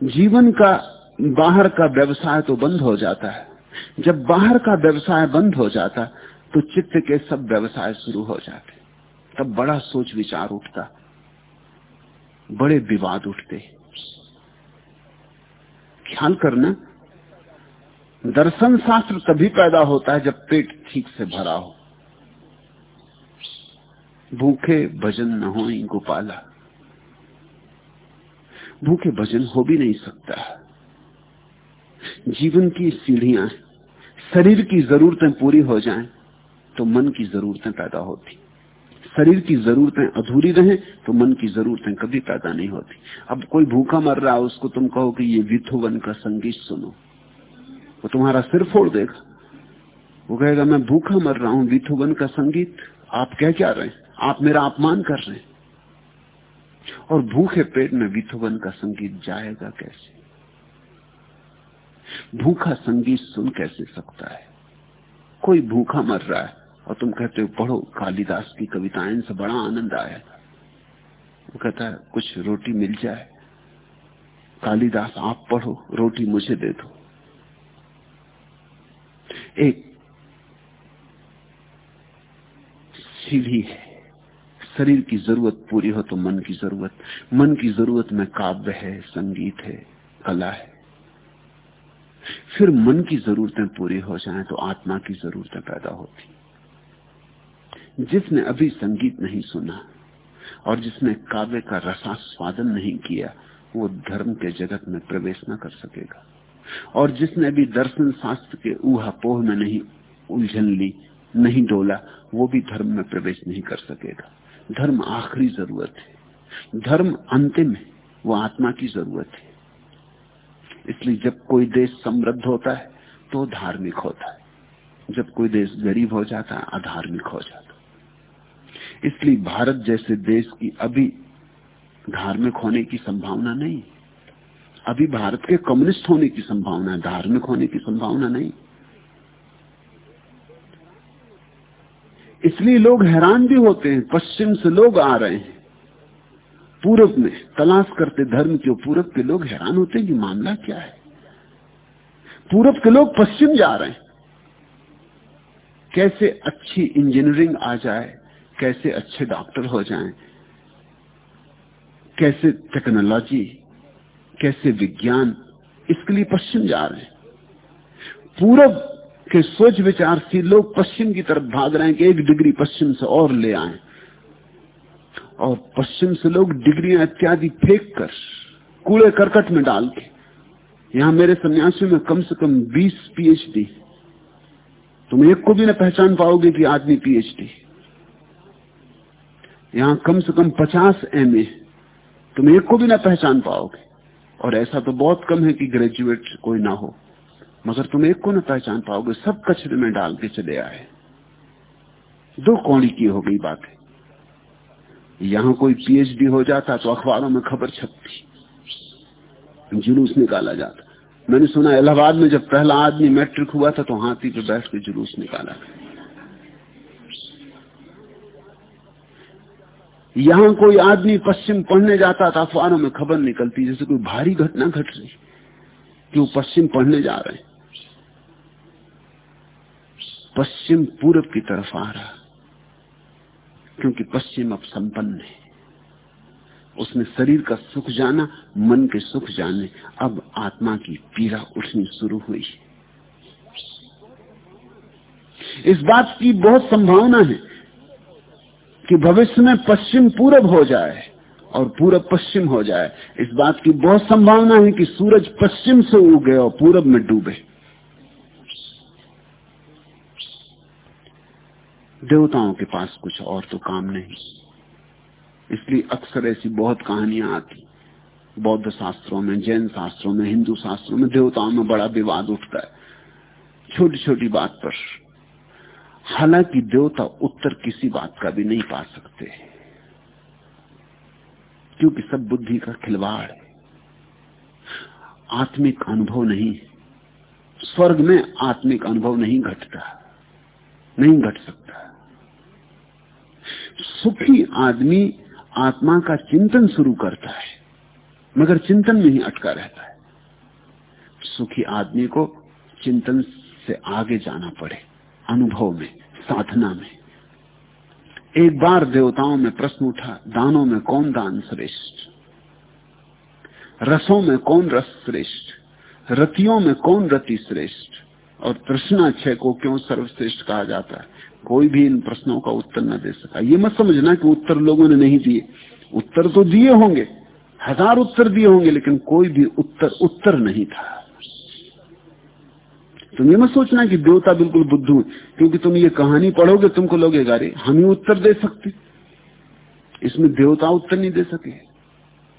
जीवन का बाहर का व्यवसाय तो बंद हो जाता है। जब बाहर का व्यवसाय बंद हो जाता तो चित्त के सब व्यवसाय शुरू हो जाते। तब बड़ा सोच विचार उठता। बड़े विवाद उठते। ख्याल करना दर्शन शास्त्र तभी पैदा होता है जब पेट ठीक से भरा हो। भूखे भजन न हो गोपाला। भूखे भजन हो भी नहीं सकता। जीवन की सीढ़ियाँ, शरीर की जरूरतें पूरी हो जाएँ तो मन की जरूरतें पैदा होती। शरीर की जरूरतें अधूरी रहें तो मन की जरूरतें कभी पैदा नहीं होती। अब कोई भूखा मर रहा है, उसको तुम कहो कि ये विथोवन का संगीत सुनो। वो तुम्हारा सिर फोड़ देगा। वो कहेगा, मैं भूखा मर रहा हूँ विथोवन का संगीत। आप कह क्या रहे आप मेरा अपमान कर रहे हैं। और भूखे पेट में विथोवन का संगीत जाएगा कैसे? भूखा संगीत सुन कैसे सकता है? कोई भूखा मर रहा है और तुम कहते हो, पढ़ो, कालिदास की कविताएँ से बड़ा आनंद आया वो कहता है, कुछ रोटी मिल जाए। कालिदास, आप पढ़ो, रोटी मुझे दे दो। एक सीढ़ी है। शरीर की ज़रूरत, पूरी हो तो मन की ज़रूरत। मन की ज़रूरत में काव्य है, संगीत है, कला है। फिर मन की जरूरतें पूरी हो जाएँ तो आत्मा की जरूरतें पैदा होती। जिसने अभी संगीत नहीं सुना और जिसने काव्य का रसास्वादन नहीं किया, वो धर्म के जगत में प्रवेश न कर सकेगा। और जिसने भी दर्शन शास्त्र के ऊहा पोह में नहीं उलझन ली, नहीं डोला, वो भी धर्म में प्रवेश नहीं कर सकेगा। धर्म आखिरी ज़रूरत है। धर्म अंतिम है, वो आत्मा की ज़रूरत है। इसलिए जब कोई देश समृद्ध होता है तो धार्मिक होता है। जब कोई देश गरीब हो जाता है, अधार्मिक हो जाता इसलिए भारत जैसे देश की अभी धार्मिक होने की संभावना नहीं अभी भारत के कम्युनिस्ट होने की संभावना धार्मिक होने की संभावना नहीं। इसलिए लोग हैरान भी होते हैं पश्चिम से लोग आ रहे हैं। पूरब में तलाश करते धर्म के पूरब के लोग हैरान होते हैं कि मामला क्या है। पूरब के लोग पश्चिम जा रहे हैं। कैसे अच्छी इंजीनियरिंग आ जाए कैसे अच्छे डॉक्टर हो जाएँ, कैसे टेक्नोलॉजी कैसे विज्ञान इसके लिए पश्चिम जा रहे हैं। पूरब के सोच विचार से लोग पश्चिम की तरफ़ भाग रहे हैं कि एक डिग्री पश्चिम से और ले आए। और पश्चिम से लोग डिग्रियाँ इत्यादि फेंक कर, कूड़े करकट में डाल के, यहाँ मेरे सन्यासियों में कम से कम 20 पीएचडी तुम एक को भी ना पहचान पाओगे कि आदमी पीएचडी यहाँ कम से कम पचास एम ए तुम एक को भी ना पहचान पाओगे। और ऐसा तो बहुत कम है कि ग्रेजुएट कोई ना हो। मगर तुम एक को ना पहचान पाओगे, सब कचरे में डाल के चले आए। दो कौड़ी की हो गई बात। है यहाँ कोई पीएचडी हो जाता तो अखबारों में खबर छपती। जुलूस निकाला जाता। मैंने सुना, इलाहाबाद में जब पहला आदमी मैट्रिक हुआ था तो हाथी पे बैठ के जुलूस निकाला था यहाँ कोई आदमी पश्चिम पढ़ने जाता था अखबारों में खबर निकलती, जैसे कोई भारी घटना घट रही, कि वो पश्चिम पढ़ने जा रहे पश्चिम पूरब की तरफ़ आ रहा, क्योंकि पश्चिम अब संपन्न है। उसने शरीर का सुख जाना, मन के सुख जाने, अब आत्मा की पीड़ा उठनी शुरू हुई। इस बात की बहुत संभावना है कि भविष्य में पश्चिम पूरब हो जाए और पूरब पश्चिम हो जाए। इस बात की बहुत संभावना है कि सूरज पश्चिम से उगे और पूरब में डूबे। देवताओं के पास कुछ और तो काम नहीं। इसलिए अक्सर ऐसी बहुत कहानियाँ आती। बौद्ध शास्त्रों में, जैन शास्त्रों में, हिंदू शास्त्रों में देवताओं में बड़ा विवाद उठता है। छोटी छोटी बात पर हालाँकि देवता उत्तर किसी बात का भी नहीं पा सकते। क्योंकि सब बुद्धि का खिलवाड़ है। आत्मिक अनुभव नहीं। स्वर्ग में आत्मिक अनुभव नहीं घटता। नहीं घट सकता। सुखी आदमी आत्मा का चिंतन शुरू करता है, मगर चिंतन में ही अटका रहता है। सुखी आदमी को चिंतन से आगे जाना पड़े। अनुभव में, साधना में। एक बार देवताओं में प्रश्न उठा, दानों में कौन दान श्रेष्ठ? रसों में कौन रस श्रेष्ठ? रतियों में कौन रति श्रेष्ठ? और तृष्णा छह को क्यों सर्वश्रेष्ठ कहा जाता है? कोई भी इन प्रश्नों का उत्तर न दे सका। ये मत समझना कि उत्तर लोगों ने नहीं दिए। उत्तर तो दिए होंगे, हज़ार उत्तर दिए होंगे, लेकिन कोई भी उत्तर उत्तर नहीं था। तुम ये मत सोचना कि देवता बिल्कुल बुद्धू क्योंकि तुम ये कहानी पढ़ोगे, तुमको लोगे गारे, हम ही उत्तर दे सकते। इसमें देवता उत्तर नहीं दे सके।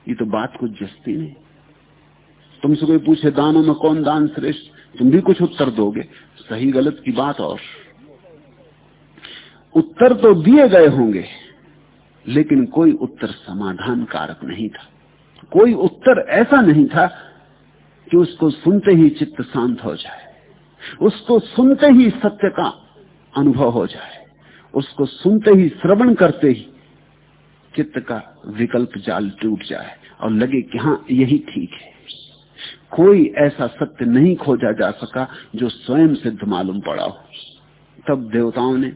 ये तो बात कुछ जस्ती नहीं। तुमसे कोई पूछे, दानों में कौन दान श्रेष्ठ? तुम भी कुछ उत्तर दोगे। सही गलत की बात और। उत्तर तो दिए गए होंगे, लेकिन कोई उत्तर समाधान कारक नहीं था। कोई उत्तर ऐसा नहीं था कि उसको सुनते ही चित्त शांत हो जाए। उसको सुनते ही सत्य का अनुभव हो जाए। उसको सुनते ही श्रवण करते ही चित्त का विकल्प जाल टूट जाए और लगे कि हाँ यही ठीक है। कोई ऐसा सत्य नहीं खोजा जा सका जो स्वयं सिद्ध मालूम पड़ा हो। तब देवताओं ने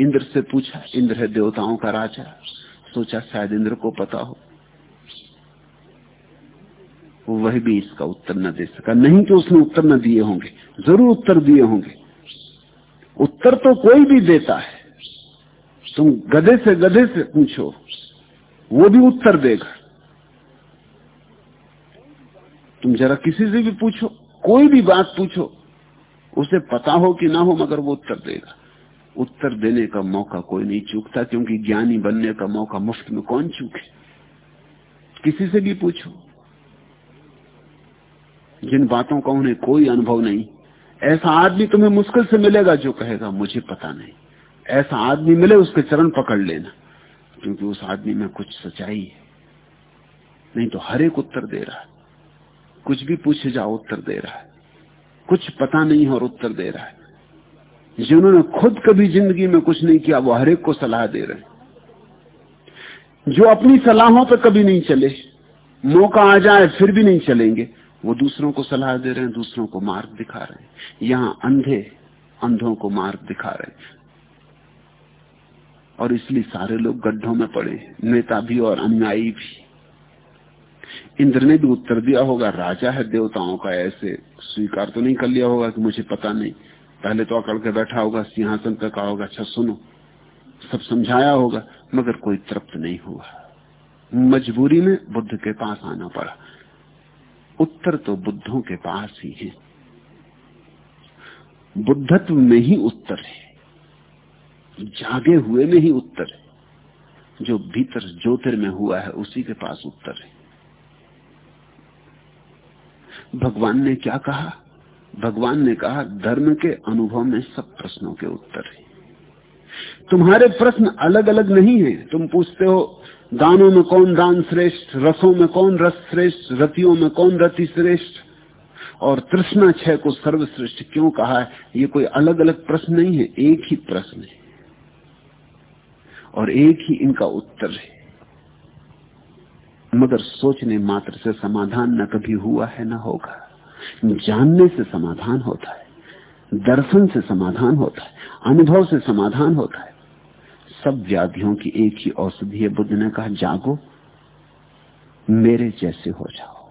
इंद्र से पूछा, इंद्र है देवताओं का राजा? सोचा, शायद इंद्र को पता हो। वह भी इसका उत्तर न दे सका। नहीं कि उसने उत्तर न दिए होंगे, ज़रूर उत्तर दिए होंगे। उत्तर तो कोई भी देता है। तुम गधे से गधे से पूछो, वो भी उत्तर देगा। तुम जरा किसी से भी पूछो, कोई भी बात पूछो, उसे पता हो कि ना हो, मगर वो उत्तर देगा। उत्तर देने का मौका कोई नहीं चूकता, क्योंकि ज्ञानी बनने का मौका मुफ़्त में कौन चूके? किसी से भी पूछो। जिन बातों का उन्हें कोई अनुभव नहीं, ऐसा आदमी तुम्हें मुश्किल से मिलेगा जो कहेगा, मुझे पता नहीं। ऐसा आदमी मिले, उसके चरण पकड़ लेना, क्योंकि उस आदमी में कुछ सच्चाई है। नहीं तो हर एक उत्तर दे रहा है। कुछ भी पूछे जाओ, उत्तर दे रहा है। कुछ पता नहीं और उत्तर दे रहा है। जिन्होंने खुद कभी ज़िंदगी में कुछ नहीं किया, वो हरेक को सलाह दे रहे जो अपनी सलाहों पर कभी नहीं चले, मौका आ जाए, फिर भी नहीं चलेंगे। वो दूसरों को सलाह दे रहे हैं, दूसरों को मार्ग दिखा रहे हैं। यहाँ अंधे अंधों को मार्ग दिखा रहे हैं। और इसलिए सारे लोग गड्ढों में पड़े नेता भी और अन्यायी भी। इंद्र ने भी उत्तर दिया होगा, राजा है देवताओं का, ऐसे स्वीकार तो नहीं कर लिया होगा कि मुझे पता नहीं। पहले तो अकड़ के बैठा होगा, सिंहासन पे कहा होगा अच्छा सुनो। सब समझाया होगा, मगर कोई तृप्त नहीं हुआ। मजबूरी में बुद्ध के पास आना पड़ा। उत्तर तो बुद्धों के पास ही है। बुद्धत्व में ही उत्तर है। जागे हुए में ही उत्तर है। जो भीतर ज्योतिर में हुआ है, उसी के पास उत्तर है। भगवान ने क्या कहा? भगवान ने कहा, धर्म के अनुभव में सब प्रश्नों के उत्तर है। तुम्हारे प्रश्न अलग अलग नहीं है। तुम पूछते हो दानों में कौन दान श्रेष्ठ, रसों में कौन रस श्रेष्ठ, रतियों में कौन रति श्रेष्ठ? और तृष्णा छह को सर्वश्रेष्ठ क्यों कहा है? ये कोई अलग अलग प्रश्न नहीं है, एक ही प्रश्न है। और एक ही इनका उत्तर है। मगर सोचने मात्र से समाधान न कभी हुआ है, न होगा। जानने से समाधान होता है, दर्शन से समाधान होता है, अनुभव से समाधान होता है। सब व्याधियों की एक ही औषधि है। बुद्ध ने कहा, जागो, मेरे जैसे हो जाओ।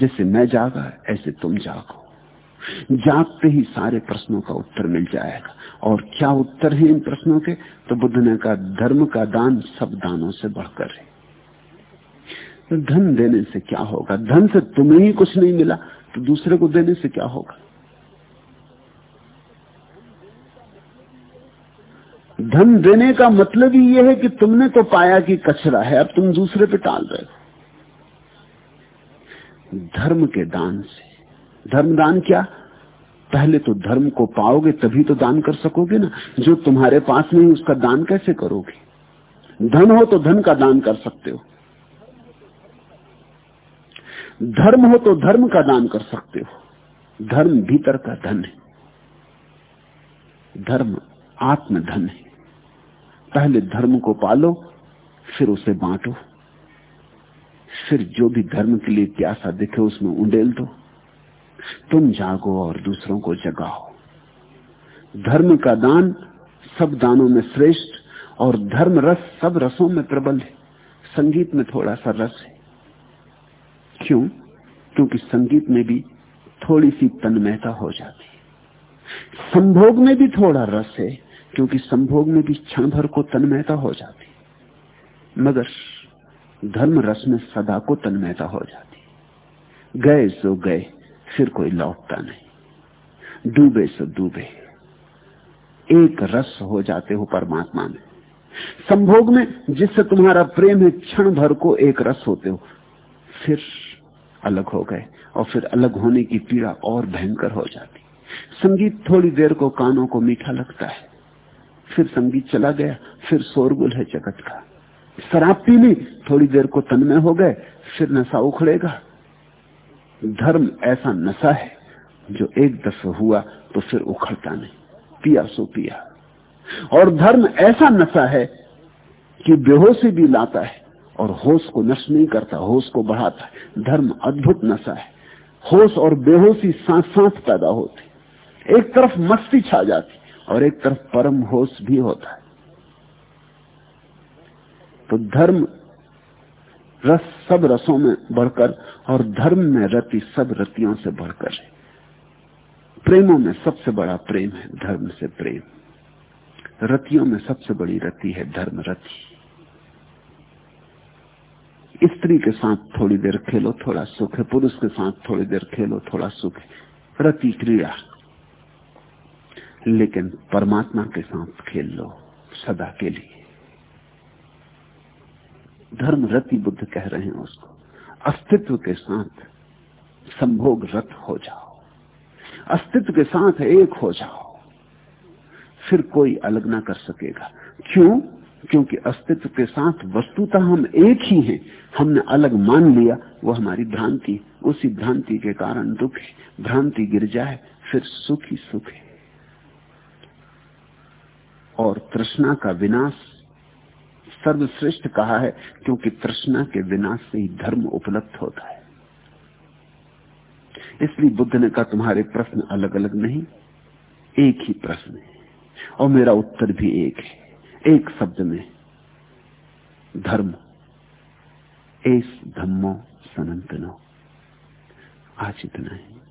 जैसे मैं जागा, ऐसे तुम जागो। जागते ही सारे प्रश्नों का उत्तर मिल जाएगा। और क्या उत्तर है इन प्रश्नों के? तो बुद्ध ने कहा, धर्म का दान सब दानों से बढ़कर है। तो धन देने से क्या होगा? धन से तुम्हें ही कुछ नहीं मिला तो दूसरे को देने से क्या होगा? धन देने का मतलब ही यह है कि तुमने तो पाया कि कचरा है, अब तुम दूसरे पे टाल रहे हो। धर्म के दान से। धर्म दान क्या? पहले तो धर्म को पाओगे तभी तो दान कर सकोगे ना। जो तुम्हारे पास नहीं, उसका दान कैसे करोगे? धन हो तो धन का दान कर सकते हो। धर्म हो तो धर्म का दान कर सकते हो। धर्म भीतर का धन है। धर्म आत्म धन है। पहले धर्म को पालो, फिर उसे बांटो। फिर जो भी धर्म के लिए प्यासा दिखे उसमें उंडेल दो। तुम जागो और दूसरों को जगाओ। धर्म का दान सब दानों में श्रेष्ठ और धर्म रस सब रसों में प्रबल है। संगीत में थोड़ा सा रस है। क्यों? क्योंकि संगीत में भी थोड़ी सी तन्मयता हो जाती है। संभोग में भी थोड़ा रस है। क्योंकि संभोग में भी क्षण भर को तन्मयता हो जाती मगर धर्म रस में सदा को तन्मयता हो जाती गए सो गए, फिर कोई लौटता नहीं। डूबे सो डूबे। एक रस हो जाते हो परमात्मा में। संभोग में जिससे तुम्हारा प्रेम है, क्षण भर को एक रस होते हो। फिर अलग हो गए, और फिर अलग होने की पीड़ा और भयंकर हो जाती। संगीत थोड़ी देर को कानों को मीठा लगता है। फिर संगीत चला गया, फिर शोरगुल है जगत का। शराब पी ली थोड़ी देर को तन में हो गए, फिर नशा उखड़ेगा। धर्म ऐसा नशा है, जो एक दफे हुआ तो फिर उखड़ता नहीं। पिया सो पिया। और धर्म ऐसा नशा है कि बेहोशी भी लाता है और होश को नष्ट नहीं करता, होश को बढ़ाता है। धर्म अद्भुत नशा है। होश और बेहोशी साथ साथ पैदा होती एक तरफ़ मस्ती छा जाती और एक तरफ़ परम होश भी होता है। तो धर्म, रस सब रसों में बढ़कर और धर्म में रति सब रतियों से बढ़कर है। प्रेमों में सबसे बड़ा प्रेम है, धर्म से प्रेम। रतियों में सबसे बड़ी रति है, धर्म रति। स्त्री के साथ थोड़ी देर खेलो, थोड़ा सुख है। पुरुष के साथ थोड़ी देर खेलो, थोड़ा सुख है। रति क्रिया। लेकिन परमात्मा के साथ खेल लो, सदा के लिए। धर्म रति बुद्ध कह रहे हैं उसको, अस्तित्व के साथ संभोग रत हो जाओ। अस्तित्व के साथ एक हो जाओ। फिर कोई अलग ना कर सकेगा। क्यों? क्योंकि अस्तित्व के साथ वस्तुतः हम एक ही हैं। हमने अलग मान लिया, वो हमारी भ्रांति। उसी भ्रांति के कारण दुख भ्रांति गिर जाए, फिर सुख ही सुख है। और तृष्णा का विनाश सर्वश्रेष्ठ कहा है, क्योंकि तृष्णा के विनाश से ही धर्म उपलब्ध होता है। इसलिए बुद्ध ने कहा, तुम्हारे प्रश्न अलग अलग नहीं, एक ही प्रश्न है, और मेरा उत्तर भी एक है। एक शब्द में, धर्म, एस धम्मो सनंतनो। आज इतना है।